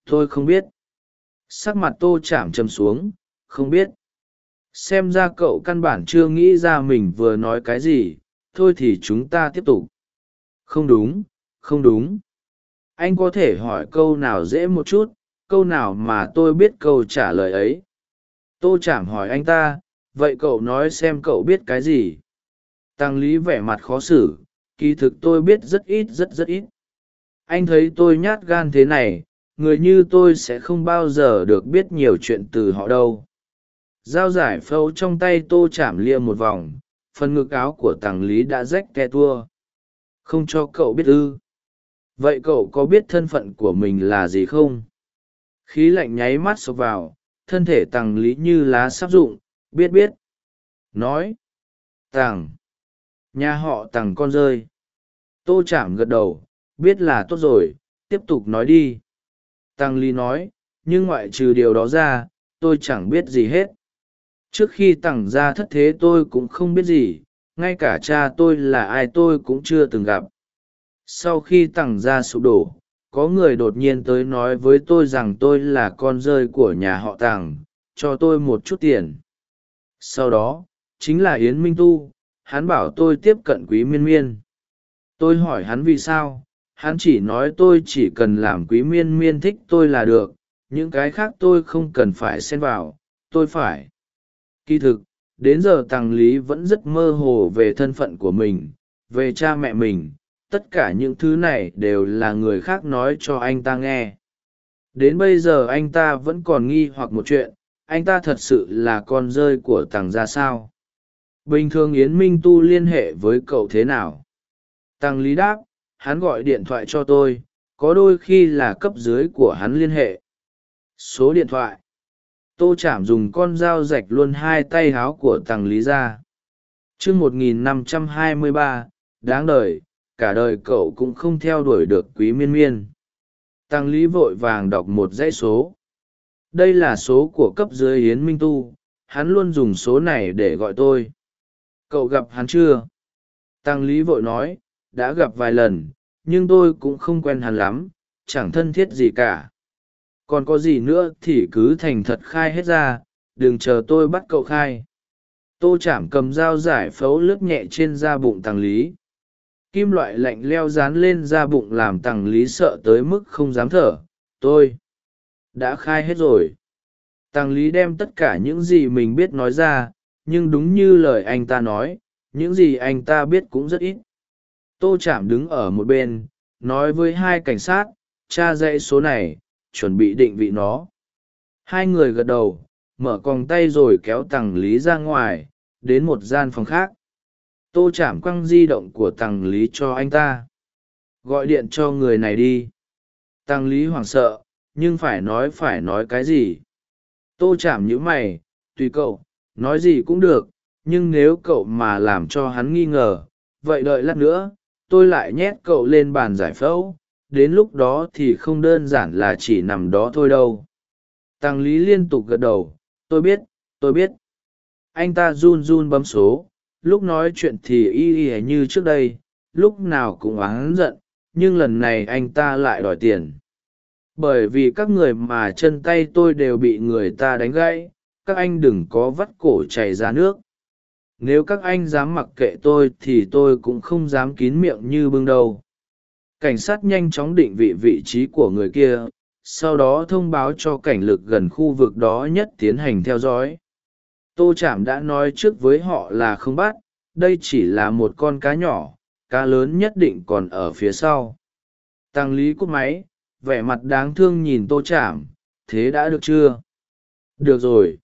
Tôi không biết. Sắc mặt tô chạm châm xuống, không biết xem ra cậu căn bản chưa nghĩ ra mình vừa nói cái gì, thôi thì chúng ta tiếp tục. Không đúng không đúng. Anh có thể hỏi câu nào dễ một chút, câu nào mà tôi biết câu trả lời ấy. Tô chảm hỏi anh ta, vậy cậu nói xem cậu biết cái gì? Tăng lý vẻ mặt khó xử, kỳ thực tôi biết rất ít, rất rất ít. Anh thấy tôi nhát gan thế này, người như tôi sẽ không bao giờ được biết nhiều chuyện từ họ đâu dao giải phẫu trong tay tô chạm lia một vòng, phần ngực áo của tàng lý đã rách te tua. Không cho cậu biết ư? Vậy cậu có biết thân phận của mình là gì không? Khí lạnh nháy mắt xộc vào, thân thể tàng lý như lá sắp rụng biết biết. Nói tàng nhà họ tàng con rơi. Tô chạm gật đầu, biết là tốt rồi, tiếp tục nói đi. Tàng lý nói, nhưng ngoại trừ điều đó ra, tôi chẳng biết gì hết trước khi tặng ra thất thế tôi cũng không biết gì, ngay cả cha tôi là ai tôi cũng chưa từng gặp. Sau khi tặng ra sụp đổ, có người đột nhiên tới nói với tôi rằng tôi là con rơi của nhà họ tàng, cho tôi một chút tiền. Sau đó, chính là yến minh tu, hắn bảo tôi tiếp cận quý miên miên. Tôi hỏi hắn vì sao, hắn chỉ nói tôi chỉ cần làm quý miên miên thích tôi là được, những cái khác tôi không cần phải xen vào, tôi phải kỳ thực, đến giờ tàng lý vẫn rất mơ hồ về thân phận của mình, về cha mẹ mình. Tất cả những thứ này đều là người khác nói cho anh ta nghe. Đến bây giờ anh ta vẫn còn nghi hoặc một chuyện, anh ta thật sự là con rơi của Tàng ra sao? Bình thường yến minh tu liên hệ với cậu thế nào? Tăng lý đáp, hắn gọi điện thoại cho tôi, có đôi khi là cấp dưới của hắn liên hệ. Số điện thoại tô chảm dùng con dao rạch luôn hai tay háo của tằng lý ra chương một nghìn năm trăm hai mươi ba, đáng đời, cả đời cậu cũng không theo đuổi được quý miên miên. Tăng lý vội vàng đọc một dãy số. Đây là số của cấp dưới yến minh tu, hắn luôn dùng số này để gọi tôi. Cậu gặp hắn chưa? Tăng lý vội nói, đã gặp vài lần, nhưng tôi cũng không quen hắn lắm, chẳng thân thiết gì cả còn có gì nữa thì cứ thành thật khai hết ra, đừng chờ tôi bắt cậu khai. Tô chảm cầm dao giải phẫu lướt nhẹ trên da bụng tàng lý. Kim loại lạnh leo dán lên da bụng làm tàng lý sợ tới mức không dám thở. Tôi đã khai hết rồi. Tàng lý đem tất cả những gì mình biết nói ra, nhưng đúng như lời anh ta nói, những gì anh ta biết cũng rất ít. Tô chạm đứng ở một bên, nói với hai cảnh sát, cha dãy số này chuẩn bị định vị nó. Hai người gật đầu, mở còng tay rồi kéo tằng lý ra ngoài, đến một gian phòng khác. Tô chạm quăng di động của tằng lý cho anh ta. Gọi điện cho người này đi. Tăng lý hoảng sợ, nhưng phải nói phải nói cái gì? Tô chạm nhữ mày, tùy cậu, nói gì cũng được, nhưng nếu cậu mà làm cho hắn nghi ngờ, vậy đợi lát nữa, tôi lại nhét cậu lên bàn giải phẫu đến lúc đó thì không đơn giản là chỉ nằm đó thôi đâu. Tăng lý liên tục gật đầu, tôi biết tôi biết. Anh ta run run bấm số, lúc nói chuyện thì y y như trước đây, lúc nào cũng oán giận, nhưng lần này anh ta lại đòi tiền. Bởi vì các người mà chân tay tôi đều bị người ta đánh gãy, các anh đừng có vắt cổ chảy ra nước. Nếu các anh dám mặc kệ tôi thì tôi cũng không dám kín miệng như bưng đâu cảnh sát nhanh chóng định vị vị trí của người kia, sau đó thông báo cho cảnh lực gần khu vực đó nhất tiến hành theo dõi. Tô chảm đã nói trước với họ là không bắt, đây chỉ là một con cá nhỏ, cá lớn nhất định còn ở phía sau. Tăng lý cúp máy, vẻ mặt đáng thương nhìn tô chảm thế đã được chưa? Được rồi.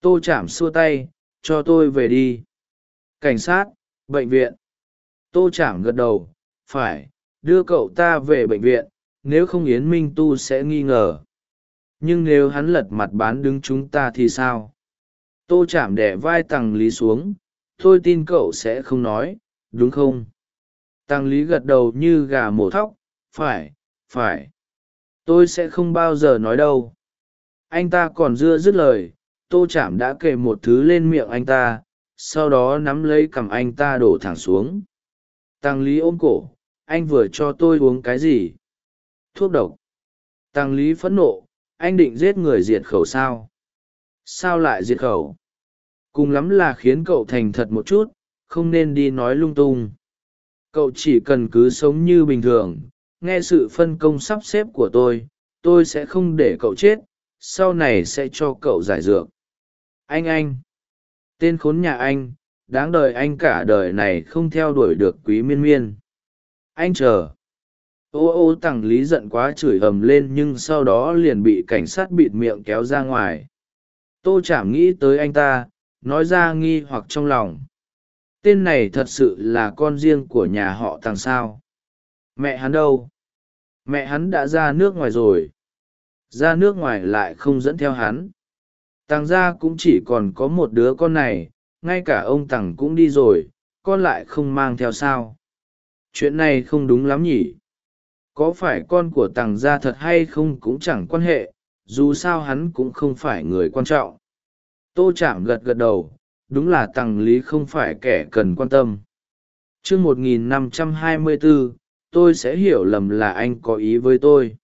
Tô chảm xua tay, cho tôi về đi. Cảnh sát, bệnh viện. Tô chảm gật đầu, phải đưa cậu ta về bệnh viện, nếu không yến minh tu sẽ nghi ngờ. Nhưng nếu hắn lật mặt bán đứng chúng ta thì sao? Tô chạm đẻ vai tằng lý xuống tôi tin cậu sẽ không nói, đúng không? Tăng lý gật đầu như gà mổ thóc, phải phải. Tôi sẽ không bao giờ nói đâu. Anh ta còn dưa dứt lời. Tô chạm đã kể một thứ lên miệng anh ta, sau đó nắm lấy cằm anh ta đổ thẳng xuống. Tăng lý ôm cổ anh vừa cho tôi uống cái gì? Thuốc độc. Tăng lý phẫn nộ, anh định giết người diệt khẩu sao? Sao lại diệt khẩu? Cùng lắm là khiến cậu thành thật một chút, không nên đi nói lung tung. Cậu chỉ cần cứ sống như bình thường, nghe sự phân công sắp xếp của tôi tôi sẽ không để cậu chết, sau này sẽ cho cậu giải dược. Anh anh. Tên khốn nhà anh, đáng đời anh cả đời này không theo đuổi được quý miên miên anh chờ. Ô ô tằng lý giận quá chửi ầm lên nhưng sau đó liền bị cảnh sát bịt miệng kéo ra ngoài. Tô chảm nghĩ tới anh ta, nói ra nghi hoặc trong lòng. Tên này thật sự là con riêng của nhà họ tàng sao? Mẹ hắn đâu? Mẹ hắn đã ra nước ngoài rồi. Ra nước ngoài lại không dẫn theo hắn. Tàng gia cũng chỉ còn có một đứa con này, ngay cả ông tằng cũng đi rồi, con lại không mang theo sao? Chuyện này không đúng lắm nhỉ? Có phải con của tằng gia thật hay không cũng chẳng quan hệ dù sao hắn cũng không phải người quan trọng. Tô chạm gật gật đầu đúng là tằng lý không phải kẻ cần quan tâm. T r ư ớ c 1524, tôi sẽ hiểu lầm là anh có ý với tôi.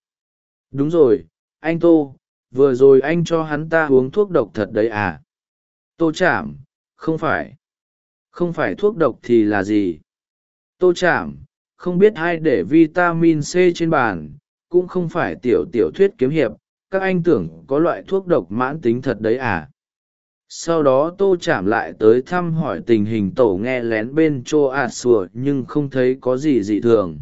Đúng rồi anh tô vừa rồi anh cho hắn ta uống thuốc độc thật đấy à? Tô chạm không phải. Không phải thuốc độc thì là gì? Tô chạm không biết ai để vitamin c trên bàn, cũng không phải tiểu tiểu thuyết kiếm hiệp, các anh tưởng có loại thuốc độc mãn tính thật đấy à? Sau đó tô chạm lại tới thăm hỏi tình hình tổ nghe lén bên chỗ ạt sùa nhưng không thấy có gì dị thường.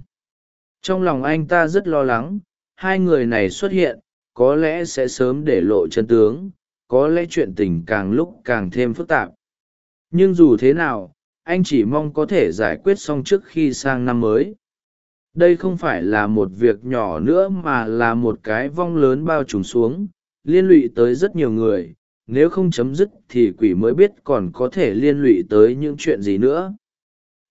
Trong lòng anh ta rất lo lắng, hai người này xuất hiện, có lẽ sẽ sớm để lộ chân tướng, có lẽ chuyện tình càng lúc càng thêm phức tạp. Nhưng dù thế nào anh chỉ mong có thể giải quyết xong trước khi sang năm mới. Đây không phải là một việc nhỏ nữa mà là một cái vong lớn bao trùm xuống, liên lụy tới rất nhiều người. Nếu không chấm dứt thì quỷ mới biết còn có thể liên lụy tới những chuyện gì nữa.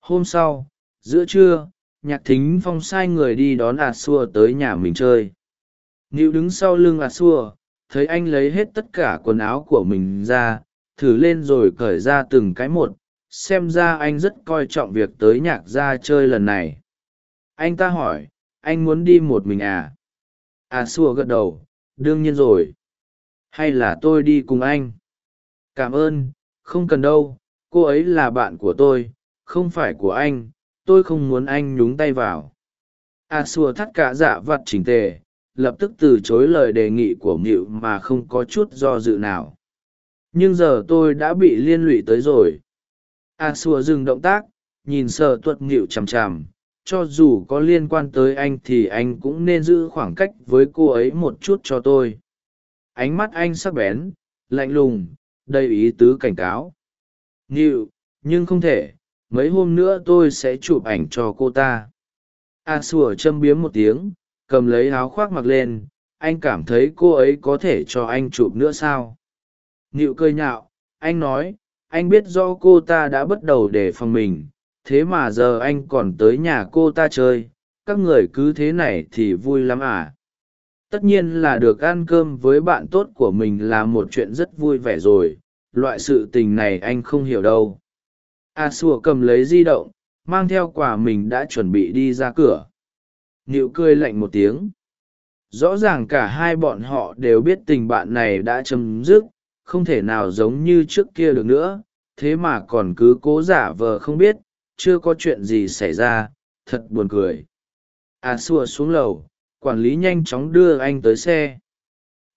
Hôm sau, giữa trưa, nhạc thính phong sai người đi đón ạt xua tới nhà mình chơi. Nịu đứng sau lưng ạt xua, thấy anh lấy hết tất cả quần áo của mình ra, thử lên rồi cởi ra từng cái một xem ra anh rất coi trọng việc tới nhạc gia chơi lần này. Anh ta hỏi, anh muốn đi một mình à? À xua gật đầu, đương nhiên rồi. Hay là tôi đi cùng anh? Cảm ơn, không cần đâu, cô ấy là bạn của tôi, không phải của anh, tôi không muốn anh nhúng tay vào. A xua thắt cả dạ vặt chỉnh tề, lập tức từ chối lời đề nghị của mịu mà không có chút do dự nào. Nhưng giờ tôi đã bị liên lụy tới rồi À, a xua dừng động tác, nhìn sợ tuật nghịu chằm chằm. Cho dù có liên quan tới anh thì anh cũng nên giữ khoảng cách với cô ấy một chút cho tôi. Ánh mắt anh sắc bén, lạnh lùng, đầy ý tứ cảnh cáo. Nghịu, nhưng không thể, mấy hôm nữa tôi sẽ chụp ảnh cho cô ta. À, a xua châm biếm một tiếng, cầm lấy áo khoác mặc lên. Anh cảm thấy cô ấy có thể cho anh chụp nữa sao? Nghịu cơi nhạo, anh nói anh biết do cô ta đã bắt đầu đề phòng mình, thế mà giờ anh còn tới nhà cô ta chơi, các người cứ thế này thì vui lắm à. Tất nhiên là được ăn cơm với bạn tốt của mình là một chuyện rất vui vẻ rồi, loại sự tình này anh không hiểu đâu. A xua cầm lấy di động, mang theo quà mình đã chuẩn bị đi ra cửa. Nịu cười lạnh một tiếng. Rõ ràng cả hai bọn họ đều biết tình bạn này đã chấm dứt không thể nào giống như trước kia được nữa, thế mà còn cứ cố giả vờ không biết, chưa có chuyện gì xảy ra, thật buồn cười. A xua xuống lầu, quản lý nhanh chóng đưa anh tới xe.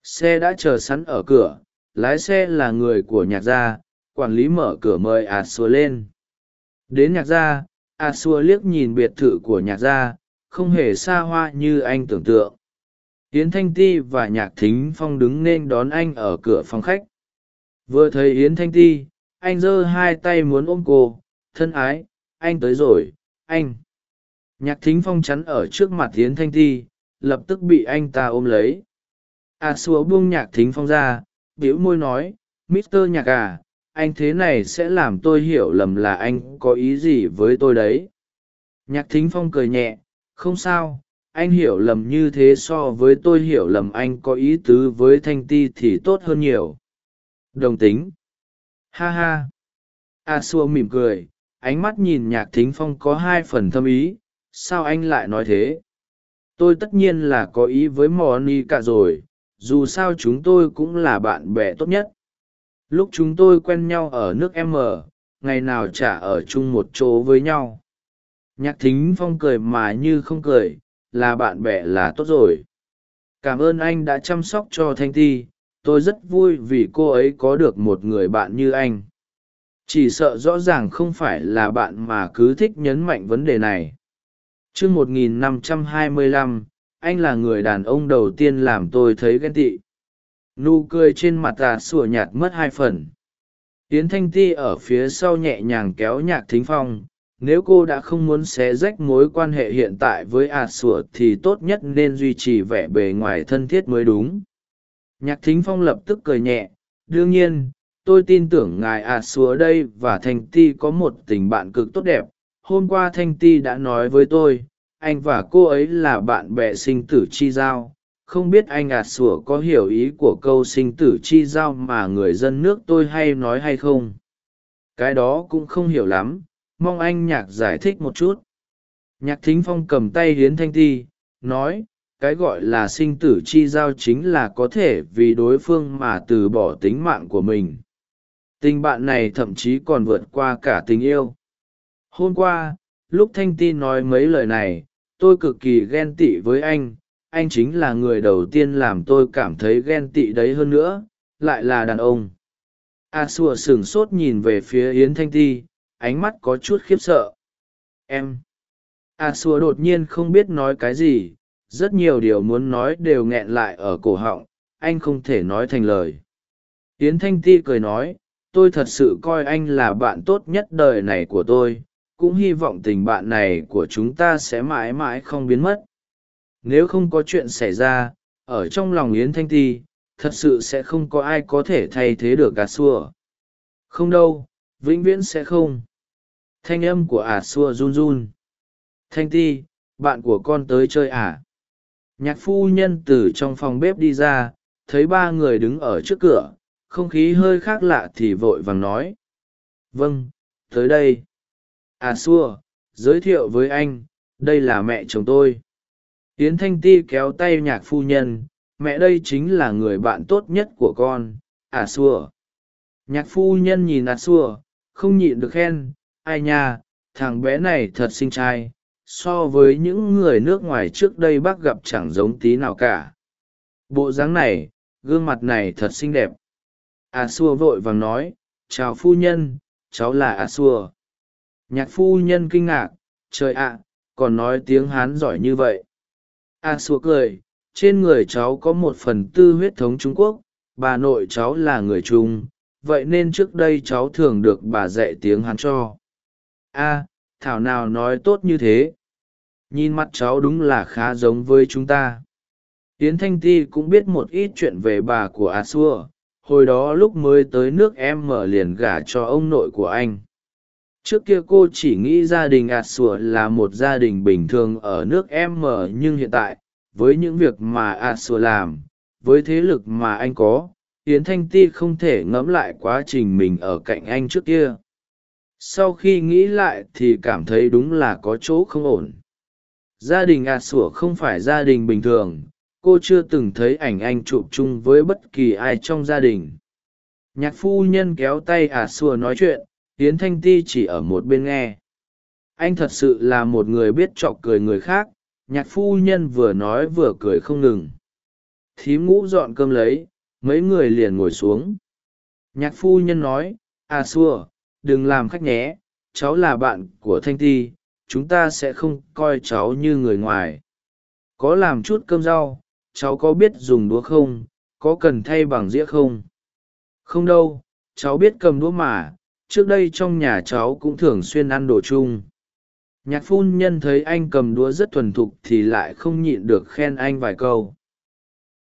Xe đã chờ sẵn ở cửa, lái xe là người của nhạc gia, quản lý mở cửa mời a xua lên. Đến nhạc gia a xua liếc nhìn biệt thự của nhạc gia, không hề xa hoa như anh tưởng tượng. Tiến thanh ti và nhạc thính phong đứng nên đón anh ở cửa phòng khách vừa thấy yến thanh ti, anh giơ hai tay muốn ôm cô. Thân ái, anh tới rồi, anh. Nhạc thính phong chắn ở trước mặt yến thanh ti, lập tức bị anh ta ôm lấy. À, A xúa buông nhạc thính phong ra, bĩu môi nói, mister nhạc à anh thế này sẽ làm tôi hiểu lầm là anh có ý gì với tôi đấy. Nhạc thính phong cười nhẹ, không sao, anh hiểu lầm như thế so với tôi hiểu lầm anh có ý tứ với thanh ti thì tốt hơn nhiều đồng tính. Ha ha. A xua mỉm cười, ánh mắt nhìn nhạc thính phong có hai phần thâm ý. Sao anh lại nói thế? Tôi tất nhiên là có ý với mò ni cả rồi. Dù sao chúng tôi cũng là bạn bè tốt nhất. Lúc chúng tôi quen nhau ở nước m, ngày nào chả ở chung một chỗ với nhau. Nhạc thính phong cười mà như không cười, là bạn bè là tốt rồi. Cảm ơn anh đã chăm sóc cho thanh ti tôi rất vui vì cô ấy có được một người bạn như anh. Chỉ sợ rõ ràng không phải là bạn mà cứ thích nhấn mạnh vấn đề này. T r ư ớ c 1525, anh là người đàn ông đầu tiên làm tôi thấy ghen tị. Nụ cười trên mặt tà sủa nhạt mất hai phần. Tiến thanh ti ở phía sau nhẹ nhàng kéo nhạc thính phong nếu cô đã không muốn xé rách mối quan hệ hiện tại với À sủa thì tốt nhất nên duy trì vẻ bề ngoài thân thiết mới đúng nhạc thính phong lập tức cười nhẹ, đương nhiên, tôi tin tưởng ngài à ạt sủa đây và thanh ti có một tình bạn cực tốt đẹp. Hôm qua thanh ti đã nói với tôi, anh và cô ấy là bạn bè sinh tử chi giao. Không biết anh à ạt sủa có hiểu ý của câu sinh tử chi giao mà người dân nước tôi hay nói hay không? Cái đó cũng không hiểu lắm, mong anh nhạc giải thích một chút. Nhạc thính phong cầm tay hiến thanh ti, nói cái gọi là sinh tử chi giao chính là có thể vì đối phương mà từ bỏ tính mạng của mình. Tình bạn này thậm chí còn vượt qua cả tình yêu. Hôm qua, lúc thanh ti nói mấy lời này, tôi cực kỳ ghen tị với anh. Anh chính là người đầu tiên làm tôi cảm thấy ghen tị đấy hơn nữa, lại là đàn ông. A xua sửng sốt nhìn về phía yến thanh ti, ánh mắt có chút khiếp sợ. Em. A xua đột nhiên không biết nói cái gì rất nhiều điều muốn nói đều nghẹn lại ở cổ họng, anh không thể nói thành lời. Yến thanh ti cười nói, tôi thật sự coi anh là bạn tốt nhất đời này của tôi, cũng hy vọng tình bạn này của chúng ta sẽ mãi mãi không biến mất. Nếu không có chuyện xảy ra, ở trong lòng yến thanh ti, thật sự sẽ không có ai có thể thay thế được gà xua. Không đâu, vĩnh viễn sẽ không. Thanh âm của ả xua run run. Thanh ti, bạn của con tới chơi à? Nhạc phu nhân từ trong phòng bếp đi ra, thấy ba người đứng ở trước cửa, không khí hơi khác lạ thì vội vàng nói. Vâng tới đây. À xua, giới thiệu với anh, đây là mẹ chồng tôi. Yến thanh ti kéo tay nhạc phu nhân, mẹ đây chính là người bạn tốt nhất của con. À xua. Nhạc phu nhân nhìn à xua, không nhịn được khen. Ai nha, thằng bé này thật xinh trai so với những người nước ngoài trước đây bác gặp chẳng giống tí nào cả. Bộ dáng này, gương mặt này thật xinh đẹp. A xua vội vàng nói, chào phu nhân, cháu là a xua. Nhạc phu nhân kinh ngạc, trời ạ, còn nói tiếng hán giỏi như vậy. A xua cười, trên người cháu có một phần tư huyết thống trung quốc, bà nội cháu là người trung, vậy nên trước đây cháu thường được bà dạy tiếng hán cho. A, thảo nào nói tốt như thế? Nhìn mặt cháu đúng là khá giống với chúng ta. Yến thanh ti cũng biết một ít chuyện về bà của a xua. Hồi đó lúc mới tới nước em mở liền gả cho ông nội của anh. Trước kia cô chỉ nghĩ gia đình ạt sủa là một gia đình bình thường ở nước em mở, nhưng hiện tại, với những việc mà ạt sủa làm, với thế lực mà anh có, yến thanh ti không thể ngẫm lại quá trình mình ở cạnh anh trước kia. Sau khi nghĩ lại thì cảm thấy đúng là có chỗ không ổn gia đình ạt sủa không phải gia đình bình thường, cô chưa từng thấy ảnh anh chụp chung với bất kỳ ai trong gia đình. Nhạc phu nhân kéo tay ạt sủa nói chuyện hiến thanh ti chỉ ở một bên nghe. Anh thật sự là một người biết chọc cười người khác, nhạc phu nhân vừa nói vừa cười không ngừng. Thím ngũ dọn cơm lấy, mấy người liền ngồi xuống. Nhạc phu nhân nói à xua đừng làm khách nhé, cháu là bạn của thanh ti chúng ta sẽ không coi cháu như người ngoài. Có làm chút cơm rau, cháu có biết dùng đũa không? Có cần thay bằng dĩa không? Không đâu, cháu biết cầm đũa mà, trước đây trong nhà cháu cũng thường xuyên ăn đồ chung. Nhạc phun nhân thấy anh cầm đũa rất thuần thục thì lại không nhịn được khen anh vài câu.